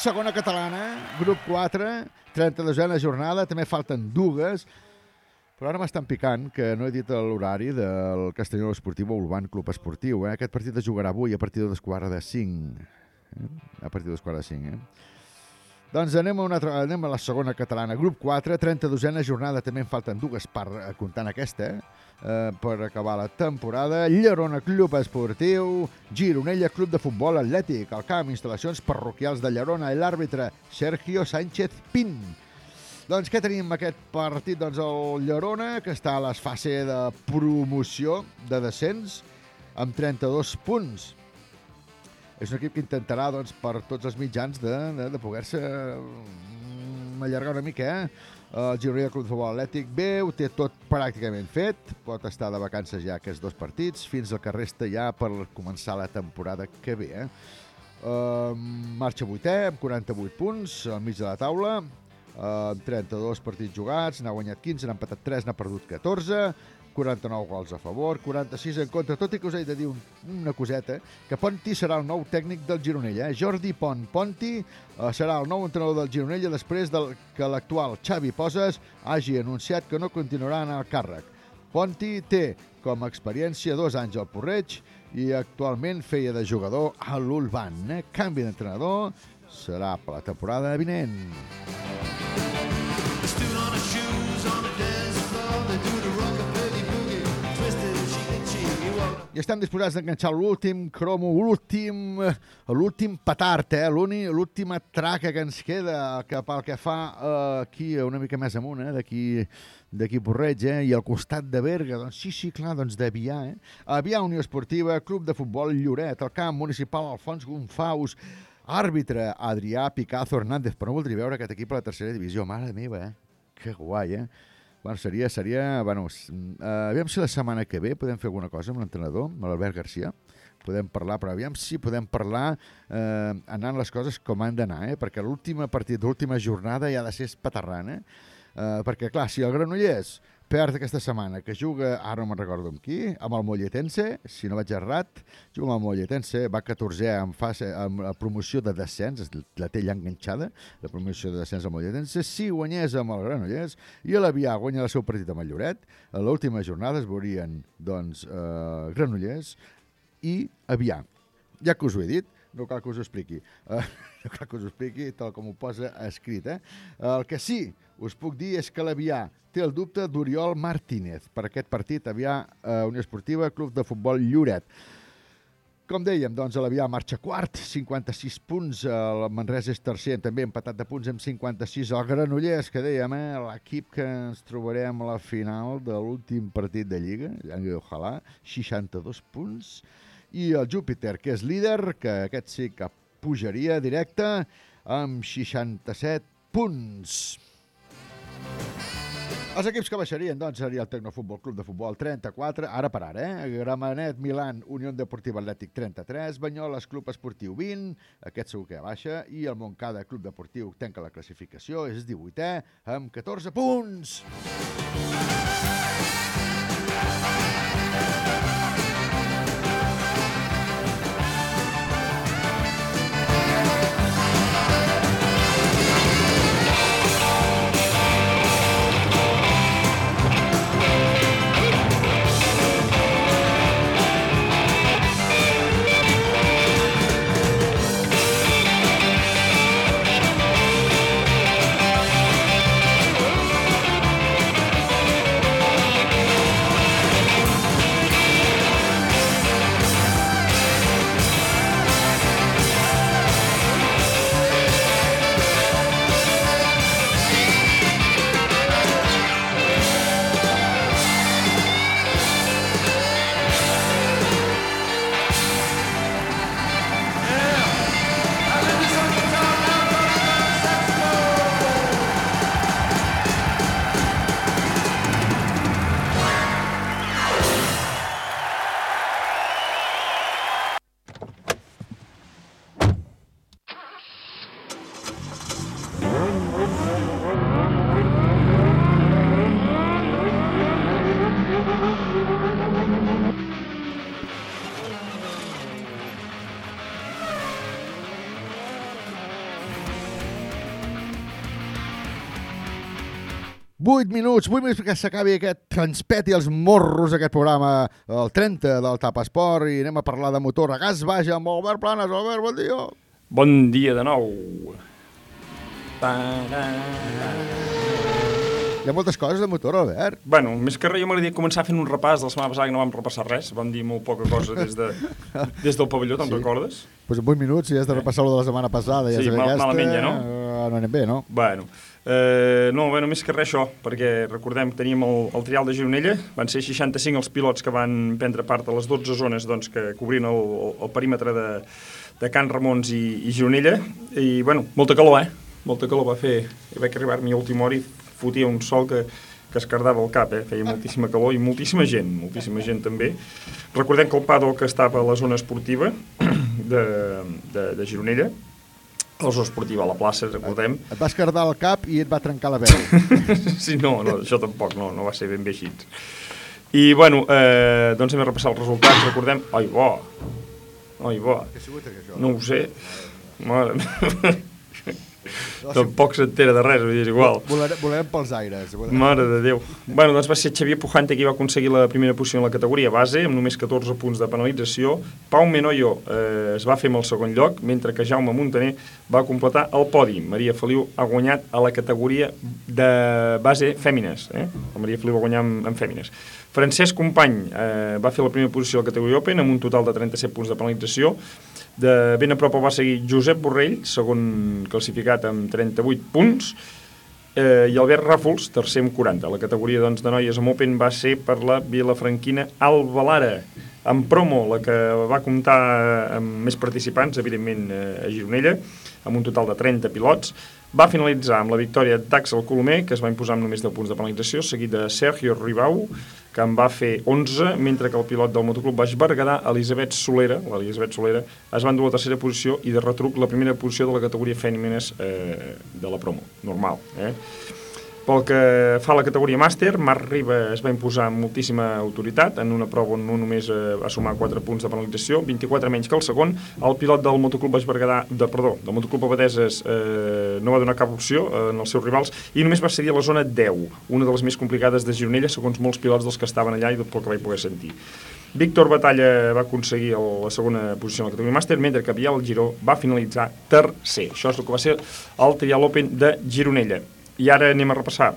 Segona catalana, grup 4, 32a jornada, també falten dues, però ara m'estan picant que no he dit l'horari del Castelló Esportiu Urban Club Esportiu. Eh? Aquest partit es jugarà avui a partir de dos quarts de 5. Eh? A partir de dos quarts de 5, eh? Doncs anem a, una altra, anem a la segona catalana. Grup 4, 32a jornada, també en falten dues per eh, comptant aquesta, eh? Eh, per acabar la temporada. Llerona Club Esportiu, Gironella Club de Futbol Atlètic, el camp, instal·lacions parroquials de Llerona i l'àrbitre Sergio Sánchez Pin. Doncs què tenim en aquest partit? Doncs el Llerona, que està a la fase de promoció de descens, amb 32 punts és un equip que intentarà doncs, per tots els mitjans de, de, de poder-se mm, allargar una mica. Eh? El Gironella Club de Futbol Atlètic B ho té tot pràcticament fet, pot estar de vacances ja aquests dos partits, fins al que resta ja per començar la temporada que ve. Eh? Uh, marxa vuitè amb 48 punts al mig de la taula, amb 32 partits jugats, n'ha guanyat 15, n'ha empatat 3, n'ha perdut 14, 49 gols a favor, 46 en contra, tot i que us he de dir un, una coseta, que Ponti serà el nou tècnic del Gironella. Eh? Jordi Pont Ponti eh, serà el nou entrenador del Gironella després del que l'actual Xavi Poses hagi anunciat que no continuarà en el càrrec. Ponti té com a experiència dos anys al Porreig i actualment feia de jugador a l'Ulban. Eh? Canvi d'entrenador serà per la temporada vinent. I estem disposats a enganxar l'últim cromo, l'últim l'últim petard, eh? l'última traca que ens queda que pel que fa eh, aquí una mica més amunt, eh? d'aquí d'aquí Porreig, eh? i al costat de Berga, doncs sí, sí, clar, doncs d'Avià, eh? Avià Unió Esportiva, Club de Futbol Lloret, el camp municipal Alfons Gonfaus, àrbitre Adrià Picazo Hernández, però no voldria veure aquest equip a la tercera divisió, mare meva, eh? Que guai, eh? Bueno, seria, seria, bueno, uh, aviam si la setmana que ve podem fer alguna cosa amb l'entrenador, amb l'Albert Garcia, podem parlar, però aviam si podem parlar eh, anant les coses com han d'anar, eh? perquè l'última partit, l'última jornada ja ha de ser espaterrant, eh? Uh, perquè, clar, si el Granollers perd aquesta setmana, que juga, ara no me'n recordo amb qui, amb el Molletense, si no vaig errat, juga amb el Molletense, va 14è en fase, amb la promoció de descens, es- la té ja enganxada, la promoció de descens al Molletense, si guanyés amb el Granollers, i l'Avià guanya el seu partit amb el Lloret, a l'última jornada es veurien, doncs, eh, Granollers i Avià. Ja que us ho he dit, no cal que us ho expliqui. Uh, (laughs) no cal que us ho expliqui tal com ho posa escrit. Eh? El que sí us puc dir és que l'Avià té el dubte d'Oriol Martínez per aquest partit Avià uh, Unió Esportiva Club de Futbol Lloret. Com dèiem, doncs, l'Avià marxa quart, 56 punts, el Manresa és tercer, també empatat de punts amb 56. El Granollers, que dèiem, eh, l'equip que ens trobarem a la final de l'últim partit de Lliga, ojalà, 62 punts. I el Júpiter, que és líder, que aquest sí que pujaria directe amb 67 punts. Els equips que baixarien, doncs, seria el Tecnofutbol Club de Futbol 34, ara per ara, eh? Gramenet, Milan, Unió Deportiva Atlètic 33, Banyoles Club Esportiu 20, aquest segur que baixa, i el Montcada Club Deportiu tanca la classificació, és 18è, amb 14 punts. Vuit minuts, vuit minuts perquè s'acabi aquest, que ens peti els morros aquest programa, el 30 del Tapa Esport, i anem a parlar de motor a gas baix amb Albert Planes. Albert, bon dia. Bon dia de nou. Hi ha moltes coses de motor, Albert. Bueno, més que res, jo m'agradaria començar fent un repàs de la setmana passada que no vam repassar res. Vam dir molt poca cosa des, de, (laughs) des del pavelló, te'n Sí. recordes? Pues en 8 minuts, si has de repassar lo de la setmana passada, ja Sí, mal- aquesta, malament ja, no? eh, no anem bé, no? Bueno, eh, no, bueno, més que res això, perquè recordem que teníem el, el trial de Gironella, van ser 65 els pilots que van prendre part a les 12 zones doncs, que cobrien el, el, perímetre de, de Can Ramons i, i Gironella, i bueno, molta calor, eh? Molta calor va fer, vaig arribar-m'hi a última hora i fotia un sol que, que es cardava el cap, eh? feia moltíssima calor i moltíssima gent, moltíssima gent també. Recordem que el Pado que estava a la zona esportiva de, de, de Gironella, a la zona esportiva, a la plaça, recordem, Et vas cardar el cap i et va trencar la veu. (laughs) sí, no, no, això tampoc, no, no va ser ben bé així. I, bueno, eh, doncs hem de repassar els resultats, recordem... Ai, bo! Ai, bo! Què ha sigut això? No ho sé. Mare meva. Tampoc s'entera de res, és igual. Volarem, volarem pels aires. Volarem... Mare de Déu. Bueno, doncs va ser Xavier Pujante qui va aconseguir la primera posició en la categoria base, amb només 14 punts de penalització. Pau Menoyo eh, es va fer amb el segon lloc, mentre que Jaume Montaner va completar el podi. Maria Feliu ha guanyat a la categoria de base fèmines. Eh? La Maria Feliu va guanyar amb, amb fèmines. Francesc Company eh, va fer la primera posició a la categoria Open amb un total de 37 punts de penalització. De ben a prop va seguir Josep Borrell, segon classificat amb 38 punts, eh, i Albert Ràfols, tercer amb 40. La categoria doncs, de noies amb Open va ser per la vilafranquina Alba Lara, en promo, la que va comptar amb més participants, evidentment eh, a Gironella, amb un total de 30 pilots. Va finalitzar amb la victòria d'Axel Colomer, que es va imposar amb només 10 punts de penalització, seguit de Sergio Ribau, que en va fer 11, mentre que el pilot del motoclub Baix Berguedà, Elisabet Solera, l'Elisabet Solera, es va endur la tercera posició i de retruc la primera posició de la categoria fèmines eh, de la promo, normal. Eh? Pel que fa a la categoria màster, Marc Riba es va imposar amb moltíssima autoritat en una prova on no només eh, va sumar 4 punts de penalització, 24 menys que el segon. El pilot del motoclub Baix Berguedà, de, perdó, del motoclub Abadeses eh, no va donar cap opció eh, en els seus rivals i només va cedir a la zona 10, una de les més complicades de Gironella, segons molts pilots dels que estaven allà i del que vaig poder sentir. Víctor Batalla va aconseguir el, la segona posició en la categoria màster, mentre que Biel Giró va finalitzar tercer. Això és el que va ser el Trial Open de Gironella. I ara anem a repassar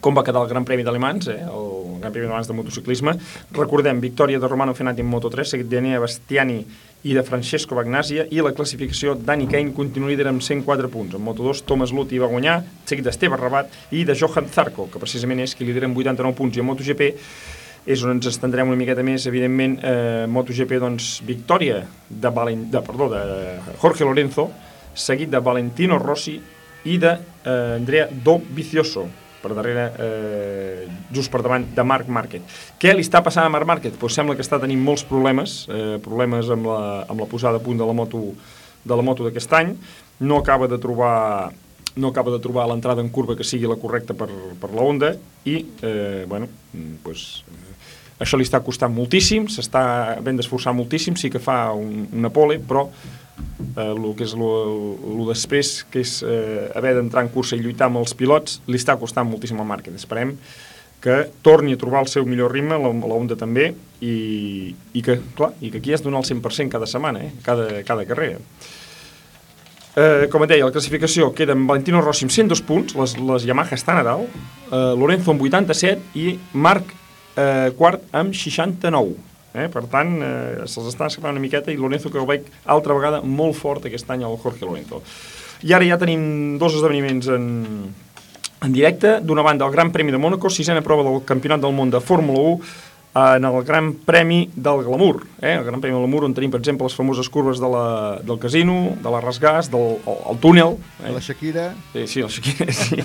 com va quedar el Gran Premi d'Alemans, eh? el Gran Premi d'Alemans de motociclisme. Recordem, victòria de Romano Fenati en Moto3, seguit d'Enea Bastiani i de Francesco Bagnasia, i la classificació Dani Kane continua líder amb 104 punts. En Moto2, Thomas Luthi va guanyar, seguit d'Esteve Rabat i de Johan Zarco, que precisament és qui lidera amb 89 punts. I en MotoGP és on ens estendrem una miqueta més, evidentment, eh, MotoGP, doncs, victòria de, Valen... de, perdó, de Jorge Lorenzo, seguit de Valentino Rossi i de eh, Andrea Dovizioso. per darrere, eh, just per davant de Marc Márquez. Què li està passant a Marc Márquez? Pues sembla que està tenint molts problemes, eh, problemes amb la, amb la posada a punt de la moto de la moto d'aquest any, no acaba de trobar no acaba de trobar l'entrada en curva que sigui la correcta per, per la Honda i, eh, bueno, pues, eh, això li està costant moltíssim, s'està havent d'esforçar moltíssim, sí que fa un, una pole, però eh, el que és el després, que és eh, haver d'entrar en cursa i lluitar amb els pilots, li està costant moltíssim al Márquez. Esperem que torni a trobar el seu millor ritme, la, la Honda també, i, i, que, clar, i que aquí has de donar el 100% cada setmana, eh? cada, cada carrera. Eh, com et deia, la classificació queda amb Valentino Rossi amb 102 punts, les, les Yamaha estan a dalt, eh, Lorenzo amb 87 i Marc eh, quart amb 69. Eh? Per tant, eh, se'ls està escapant una miqueta i Lorenzo que ho veig altra vegada molt fort aquest any el Jorge Lorenzo. I ara ja tenim dos esdeveniments en, en directe. D'una banda, el Gran Premi de Mónaco, sisena prova del Campionat del Món de Fórmula 1, en el Gran Premi del Glamour. Eh? El Gran Premi del Glamour, on tenim, per exemple, les famoses curves de la, del casino, de la Rasgàs, del el, el túnel. Eh? La Shakira. Sí, sí, la Shakira, (laughs) sí.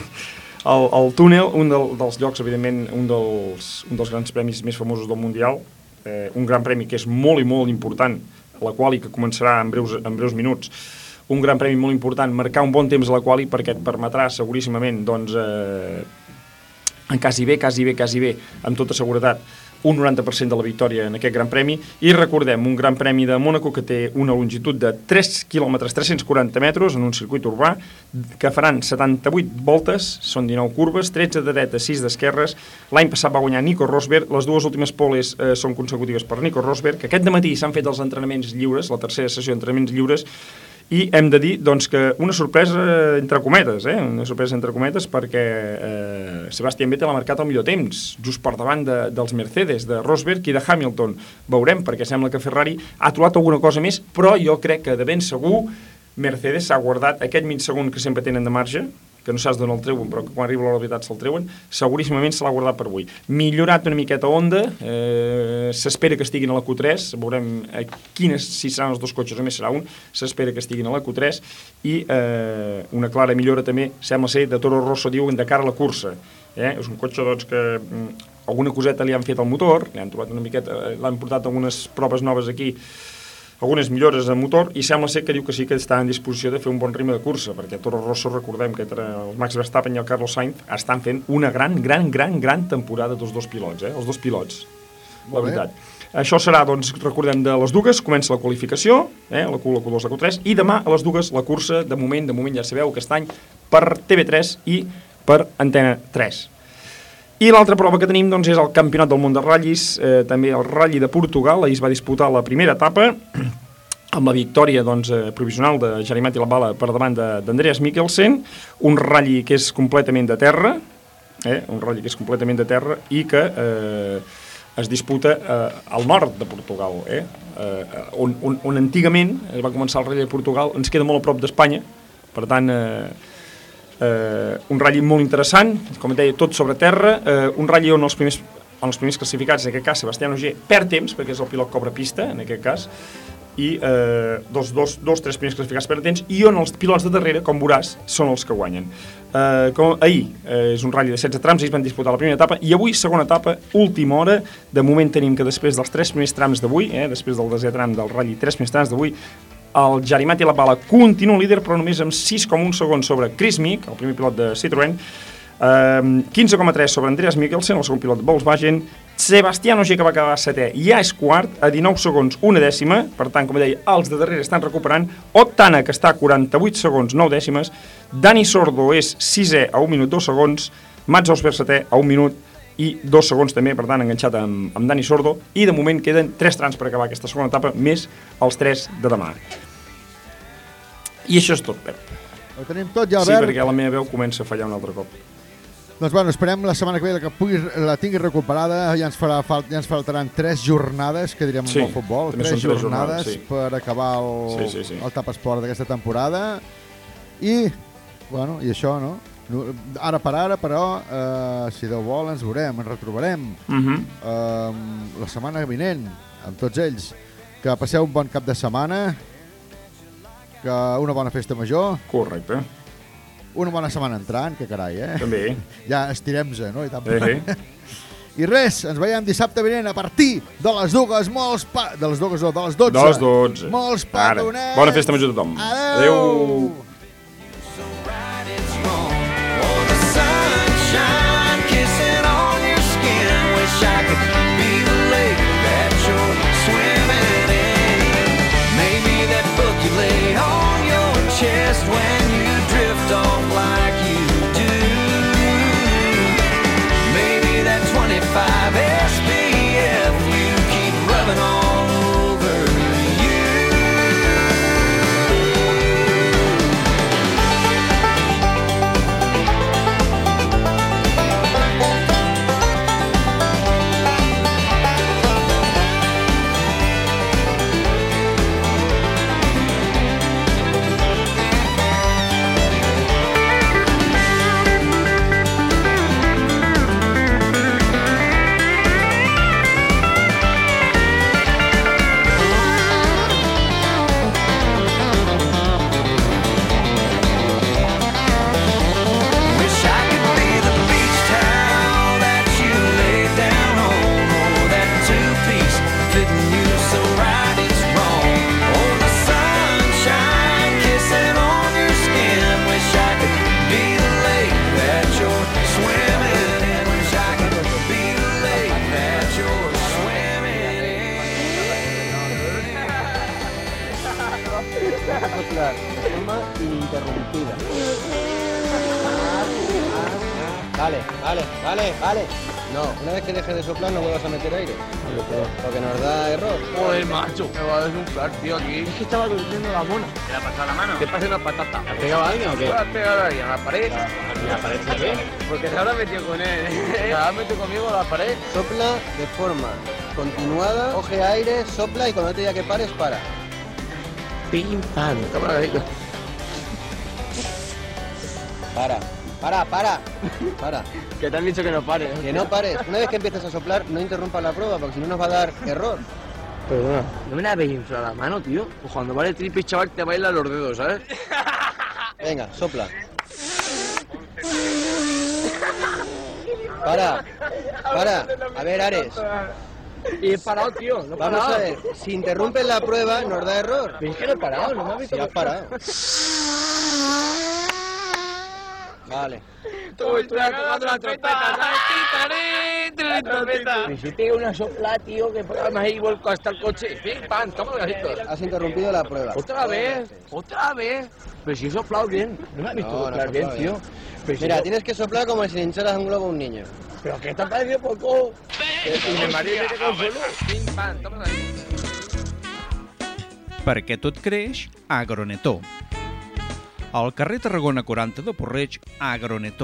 El, el túnel, un del, dels llocs, evidentment, un dels, un dels grans premis més famosos del Mundial, eh, un gran premi que és molt i molt important, la qual que començarà en breus, en breus minuts, un gran premi molt important, marcar un bon temps a la quali perquè et permetrà seguríssimament doncs, eh, en quasi bé, quasi bé, quasi bé, amb tota seguretat, un 90% de la victòria en aquest Gran Premi. I recordem, un Gran Premi de Mónaco que té una longitud de 3 km 340 metres en un circuit urbà que faran 78 voltes, són 19 curves 13 de dreta, 6 d'esquerres. L'any passat va guanyar Nico Rosberg. Les dues últimes poles eh, són consecutives per Nico Rosberg que aquest matí s'han fet els entrenaments lliures la tercera sessió d'entrenaments lliures i hem de dir doncs, que una sorpresa entre cometes, eh? una sorpresa entre cometes perquè eh, Sebastián Vettel ha marcat el millor temps, just per davant de, dels Mercedes, de Rosberg i de Hamilton. Veurem, perquè sembla que Ferrari ha trobat alguna cosa més, però jo crec que de ben segur Mercedes s'ha guardat aquest mig segon que sempre tenen de marge, que no saps d'on el treuen, però que quan arriba de veritat se'l treuen, seguríssimament se l'ha guardat per avui. Millorat una miqueta Honda, eh, s'espera que estiguin a la Q3, veurem eh, quines, si seran els dos cotxes, només serà un, s'espera que estiguin a la Q3, i eh, una clara millora també, sembla ser, de Toro Rosso, diuen, de cara a la cursa. Eh? És un cotxe doncs, que mm, alguna coseta li han fet al motor, li han trobat una miqueta, eh, l'han portat algunes proves noves aquí, algunes millores de motor i sembla ser que diu que sí que està en disposició de fer un bon ritme de cursa, perquè Toro Rosso recordem que entre el Max Verstappen i el Carlos Sainz estan fent una gran, gran, gran, gran temporada dels dos pilots, eh? els dos pilots, la Molt bé. veritat. Això serà, doncs, recordem, de les dues, comença la qualificació, eh, la Q, la Q2, la Q3, i demà a les dues la cursa, de moment, de moment ja sabeu, aquest any, per TV3 i per Antena 3. I l'altra prova que tenim doncs, és el Campionat del món de ratllis, eh, també el Rally de Portugal, ahir es va disputar la primera etapa, (clears throat) amb la victòria doncs, eh, provisional de Jerimati Labala per davant d'Andreas Mikkelsen, un ratll que és completament de terra, eh, un ratll que és completament de terra i que eh, es disputa eh, al nord de Portugal, eh, eh, on, on, on antigament es va començar el ratll de Portugal, ens queda molt a prop d'Espanya, per tant... Eh, eh, un ratll molt interessant, com deia, tot sobre terra, eh, un ratll on els primers, on els primers classificats, en aquest cas Sebastián Ogier, perd temps, perquè és el pilot cobra pista, en aquest cas, i eh, dos, dos, dos, tres primers classificats perden temps, i on els pilots de darrere, com veuràs, són els que guanyen. Eh, com, ahir eh, és un ratll de 16 trams, ells van disputar la primera etapa, i avui, segona etapa, última hora, de moment tenim que després dels tres primers trams d'avui, eh, després del desè tram del ratll, tres primers trams d'avui, el Jarimati La Bala continua líder, però només amb 6,1 segons sobre Chris Mick, el primer pilot de Citroën, eh, 15,3 sobre Andreas Mikkelsen, el segon pilot de Volkswagen, Sebastián Ogier, que va acabar setè, ja és quart, a 19 segons, una dècima, per tant, com deia, els de darrere estan recuperant, Octana, que està a 48 segons, 9 dècimes, Dani Sordo és sisè a 1 minut 2 segons, Mats Osberg setè a 1 minut i 2 segons també, per tant, enganxat amb, amb Dani Sordo, i de moment queden 3 trams per acabar aquesta segona etapa, més els 3 de demà. I això és tot, Pep. Ho tenim tot ja, Sí, Albert. perquè la meva veu comença a fallar un altre cop. Doncs bueno, esperem la setmana que ve que pugui, la tingui recuperada. Ja ens, farà, fal, ja ens faltaran tres jornades, que diríem Sí, amb el futbol. Tres tres jornades, jornades, sí. per acabar el, Sí, sí, sí. el Tapesport d'aquesta temporada. I, bueno, i això, no? Ara per ara, però, eh, si Déu vol, ens veurem, ens retrobarem Mhm. eh, la setmana vinent amb tots ells. Que passeu un bon cap de setmana, que una bona festa major. Correcte. Una bona setmana entrant, que carai, eh? També. Ja estirem-se, no? I tant. Eh, (laughs) I res, ens veiem dissabte vinent a partir de les dues, molts pa... De les dues, no, de les 12. De les 12. Molts petonets. Bona festa major a tothom. Adeu. sunshine Vale, vale, vale. No, una vez que dejes de soplar no vuelvas a meter aire. Porque nos da error. Joder, macho, me va a desnuplar, tío, aquí. Es que estaba durmiendo la mona. ¿Te la ha pasado la mano? Te pasé una patata. ¿Te has pegado a alguien o qué? ¿Te has pegado a alguien? ¿A la pared? ¿Y la pared qué? Porque se habrá metido con él. (laughs) Se habrá metido conmigo a la pared. Sopla de forma continuada, coge aire, sopla y cuando te diga que pares, para. Pim, pam. Ahí. Para, para, para, para. Que te han dicho que no pares. Que no pares. Una vez que empieces a soplar, no interrumpas la prueba, porque si no nos va a dar error. Perdona, no me la habéis inflado la mano, tío. Pues cuando vale triple, chaval, te bailan los dedos, ¿sabes? Venga, sopla. Para, para. A ver, Ares. Y he parado, tío. No he Vamos parado. a ver, si interrumpes la prueba, nos da error. Pero es que no he parado, no me has visto. Si has parado. Vale. (laughs) Tú la trompeta. La trompeta. Pega una sopla, tío, que me ahí vuelco hasta el coche. Pim, pam, toma gasitos. Has interrumpido la prueba. Otra vez, otra vez. Pero si he soplado bien. No me has visto soplar tío. Mira, tienes que soplar como si le hincharas un globo a un niño. Pero que te ha parecido poco. Y me mareé que consoló. Pim, pam, toma gasitos. Perquè tot creix. Al carrer Tarragona 40 de Porreig, Agronetó.